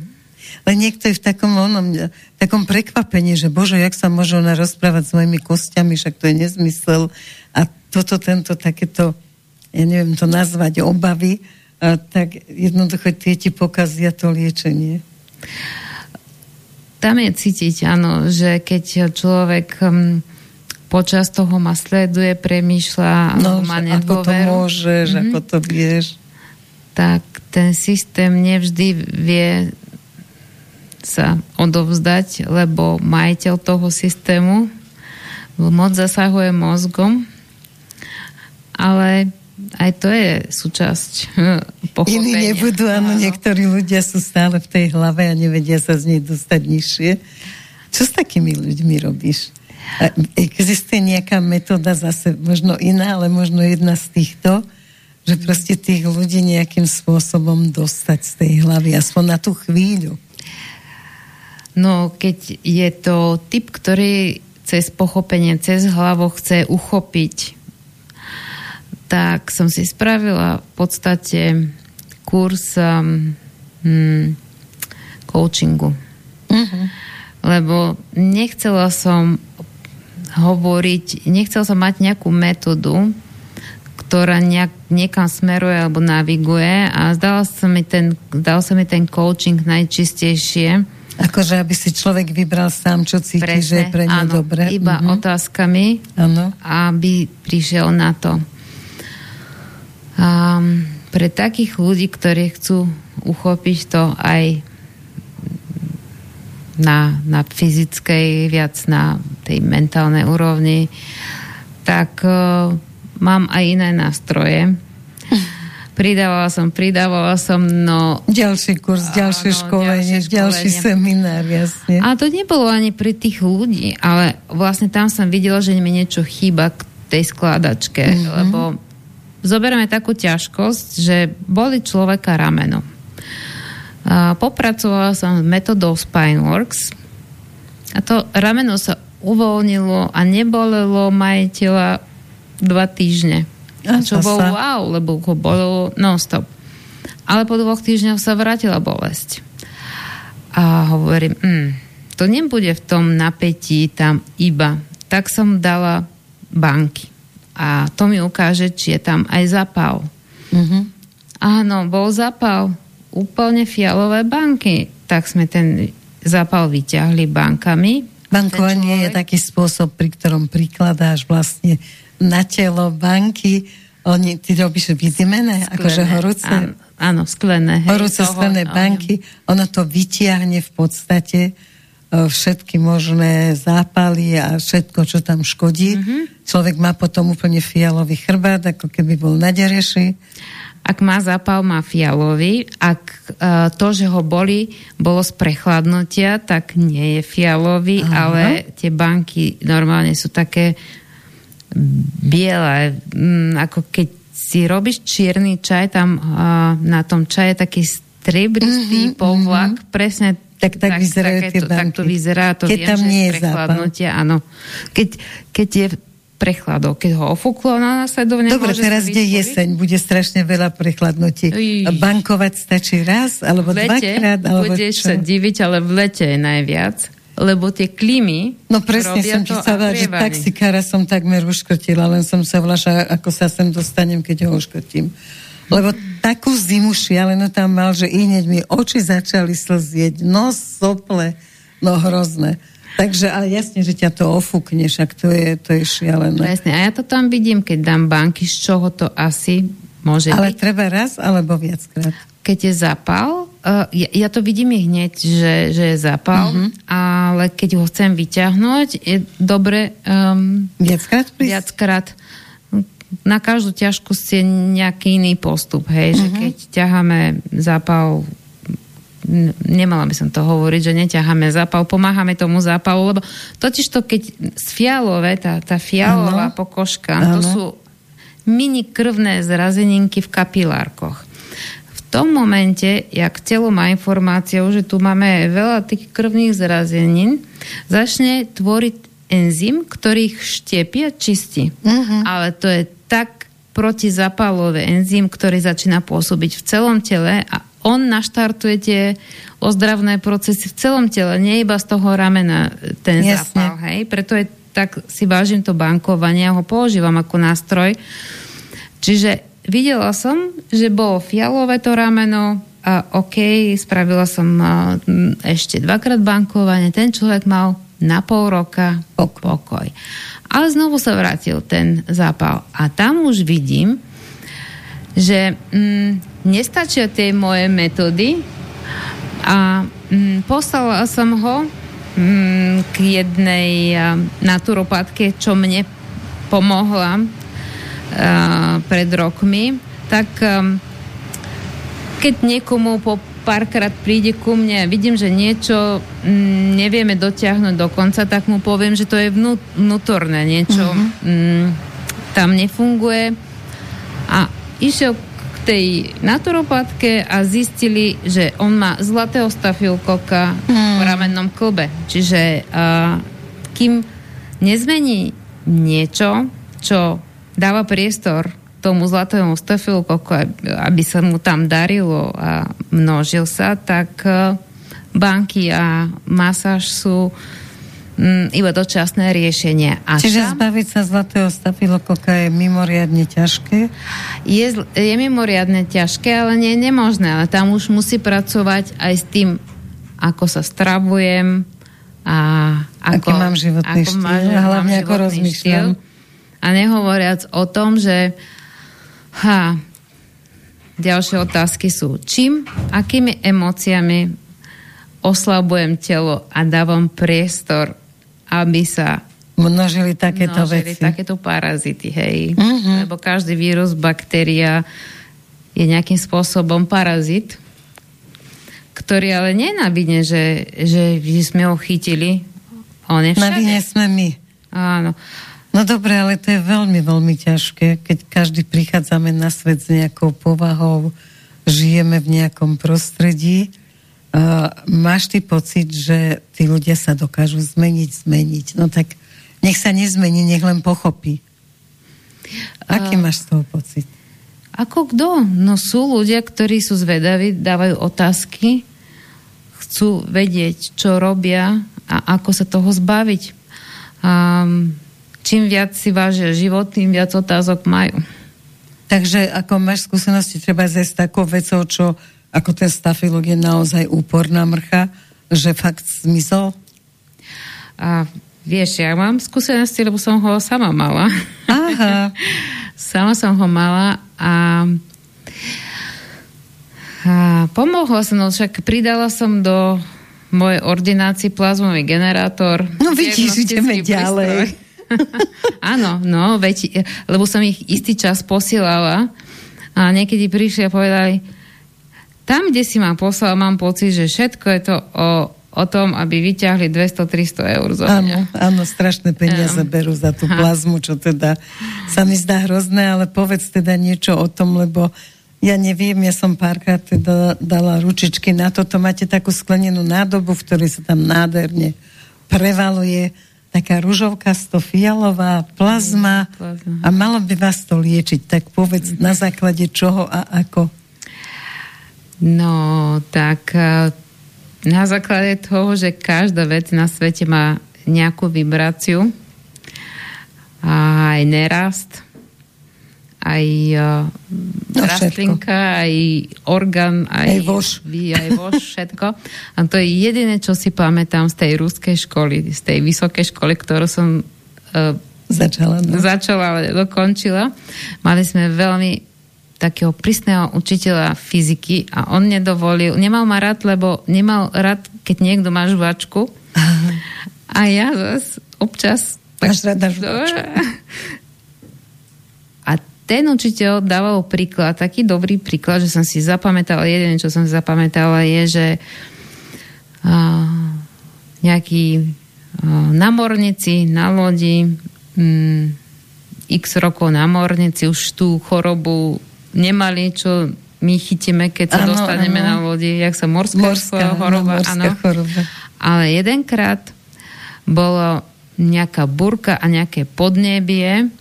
len niekto je v takom, onom, takom prekvapení, že bože, jak sa môže ona rozprávať s mojimi kostiami, však to je nezmysel. A toto, tento, takéto, ja neviem to nazvať, obavy, a tak jednoducho tie ti pokazia to liečenie tam je cítiť, áno, že keď človek um, počas toho ma sleduje, premýšľa, no, má nedôveru. Ako to môžeš, mm-hmm. ako to vieš. Tak ten systém nevždy vie sa odovzdať, lebo majiteľ toho systému moc zasahuje mozgom, ale aj to je súčasť pochopenia. Iní nebudú, áno, niektorí ľudia sú stále v tej hlave a nevedia sa z nej dostať nižšie. Čo s takými ľuďmi robíš? A existuje nejaká metóda zase, možno iná, ale možno jedna z týchto, že proste tých ľudí nejakým spôsobom dostať z tej hlavy, aspoň na tú chvíľu. No, keď je to typ, ktorý cez pochopenie, cez hlavu chce uchopiť tak som si spravila v podstate kurz um, hmm, coachingu. Uh-huh. Lebo nechcela som hovoriť, nechcela som mať nejakú metódu, ktorá nejak, niekam smeruje alebo naviguje a zdal sa mi ten, zdal sa mi ten coaching najčistejšie. Akože aby si človek vybral sám, čo cíti, Presne, že je pre ňu dobre. iba uh-huh. otázkami, ano. aby prišiel na to. A pre takých ľudí, ktorí chcú uchopiť to aj na, na fyzickej, viac na tej mentálnej úrovni, tak uh, mám aj iné nástroje. Pridávala som, pridávala som, no... Ďalší kurz, ďalšie áno, školenie, ďalšie, ďalší seminár, jasne. A to nebolo ani pri tých ľudí, ale vlastne tam som videla, že mi niečo chýba k tej skladačke, mm-hmm. lebo zoberieme takú ťažkosť, že boli človeka rameno. Popracovala som s metodou Spineworks a to rameno sa uvoľnilo a nebolelo majiteľa dva týždne. A čo bolo wow, lebo ho bolelo non-stop. Ale po dvoch týždňoch sa vrátila bolesť. A hovorím, mm, to nebude v tom napätí tam iba. Tak som dala banky a to mi ukáže, či je tam aj zapal. Mm-hmm. Áno, bol zapal. Úplne fialové banky. Tak sme ten zapal vyťahli bankami. Bankovanie je taký spôsob, pri ktorom prikladáš vlastne na telo banky. Oni, ty robíš vyzimené, akože horúce. Áno, áno sklené. Hej, horúce toho, sklené banky. Ono to vytiahne v podstate E, všetky možné zápaly a všetko, čo tam škodí. Mm-hmm. Človek má potom úplne fialový chrbát, ako keby bol na dereši. ak má zápal, má fialový. Ak uh, to, že ho boli, bolo z prechladnutia, tak nie je fialový, Aha. ale tie banky normálne sú také biele, mm, ako keď si robíš čierny čaj, tam uh, na tom čaje taký stribristý mm-hmm, povlak, mm-hmm. presne tak, tak, tak vyzerajú tie banky. Tak to vyzerá, to keď viem, tam nie je prechladnutie, áno. Keď, keď je prechladov, keď ho ofúklo na následovne... Dobre, teraz je jeseň, bude strašne veľa prechladnutí. Bankovať stačí raz, alebo v lete, dvakrát, alebo budeš čo? sa diviť, ale v lete je najviac, lebo tie klímy No presne som ti chcela, že taxikára som takmer uškrtila, len som sa vlašala, ako sa sem dostanem, keď ho uškrtím. Lebo takú zimu šialenú tam mal, že i hneď mi oči začali slzieť, nos, sople, no hrozné. Takže ale jasne, že ťa to ofúkne, však to je, to je šialené. Presne, a ja to tam vidím, keď dám banky, z čoho to asi môže ale byť. Ale treba raz alebo viackrát? Keď je zápal, uh, ja, ja to vidím i hneď, že, že je zápal, uh-huh. ale keď ho chcem vyťahnuť, je dobre... Um, viackrát prísť? Viackrát na každú ťažkosť je nejaký iný postup, hej, uh-huh. že mhm. keď ťaháme zápal nemala by som to hovoriť, že neťaháme zápal, pomáhame tomu zápalu, lebo totiž to, keď z fialové, tá, tá fialová ano. pokožka, ano. to sú mini krvné zrazeninky v kapilárkoch. V tom momente, jak telo má informáciu, že tu máme veľa tých krvných zrazenín, začne tvoriť enzym, ktorý ich a čistí. Uh-huh. Ale to je tak protizapálové enzym, ktorý začína pôsobiť v celom tele a on naštartuje tie ozdravné procesy v celom tele, nie iba z toho ramena ten Jasne. zápal, hej? Preto je tak si vážim to bankovanie a ho používam ako nástroj. Čiže videla som, že bolo fialové to rameno, a OK, spravila som ešte dvakrát bankovanie, ten človek mal na pol roka pokoj. Ale znovu sa vrátil ten zápal. A tam už vidím, že mm, nestačia tie moje metódy a mm, poslala som ho mm, k jednej uh, naturopatke, čo mne pomohla pred rokmi, tak keď niekomu po párkrát príde ku mne vidím, že niečo mm, nevieme dotiahnuť do konca, tak mu poviem, že to je vnútorné niečo. Mm-hmm. Mm, tam nefunguje. A išiel k tej naturopatke a zistili, že on má zlatého stafilkoka hmm. v ramennom klbe. Čiže uh, kým nezmení niečo, čo dáva priestor tomu zlatému stafilkoku, aby sa mu tam darilo a množil sa, tak uh, banky a masáž sú mm, iba dočasné riešenie. A Čiže tam, zbaviť sa zlatého stafilokoka je mimoriadne ťažké? Je, je mimoriadne ťažké, ale nie je nemožné. Ale tam už musí pracovať aj s tým, ako sa stravujem a ako, Aký mám životný ako štýl, mám, hlavne ako rozmýšľam. Štýl. A nehovoriac o tom, že ha, ďalšie otázky sú, čím, akými emóciami oslabujem telo a dávam priestor aby sa množili takéto množili veci. takéto parazity, hej. Uh-huh. Lebo každý vírus, baktéria je nejakým spôsobom parazit, ktorý ale nenabíne, že, že sme ho chytili. On je všade. Sme my. Áno. No dobre, ale to je veľmi, veľmi ťažké, keď každý prichádzame na svet s nejakou povahou, žijeme v nejakom prostredí Uh, máš ty pocit, že tí ľudia sa dokážu zmeniť, zmeniť? No tak nech sa nezmení, nech len pochopí. Aký uh, máš z toho pocit? Ako kto? No sú ľudia, ktorí sú zvedaví, dávajú otázky, chcú vedieť, čo robia a ako sa toho zbaviť. Um, čím viac si vážia život, tým viac otázok majú. Takže ako máš skúsenosti treba zjesť takou vecou, čo ako ten stafilok je naozaj úporná mrcha, že fakt zmizol? A vieš, ja mám skúsenosti, lebo som ho sama mala. Aha. sama som ho mala a, a pomohla som, no však pridala som do mojej ordinácii plazmový generátor. No vidíš, ideme ďalej. Áno, no, veď, lebo som ich istý čas posielala A niekedy prišli a povedali, tam, kde si ma poslal, mám pocit, že všetko je to o, o tom, aby vyťahli 200-300 eur zo mňa. Áno, áno, strašné peniaze áno. berú za tú plazmu, čo teda sa mi zdá hrozné, ale povedz teda niečo o tom, lebo ja neviem, ja som párkrát teda dala ručičky na toto. Máte takú sklenenú nádobu, v ktorej sa tam nádherne prevaluje taká ružovkasto fialová plazma, plazma a malo by vás to liečiť. Tak povedz na základe čoho a ako. No, tak e, na základe toho, že každá vec na svete má nejakú vibráciu a aj nerast, aj uh, rastlinka, aj orgán, aj, aj voš. aj voš, všetko. A to je jediné, čo si pamätám z tej ruskej školy, z tej vysokej školy, ktorú som uh, začala, no. začala, ale dokončila. Mali sme veľmi takého prísneho učiteľa fyziky a on nedovolil, nemal ma rád, lebo nemal rád, keď niekto má žvačku. A ja zase občas... Máš rada žvačku. Ten učiteľ dával príklad, taký dobrý príklad, že som si zapamätala, jeden, čo som zapamätala, je, že uh, nejakí uh, namorníci na lodi um, x rokov namorníci už tú chorobu nemali, čo my chytíme, keď sa ano, dostaneme ano. na lodi, jak sa morská, morská choroba. Morská choroba. Ale jedenkrát bolo nejaká burka a nejaké podnebie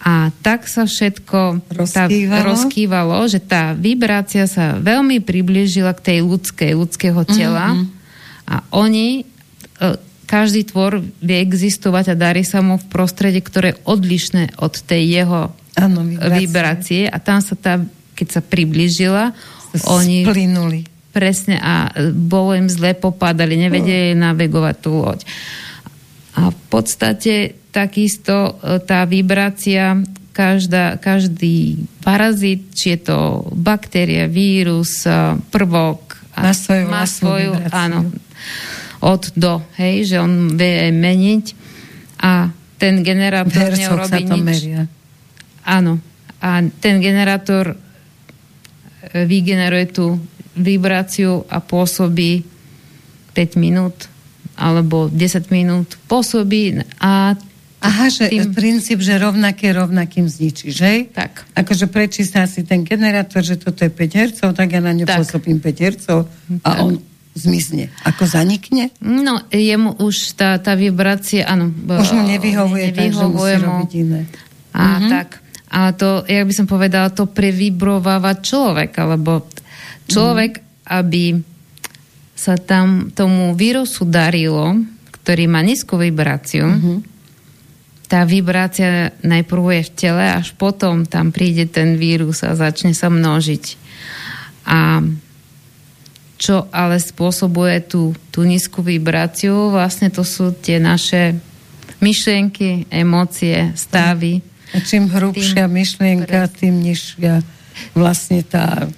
a tak sa všetko rozkývalo. Tá, rozkývalo, že tá vibrácia sa veľmi priblížila k tej ľudskej, ľudského tela mm-hmm. a oni e, každý tvor vie existovať a darí sa mu v prostredí, ktoré je odlišné od tej jeho ano, vibrácie. vibrácie a tam sa tá, keď sa približila, oni... Splinuli. Presne a bolo im zle, popadali, nevedeli oh. navigovať tú loď. A v podstate takisto e, tá vibrácia, každá, každý parazit, či je to baktéria, vírus, e, prvok, má svoju, má svoju áno, od do, hej, že on vie meniť a ten generátor neurobi nič. Meria. Áno. A ten generátor e, vygeneruje tú vibráciu a pôsobí 5 minút alebo 10 minút pôsobí a Aha, že tým... princíp, že rovnaké rovnakým zničí, že? Tak. Akože prečísla si ten generátor, že toto je 5 Hz, tak ja na tak. pôsobím 5 Hz a tak. on zmizne. Ako zanikne? No, jemu už tá, tá vibrácia, áno. Už mu nevyhovuje, nevyhovuje tak, že musí mu... robiť iné. A mm-hmm. tak. A to, jak by som povedala, to previbrováva človek, alebo človek, mm. aby sa tam tomu vírusu darilo, ktorý má nízku vibráciu, mm-hmm. tá vibrácia najprv je v tele, až potom tam príde ten vírus a začne sa množiť. A čo ale spôsobuje tú, tú nízku vibráciu, vlastne to sú tie naše myšlienky, emócie, stavy. A čím hrubšia tým, myšlienka, tým nižšia vlastne tá,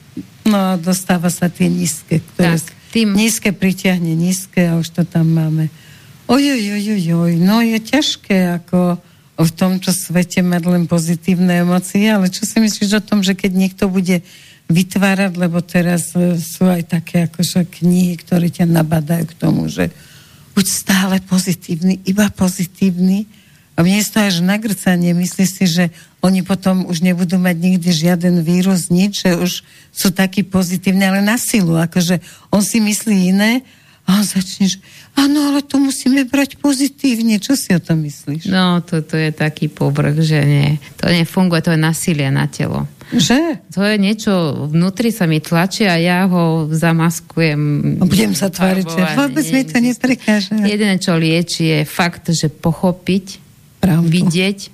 no dostáva sa tie nízke, ktoré tak, tým... nízke pritiahne nízke a už to tam máme. Ojojojojoj, no je ťažké ako v tomto svete mať len pozitívne emócie, ale čo si myslíš o tom, že keď niekto bude vytvárať, lebo teraz e, sú aj také akože knihy, ktoré ťa nabadajú k tomu, že buď stále pozitívny, iba pozitívny, a mne je to až nagrcanie. Myslí si, že oni potom už nebudú mať nikdy žiaden vírus, nič, že už sú takí pozitívni, ale na silu. Akože on si myslí iné a on začne, že áno, ale to musíme brať pozitívne. Čo si o tom myslíš? No, toto je taký povrch, že nie. To nefunguje, to je nasilie na telo. Že? To je niečo, vnútri sa mi tlačí a ja ho zamaskujem. A budem sa tváriť, že vôbec mi to neprekáže. Jediné, čo lieči, je fakt, že pochopiť, Pravdu. vidieť,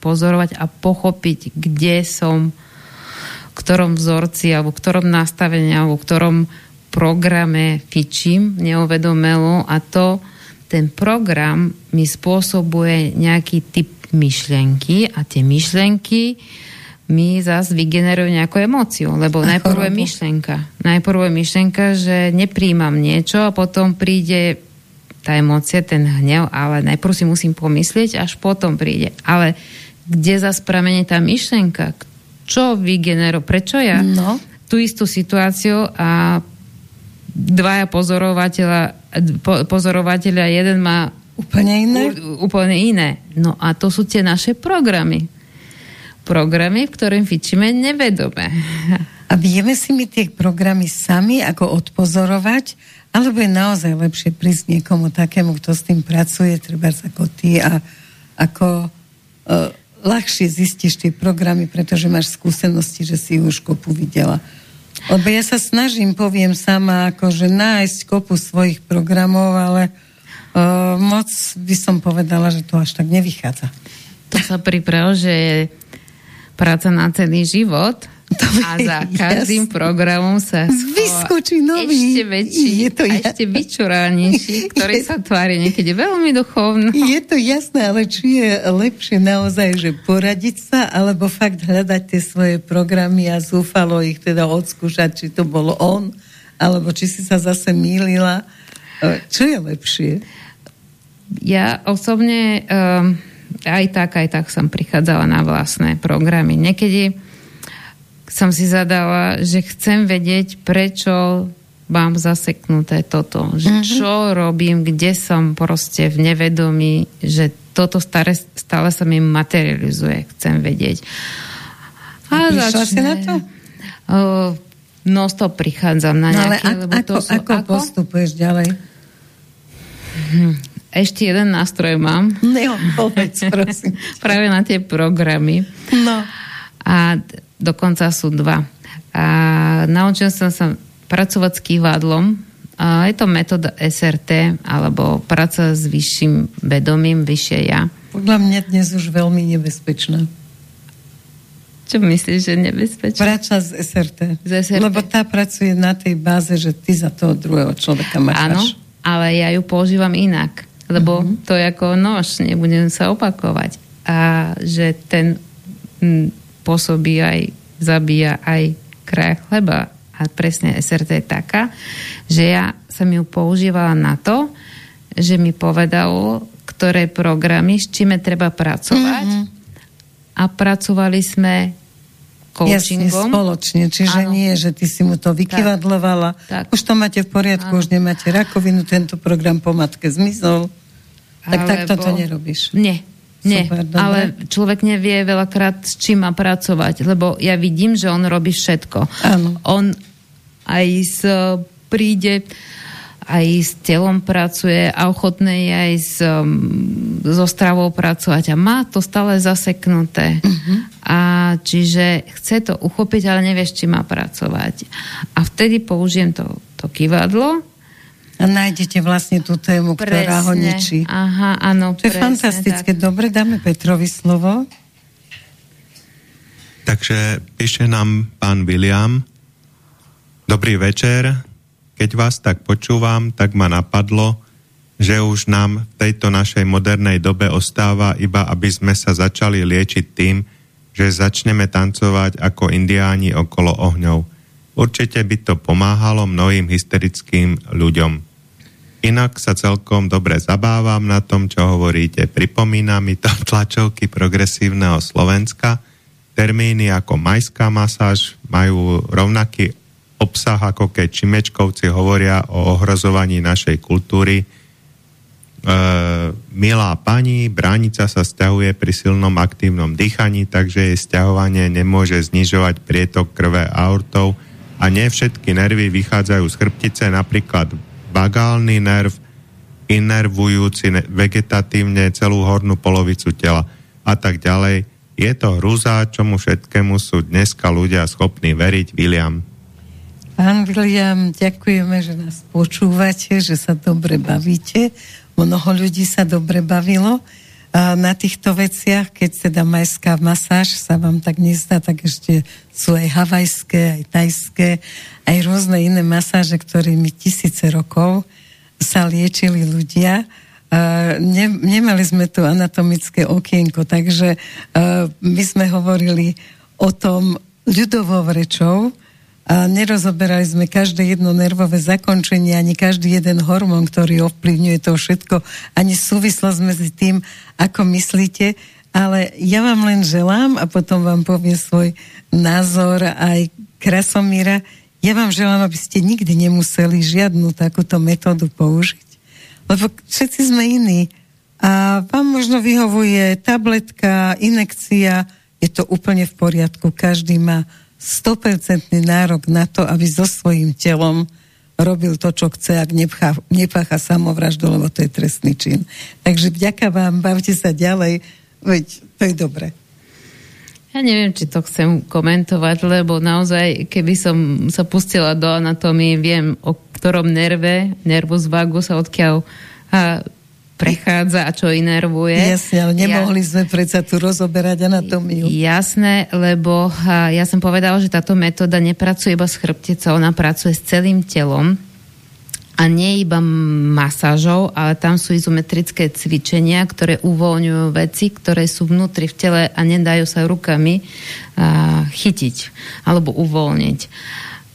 pozorovať a pochopiť, kde som, v ktorom vzorci, alebo v ktorom nastavení, alebo v ktorom programe fičím neuvedomelo a to ten program mi spôsobuje nejaký typ myšlenky a tie myšlenky mi zase vygenerujú nejakú emóciu, lebo najprv je myšlenka. Najprv je myšlenka, že nepríjmam niečo a potom príde tá emócia, ten hnev, ale najprv si musím pomyslieť, až potom príde. Ale kde zase pramene tá myšlenka? čo vygenerovalo, prečo ja No. tú istú situáciu a dvaja pozorovateľa, po, pozorovateľa, jeden má Úplne iné? u, úplne iné. No a to sú tie naše programy. Programy, v ktorým fičíme nevedome. A vieme si my tie programy sami ako odpozorovať, alebo je naozaj lepšie prísť niekomu takému, kto s tým pracuje, treba ako ty a ako uh, ľahšie zistíš tie programy, pretože máš skúsenosti, že si už kopu videla. Lebo ja sa snažím, poviem sama, akože nájsť kopu svojich programov, ale uh, moc by som povedala, že to až tak nevychádza. To sa pripravil, že je práca na celý život To a za každým jasné. programom sa schováva Vyskočí nový. ešte väčší Je to a ja- ešte vyčuranejší, ktorý Je- sa tvári niekedy veľmi duchovno. Je to jasné, ale či je lepšie naozaj, že poradiť sa, alebo fakt hľadať tie svoje programy a zúfalo ich teda odskúšať, či to bol on, alebo či si sa zase mýlila. E, Čo je lepšie? Ja osobne um, aj tak, aj tak som prichádzala na vlastné programy. Niekedy som si zadala, že chcem vedieť, prečo mám zaseknuté toto. Že Mhm. čo robím, kde som proste v nevedomí, že toto stále, stále sa mi materializuje. Chcem vedieť. A prišla si na to? Uh, no stop prichádzam na No ale nejaké, a, ako, sú, ako, postupuješ ďalej? Ešte jeden nástroj mám. No, povedz, prosím. Práve na tie programy. No. A dokonca sú dva. A naučil som sa pracovať s kývadlom. Je to metóda SRT, alebo práca s vyšším vedomím, vyššie ja. Podľa mňa dnes už veľmi nebezpečná. Čo myslíš, že nebezpečné? Práca z SRT. Z SRT. Lebo tá pracuje na tej báze, že ty za toho druhého človeka Áno, máš. ale ja ju používam inak, lebo uh-huh. to je ako nož, nebudem sa opakovať. A že ten pôsobí aj, zabíja aj kraj chleba. A presne SRT je taká, že ja som ju používala na to, že mi povedalo, ktoré programy, s čím je treba pracovať. Mhm. A pracovali sme Jasne, coachingom. spoločne. Čiže Áno. nie, že ty si mu to vykyvadlovala. Tak. Už to máte v poriadku, Áno. už nemáte rakovinu, tento program po matke zmizol. Tak takto to Alebo- nerobíš. Nie. Nie, Super, dobre. ale človek nevie veľakrát, s čím má pracovať, lebo ja vidím, že on robí všetko. Áno. On aj s, príde, aj s telom pracuje a ochotné je aj s, um, so stravou pracovať a má to stále zaseknuté. Uh-huh. A čiže chce to uchopiť, ale nevie, s čím má pracovať. A vtedy použijem to, to kývadlo. A nájdete vlastne tú tému, ktorá ho ničí. Aha, áno. To je presne fantastické. tak. Dobre, dáme Petrovi slovo. Takže píše nám pán William. Dobrý večer. Keď vás tak počúvam, tak ma napadlo, že už nám v tejto našej modernej dobe ostáva iba, aby sme sa začali liečiť tým, že začneme tancovať ako indiáni okolo ohňov. Určite by to pomáhalo mnohým hysterickým ľuďom. Inak sa celkom dobre zabávam na tom, čo hovoríte. Pripomína mi to tlačovky progresívneho Slovenska. Termíny ako majská masáž majú rovnaký obsah, ako keď Čimečkovci hovoria o ohrozovaní našej kultúry. E, milá pani, bránica sa stiahuje pri silnom aktívnom dýchaní, takže jej stiahovanie nemôže znižovať prietok krve aortov a nie všetky nervy vychádzajú z chrbtice, napríklad bagálny nerv, inervujúci ne- vegetatívne celú hornú polovicu tela a tak ďalej. Je to hrúza, čomu všetkému sú dneska ľudia schopní veriť, William. Pán William, ďakujeme, že nás počúvate, že sa dobre bavíte. Mnoho ľudí sa dobre bavilo na týchto veciach, keď teda majská masáž sa vám tak nezdá, tak ešte sú aj havajské, aj tajské, aj rôzne iné masáže, ktorými tisíce rokov sa liečili ľudia. Ne, nemali sme tu anatomické okienko, takže my sme hovorili o tom ľudovou rečou, a nerozoberali sme každé jedno nervové zakončenie, ani každý jeden hormón, ktorý ovplyvňuje to všetko, ani súvislosť medzi tým, ako myslíte. ale ja vám len želám a potom vám povie svoj názor aj Krasomíra. Ja vám želám, aby ste nikdy nemuseli žiadnu takúto metódu použiť. Lebo všetci sme iní. A vám možno vyhovuje tabletka, inekcia, je to úplne v poriadku. Každý má 100% nárok na to, aby so svojím telom robil to, čo chce, ak nepchá, nepácha samovraždu, lebo to je trestný čin. Takže vďaka vám, bavte sa ďalej, veď to je dobre. Ja neviem, či to chcem komentovať, lebo naozaj, keby som sa pustila do anatómie, viem, o ktorom nerve, nervus vagus a odkiaľ a prechádza a čo inervuje. Jasne, ale nemohli ja, sme predsa tu rozoberať anatómiu. Jasné, lebo ja som povedala, že táto metóda nepracuje iba s chrbticou, ona pracuje s celým telom a nie iba masážou, ale tam sú izometrické cvičenia, ktoré uvoľňujú veci, ktoré sú vnútri v tele a nedajú sa rukami a, chytiť alebo uvoľniť.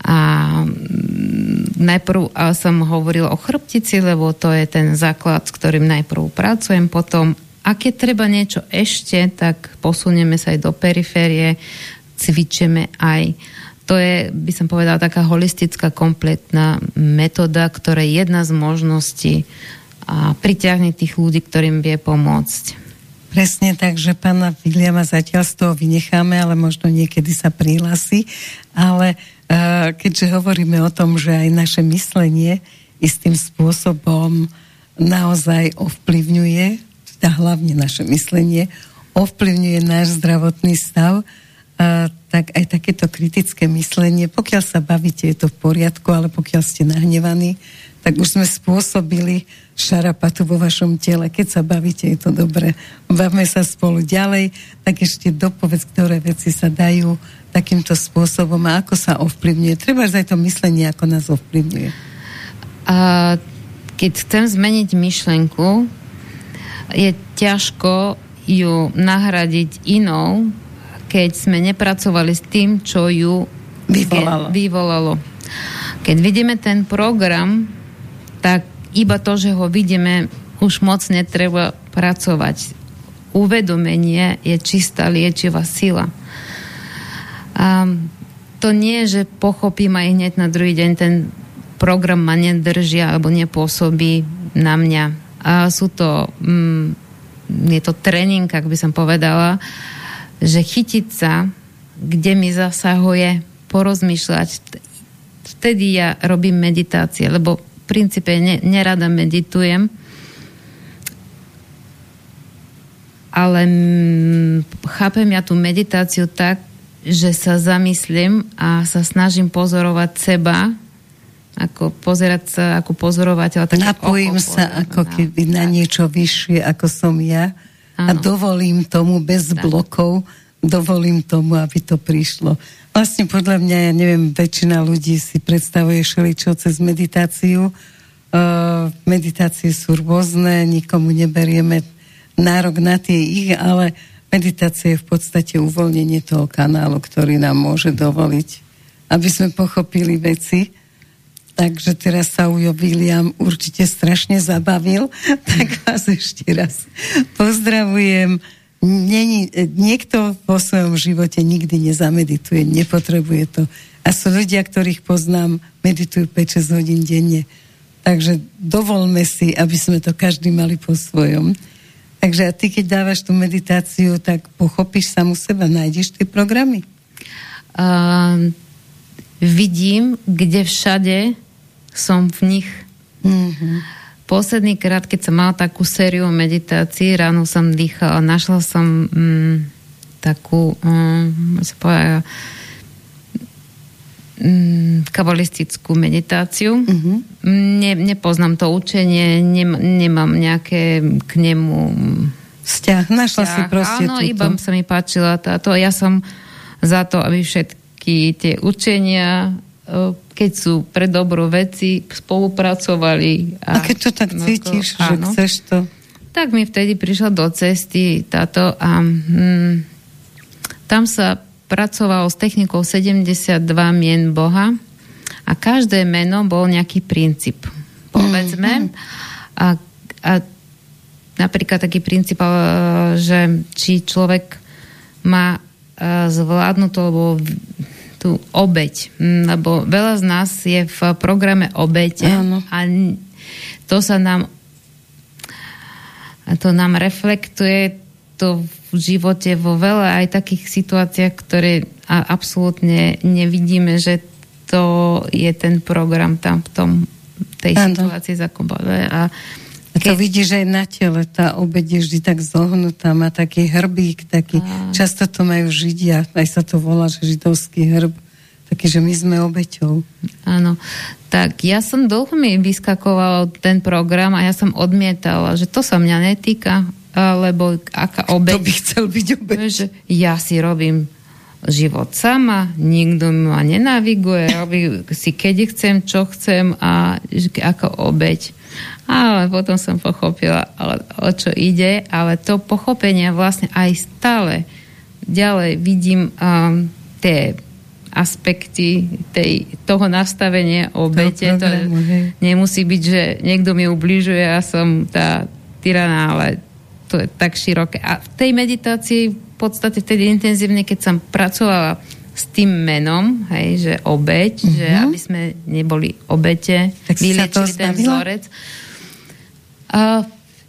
A mm, najprv som hovoril o chrbtici, lebo to je ten základ, s ktorým najprv pracujem, potom ak je treba niečo ešte, tak posunieme sa aj do periférie, cvičeme aj. To je, by som povedala, taká holistická, kompletná metóda, ktorá je jedna z možností a pritiahne tých ľudí, ktorým vie pomôcť. Presne tak, že pána Viliama zatiaľ z toho vynecháme, ale možno niekedy sa prihlási. Ale keďže hovoríme o tom, že aj naše myslenie istým spôsobom naozaj ovplyvňuje, teda hlavne naše myslenie, ovplyvňuje náš zdravotný stav, tak aj takéto kritické myslenie, pokiaľ sa bavíte, je to v poriadku, ale pokiaľ ste nahnevaní, tak už sme spôsobili šarapatu vo vašom tele. Keď sa bavíte, je to dobré. Bavme sa spolu ďalej, tak ešte dopovedz, ktoré veci sa dajú takýmto spôsobom a ako sa ovplyvňuje. Treba aj to myslenie, ako nás ovplyvňuje. A keď chcem zmeniť myšlenku, je ťažko ju nahradiť inou, keď sme nepracovali s tým, čo ju vyvolalo. vyvolalo. Keď vidíme ten program, tak iba to, že ho vidíme, už moc netreba pracovať. Uvedomenie je čistá liečivá sila. A to nie, že pochopím aj hneď na druhý deň ten program ma nedržia alebo nepôsobí na mňa. A sú to, mm, je to tréning, ak by som povedala, že chytiť sa, kde mi zasahuje, porozmýšľať. Vtedy ja robím meditácie, lebo princípe ne, nerada meditujem, ale chápem ja tú meditáciu tak, že sa zamyslím a sa snažím pozorovať seba, ako pozerať sa ako pozorovateľ. Tak Napojím oko, sa ako keby na niečo vyššie, ako som ja ano. a dovolím tomu bez tak. blokov, dovolím tomu, aby to prišlo. Vlastne podľa mňa, ja neviem, väčšina ľudí si predstavuje šeličo cez meditáciu. Uh, meditácie sú rôzne, nikomu neberieme nárok na tie ich, ale Meditácia je v podstate uvoľnenie toho kanálu, ktorý nám môže dovoliť, aby sme pochopili veci. Takže teraz sa Ujo William určite strašne zabavil, tak vás ešte raz pozdravujem. Není, niekto vo svojom živote nikdy nezamedituje, nepotrebuje to. A sú ľudia, ktorých poznám, meditujú 5-6 hodín denne. Takže dovolme si, aby sme to každý mali po svojom. Takže a ty, keď dávaš tú meditáciu, tak pochopíš samu seba, nájdeš tie programy? Uh, vidím, kde všade som v nich. Mm-hmm. Posledný krát, keď som mala takú sériu meditácií, ráno som dýchala, našla som mm, takú, um, sa povedala, Mm, kabalistickú meditáciu. Uh-huh. Ne, nepoznám to učenie, ne, nemám nejaké k nemu vzťah. Našla vzťah. si proste Áno, túto. iba sa mi páčila táto. Ja som za to, aby všetky tie učenia, keď sú pre dobro veci, spolupracovali. A, a keď to tak no, cítiš, to, že áno, chceš to? Tak mi vtedy prišla do cesty táto a hm, tam sa pracoval s technikou 72 mien Boha a každé meno bol nejaký princíp. Povedzme. Mm-hmm. A, a napríklad taký princíp, že či človek má zvládnutú alebo tú obeď. Lebo veľa z nás je v programe obete Áno. a to sa nám to nám reflektuje to v živote vo veľa aj takých situáciách, ktoré absolútne nevidíme, že to je ten program tam v tom tej ano. situácii zakombované. A keď... to vidíš aj na tele, tá obeď je vždy tak zohnutá, má taký hrbík, taký, a... často to majú Židia, aj sa to volá, že židovský hrb, taký, že my sme obeťou. Áno, tak ja som dlho mi vyskakoval ten program a ja som odmietala, že to sa mňa netýka, lebo aká obeť... To by chcel byť obeť. Že ja si robím život sama, nikto ma nenaviguje, robím si keď chcem, čo chcem a ako obeď. Ale potom som pochopila, o čo ide, ale to pochopenie vlastne aj stále ďalej vidím um, tie aspekty tej, toho nastavenia obete. To, nemusí byť, že niekto mi ubližuje a som tá tyrana, ale to je tak široké. A v tej meditácii v podstate vtedy intenzívne, keď som pracovala s tým menom, hej, že obeť, mm-hmm. že aby sme neboli obete, vyliečili ten vzorec. A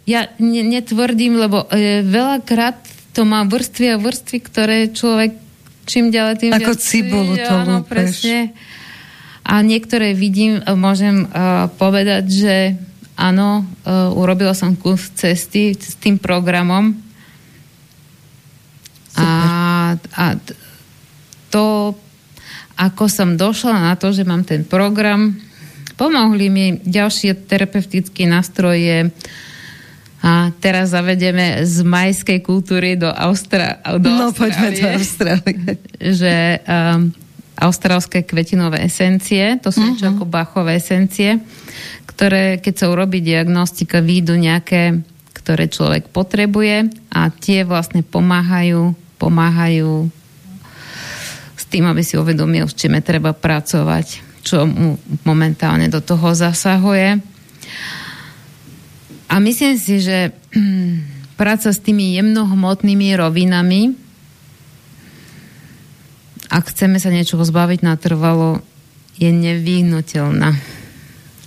ja ne, netvrdím, lebo e, veľakrát to má vrstvy a vrstvy, ktoré človek čím ďalej tým Ako viac... cibulu to áno, presne. A niektoré vidím, môžem uh, povedať, že áno, uh, urobila som kus cesty s tým programom. A, a to, ako som došla na to, že mám ten program, pomohli mi ďalšie terapeutické nástroje a teraz zavedeme z majskej kultúry do, Austra- do no, Austrálie. poďme do Austrálie. Že um, austrálske kvetinové esencie, to sú uh-huh. niečo ako bachové esencie, ktoré, keď sa urobí diagnostika, výjdu nejaké, ktoré človek potrebuje a tie vlastne pomáhajú, pomáhajú s tým, aby si uvedomil, s čím je treba pracovať, čo mu momentálne do toho zasahuje. A myslím si, že práca s tými jemnohmotnými rovinami, ak chceme sa niečoho zbaviť natrvalo, je nevyhnutelná.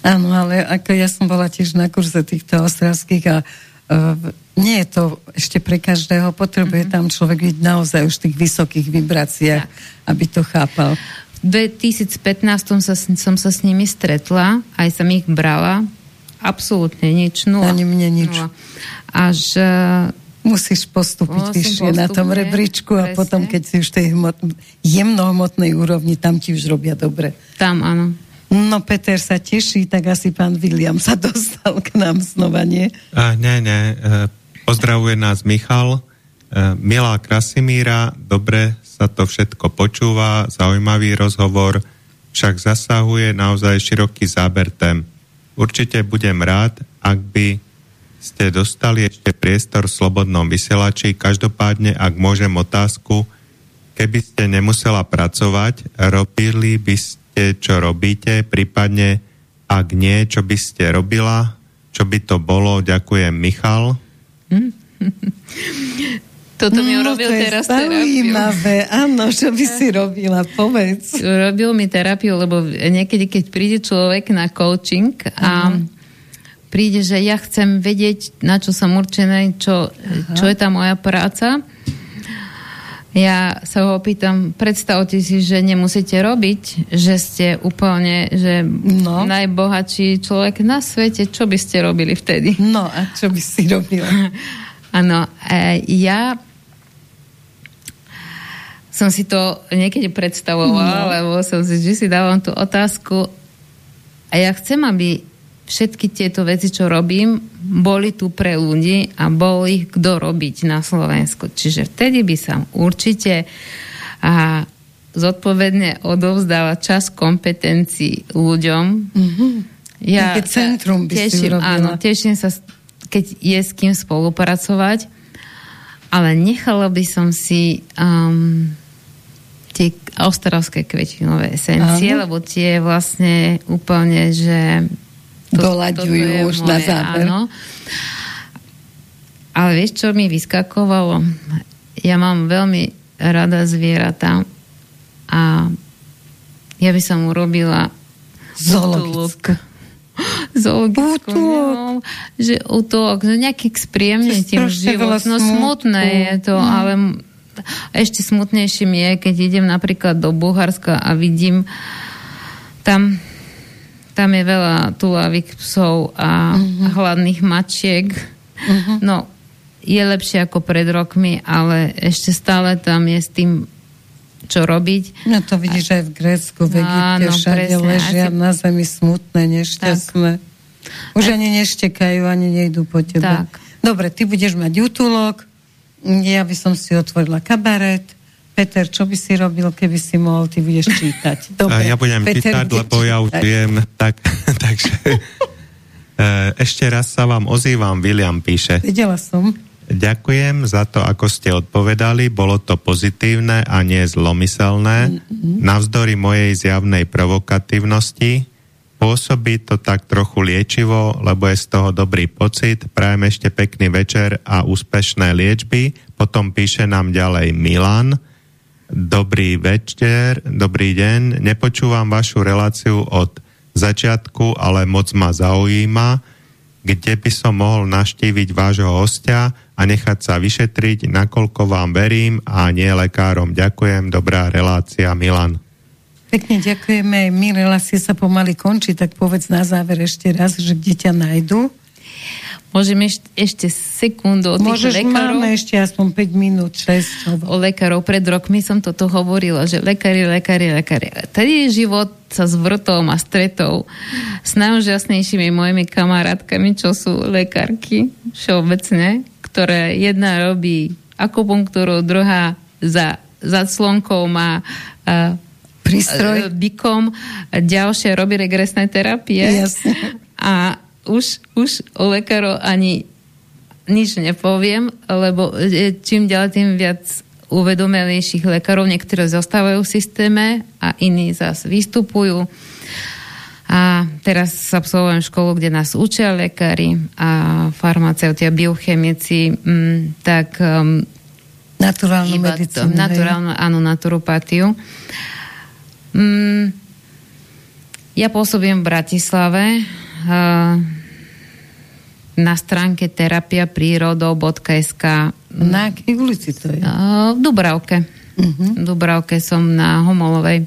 Áno, ale ako ja som bola tiež na kurze týchto austrálskych a uh, nie je to ešte pre každého, potrebuje mm-hmm. tam človek byť naozaj už v tých vysokých vibráciách, tak. aby to chápal. V 2015 sa, som sa s nimi stretla, aj som ich brala, absolútne nič, nula. Ani mne nič. Nula. Až uh, Musíš postúpiť vyššie na tom rebríčku a presne. potom, keď si už tej hmot, jemnohmotnej úrovni, tam ti už robia dobre. Tam, áno. No Peter sa teší, tak asi pán William sa dostal k nám znova, nie? A, nie, nie. E, pozdravuje nás Michal. E, milá Krasimíra, dobre sa to všetko počúva, zaujímavý rozhovor, však zasahuje naozaj široký záber tém. Určite budem rád, ak by ste dostali ešte priestor v slobodnom vysielači. Každopádne, ak môžem otázku, keby ste nemusela pracovať, robili by ste čo robíte, prípadne ak nie, čo by ste robila, čo by to bolo. Ďakujem, Michal. Toto mi no, urobil to teraz zaujímavé. terapiu. Áno, čo by si robila, povedz. Robil mi terapiu, lebo niekedy, keď príde človek na coaching a uh-huh. príde, že ja chcem vedieť, na čo som určený, čo, čo je tá moja práca, ja sa ho opýtam, predstavte si, že nemusíte robiť, že ste úplne, že no. najbohatší človek na svete, čo by ste robili vtedy? No a čo by si robila? Áno, e, ja som si to niekedy predstavovala, no. lebo som si že si dávam tú otázku a ja chcem, aby všetky tieto veci, čo robím, boli tu pre ľudí a bol ich kto robiť na Slovensku. Čiže vtedy by som určite a zodpovedne odovzdala čas kompetencií ľuďom. Mm-hmm. Ja Také centrum by teším, si Áno, teším sa, keď je s kým spolupracovať, ale nechala by som si um, tie australské kvetinové esencie, áno. lebo tie vlastne úplne, že to, doľaďujú už moje, na záver. Áno. Ale vieš, čo mi vyskakovalo? Ja mám veľmi rada zvieratá a ja by som urobila Zoologické. Zoologickú. Útulok. Že útulok, no nejaký spríjemne tým život. No smutné je to, Ale ešte smutnejšie mi je, keď idem napríklad do Bulharska a vidím tam tam je veľa tulavých psov a Mhm. hladných mačiek. No, je lepšie ako pred rokmi, ale ešte stále tam je s tým čo robiť. No to vidíš aj v Grécku, v Egypte, Áno, všade presne. ležia Asi- na zemi smutné, nešťastné. Už ani neštekajú, ani nejdú po tebe. Tak. Dobre, ty budeš mať útulok, ja by som si otvorila kabaret. Peter, čo by si robil, keby si mohol, ty budeš čítať. Dobre, ja budem Peter čítať, lebo ja už viem, tak, takže e, ešte raz sa vám ozývam, William píše. Vedela som. Ďakujem za to, ako ste odpovedali. Bolo to pozitívne a nie zlomyselné. Navzdory mojej zjavnej provokatívnosti pôsobí to tak trochu liečivo, lebo je z toho dobrý pocit. Prajem ešte pekný večer a úspešné liečby. Potom píše nám ďalej Milan. Dobrý večer, dobrý deň. Nepočúvam vašu reláciu od začiatku, ale moc ma zaujíma, kde by som mohol naštíviť vášho hostia a nechať sa vyšetriť, nakoľko vám verím a nie lekárom. Ďakujem, dobrá relácia, Milan. Pekne ďakujeme. My relácie sa pomaly končí, tak povedz na záver ešte raz, že kde ťa nájdu. Môžem ešte, ešte sekundu Môžeš, tých lekárov. máme ešte aspoň 5 minút, 6. o lekárov. Pred rokmi som toto hovorila, že lekári, lekári, lekári. Tady je život sa zvrtol a stretol s najúžasnejšími mojimi kamarátkami, čo sú lekárky všeobecne, ktoré jedna robí akupunktúru, druhá za, za slonkou má uh, Prístroj. bykom, ďalšia robí regresné terapie. Jasne. A už, už o lekárov ani nič nepoviem, lebo e, čím ďalej, tým viac uvedomelejších lekárov, niektoré zostávajú v systéme a iní zase vystupujú. A teraz absolvujem školu, kde nás učia lekári a farmaceuti a biochemici, mm, tak um, Naturálnu medicínu. naturálnu, áno, naturopatiu. Mm, ja pôsobím v Bratislave uh, na stránke terapiaprírodou.sk Na akej ulici to je? uh, v Dubravke. V Dubravke som na Homolovej.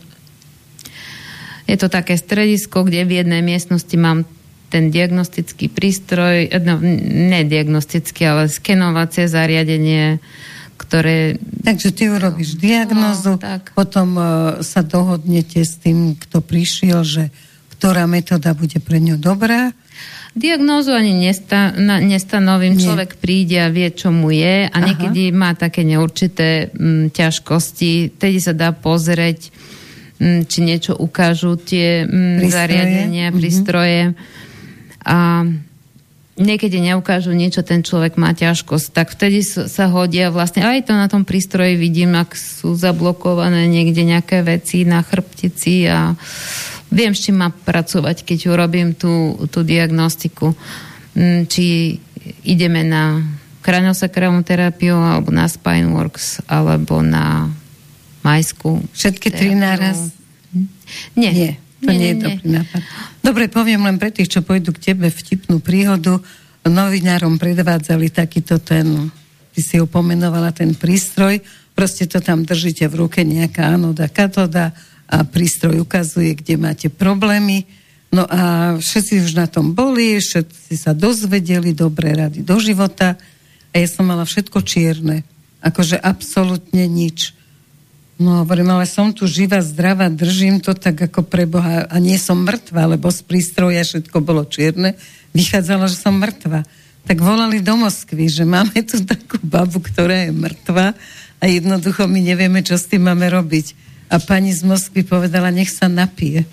Je to také stredisko, kde v jednej miestnosti mám ten diagnostický prístroj, no, ne diagnostický, ale skenovacie zariadenie, ktoré Takže ty urobíš diagnozu, No, tak. potom uh, sa dohodnete s tým, kto prišiel, že ktorá metóda bude pre ňo dobrá. Diagnózu ani nesta, na, nestanovím. Nie. Človek príde a vie, čo mu je a Aha. niekedy má také neurčité mm, ťažkosti. Tedy sa dá pozrieť, mm, či niečo ukážu tie mm, Prístroje. zariadenia, Mhm. prístroje. A niekedy neukážu niečo, ten človek má ťažkosť, tak vtedy sa hodia vlastne, aj to na tom prístroji vidím, ak sú zablokované niekde nejaké veci na chrbtici a viem, s čím má pracovať, keď urobím tú, tú diagnostiku. Mm, Či ideme na kraniosakrálnu terapiu, alebo na Spineworks, alebo na majskú. Všetky tri terapiu. naraz? Nie. Nie, to nie, nie je dobrý nápad. Dobre, poviem len pre tých, čo pôjdu k tebe vtipnú príhodu. Novinárom predvádzali takýto ten, ty si ho pomenovala, ten prístroj, proste to tam držíte v ruke, nejaká anoda, katoda a prístroj ukazuje, kde máte problémy. No a všetci už na tom boli, všetci sa dozvedeli dobré rady do života a ja som mala všetko čierne. Akože absolútne nič. No hovorím, ale som tu živá, zdravá, držím to tak ako pre Boha a nie som mŕtva, lebo z prístroja všetko bolo čierne. Vychádzalo, že som mŕtva. Tak volali do Moskvy, že máme tu takú babu, ktorá je mŕtva a jednoducho my nevieme, čo s tým máme robiť. A pani z Moskvy povedala, nech sa napije.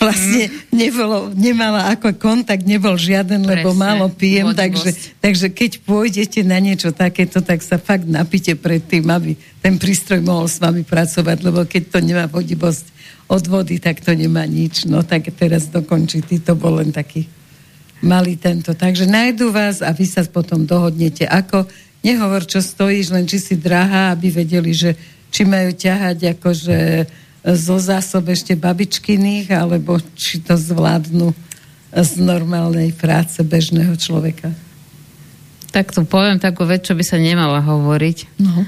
Vlastne nebolo, nemala ako kontakt, nebol žiaden, lebo Presne, málo pijem, takže, takže keď pôjdete na niečo takéto, tak sa fakt napite pred tým, aby ten prístroj mohol s vami pracovať, lebo keď to nemá vodivosť od vody, tak to nemá nič. No tak teraz dokončí, ty to bol len taký mali tento. Takže nájdu vás a vy sa potom dohodnete, ako nehovor, čo stojíš, len či si drahá, aby vedeli, že či majú ťahať akože zo zásob ešte babičkyných, alebo či to zvládnu z normálnej práce bežného človeka. Tak to poviem takú vec, čo by sa nemala hovoriť. No.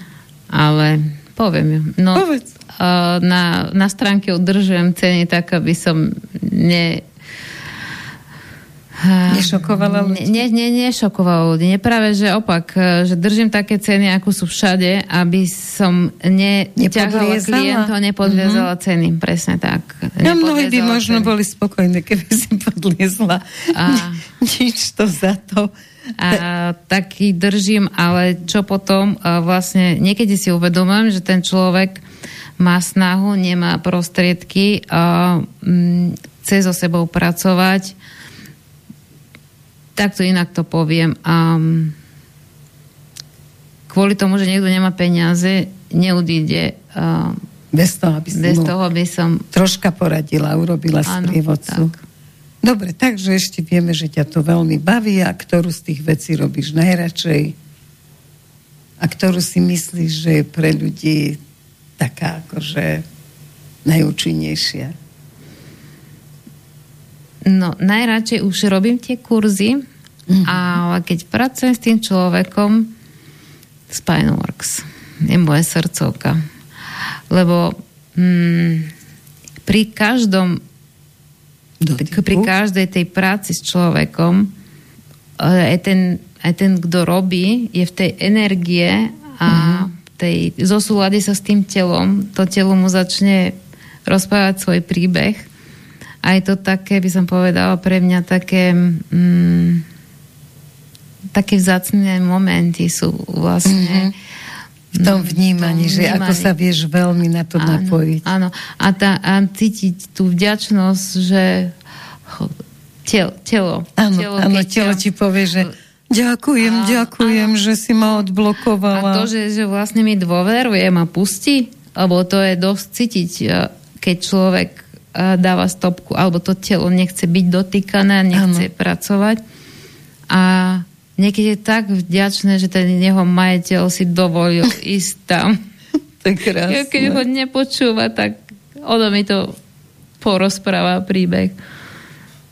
Ale poviem ju. No, Povedz. Na, na stránke udržujem ceny tak, aby som ne, Nešokovala ľudí? Nie, nie, nešokovala ľudí. Práve, že opak, e, že držím také ceny, ako sú všade, aby som neťahala klientov, nepodviezala uh-huh. ceny. Presne tak. No mnohí by možno ceny. boli spokojní, keby si podliezla. A... Nič to za to. A taký držím, ale čo potom vlastne niekedy si uvedomujem, že ten človek má snahu, nemá prostriedky, a, m, chce so sebou pracovať, takto inak to poviem. A kvôli tomu, že niekto nemá peniaze, neudíde uh, bez toho, aby som, bez toho, aby som troška poradila, urobila sprievodcu. Dobre, takže ešte vieme, že ťa to veľmi baví a ktorú z tých vecí robíš najradšej a ktorú si myslíš, že je pre ľudí taká akože najúčinnejšia. No, najradšej už robím tie kurzy, mm-hmm. ale keď pracujem s tým človekom, Spineworks je moje srdcovka. Lebo mm, pri každom Dotyku. pri každej tej práci s človekom aj ten, aj ten, kto robí, je v tej energie a mm-hmm. tej, zosúlade sa s tým telom, to telo mu začne rozprávať svoj príbeh a je to také, by som povedala, pre mňa také mm, také vzácné momenty sú vlastne mm-hmm. V tom vnímaní, tom že vnímaní. ako sa vieš veľmi na to áno, napojiť. Áno, a, tá, a cítiť tú vďačnosť, že telo, telo, áno, telo, áno, telo ti povie, že ďakujem, a, ďakujem, áno. že si ma odblokovala. A to, že, že vlastne mi dôveruje, ma pustí, alebo to je dosť cítiť, keď človek dáva stopku, alebo to telo nechce byť dotýkané, nechce ano. pracovať. A niekedy je tak vďačné, že ten jeho majiteľ si dovolil ísť tam. to je krásne. Keď ho nepočúva, tak ono mi to porozpráva príbeh.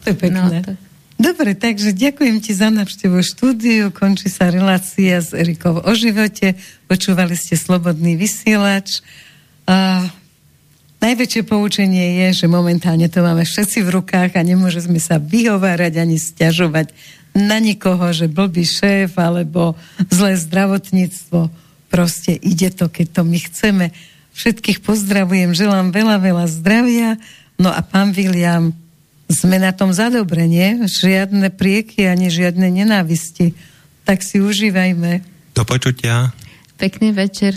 To je pekné. No, tak. Dobre, takže ďakujem ti za návštevu štúdiu. Končí sa relácia s Erikou o živote. Počúvali ste Slobodný vysielač. Uh, Najväčšie poučenie je, že momentálne to máme všetci v rukách a nemôžeme sa vyhovárať ani stiažovať na nikoho, že blbý šéf alebo zlé zdravotníctvo. Proste ide to, keď to my chceme. Všetkých pozdravujem, želám veľa, veľa zdravia. No a pán William, sme na tom zadobrenie, Žiadne prieky ani žiadne nenávisti. Tak si užívajme. Do počutia. Pekný večer.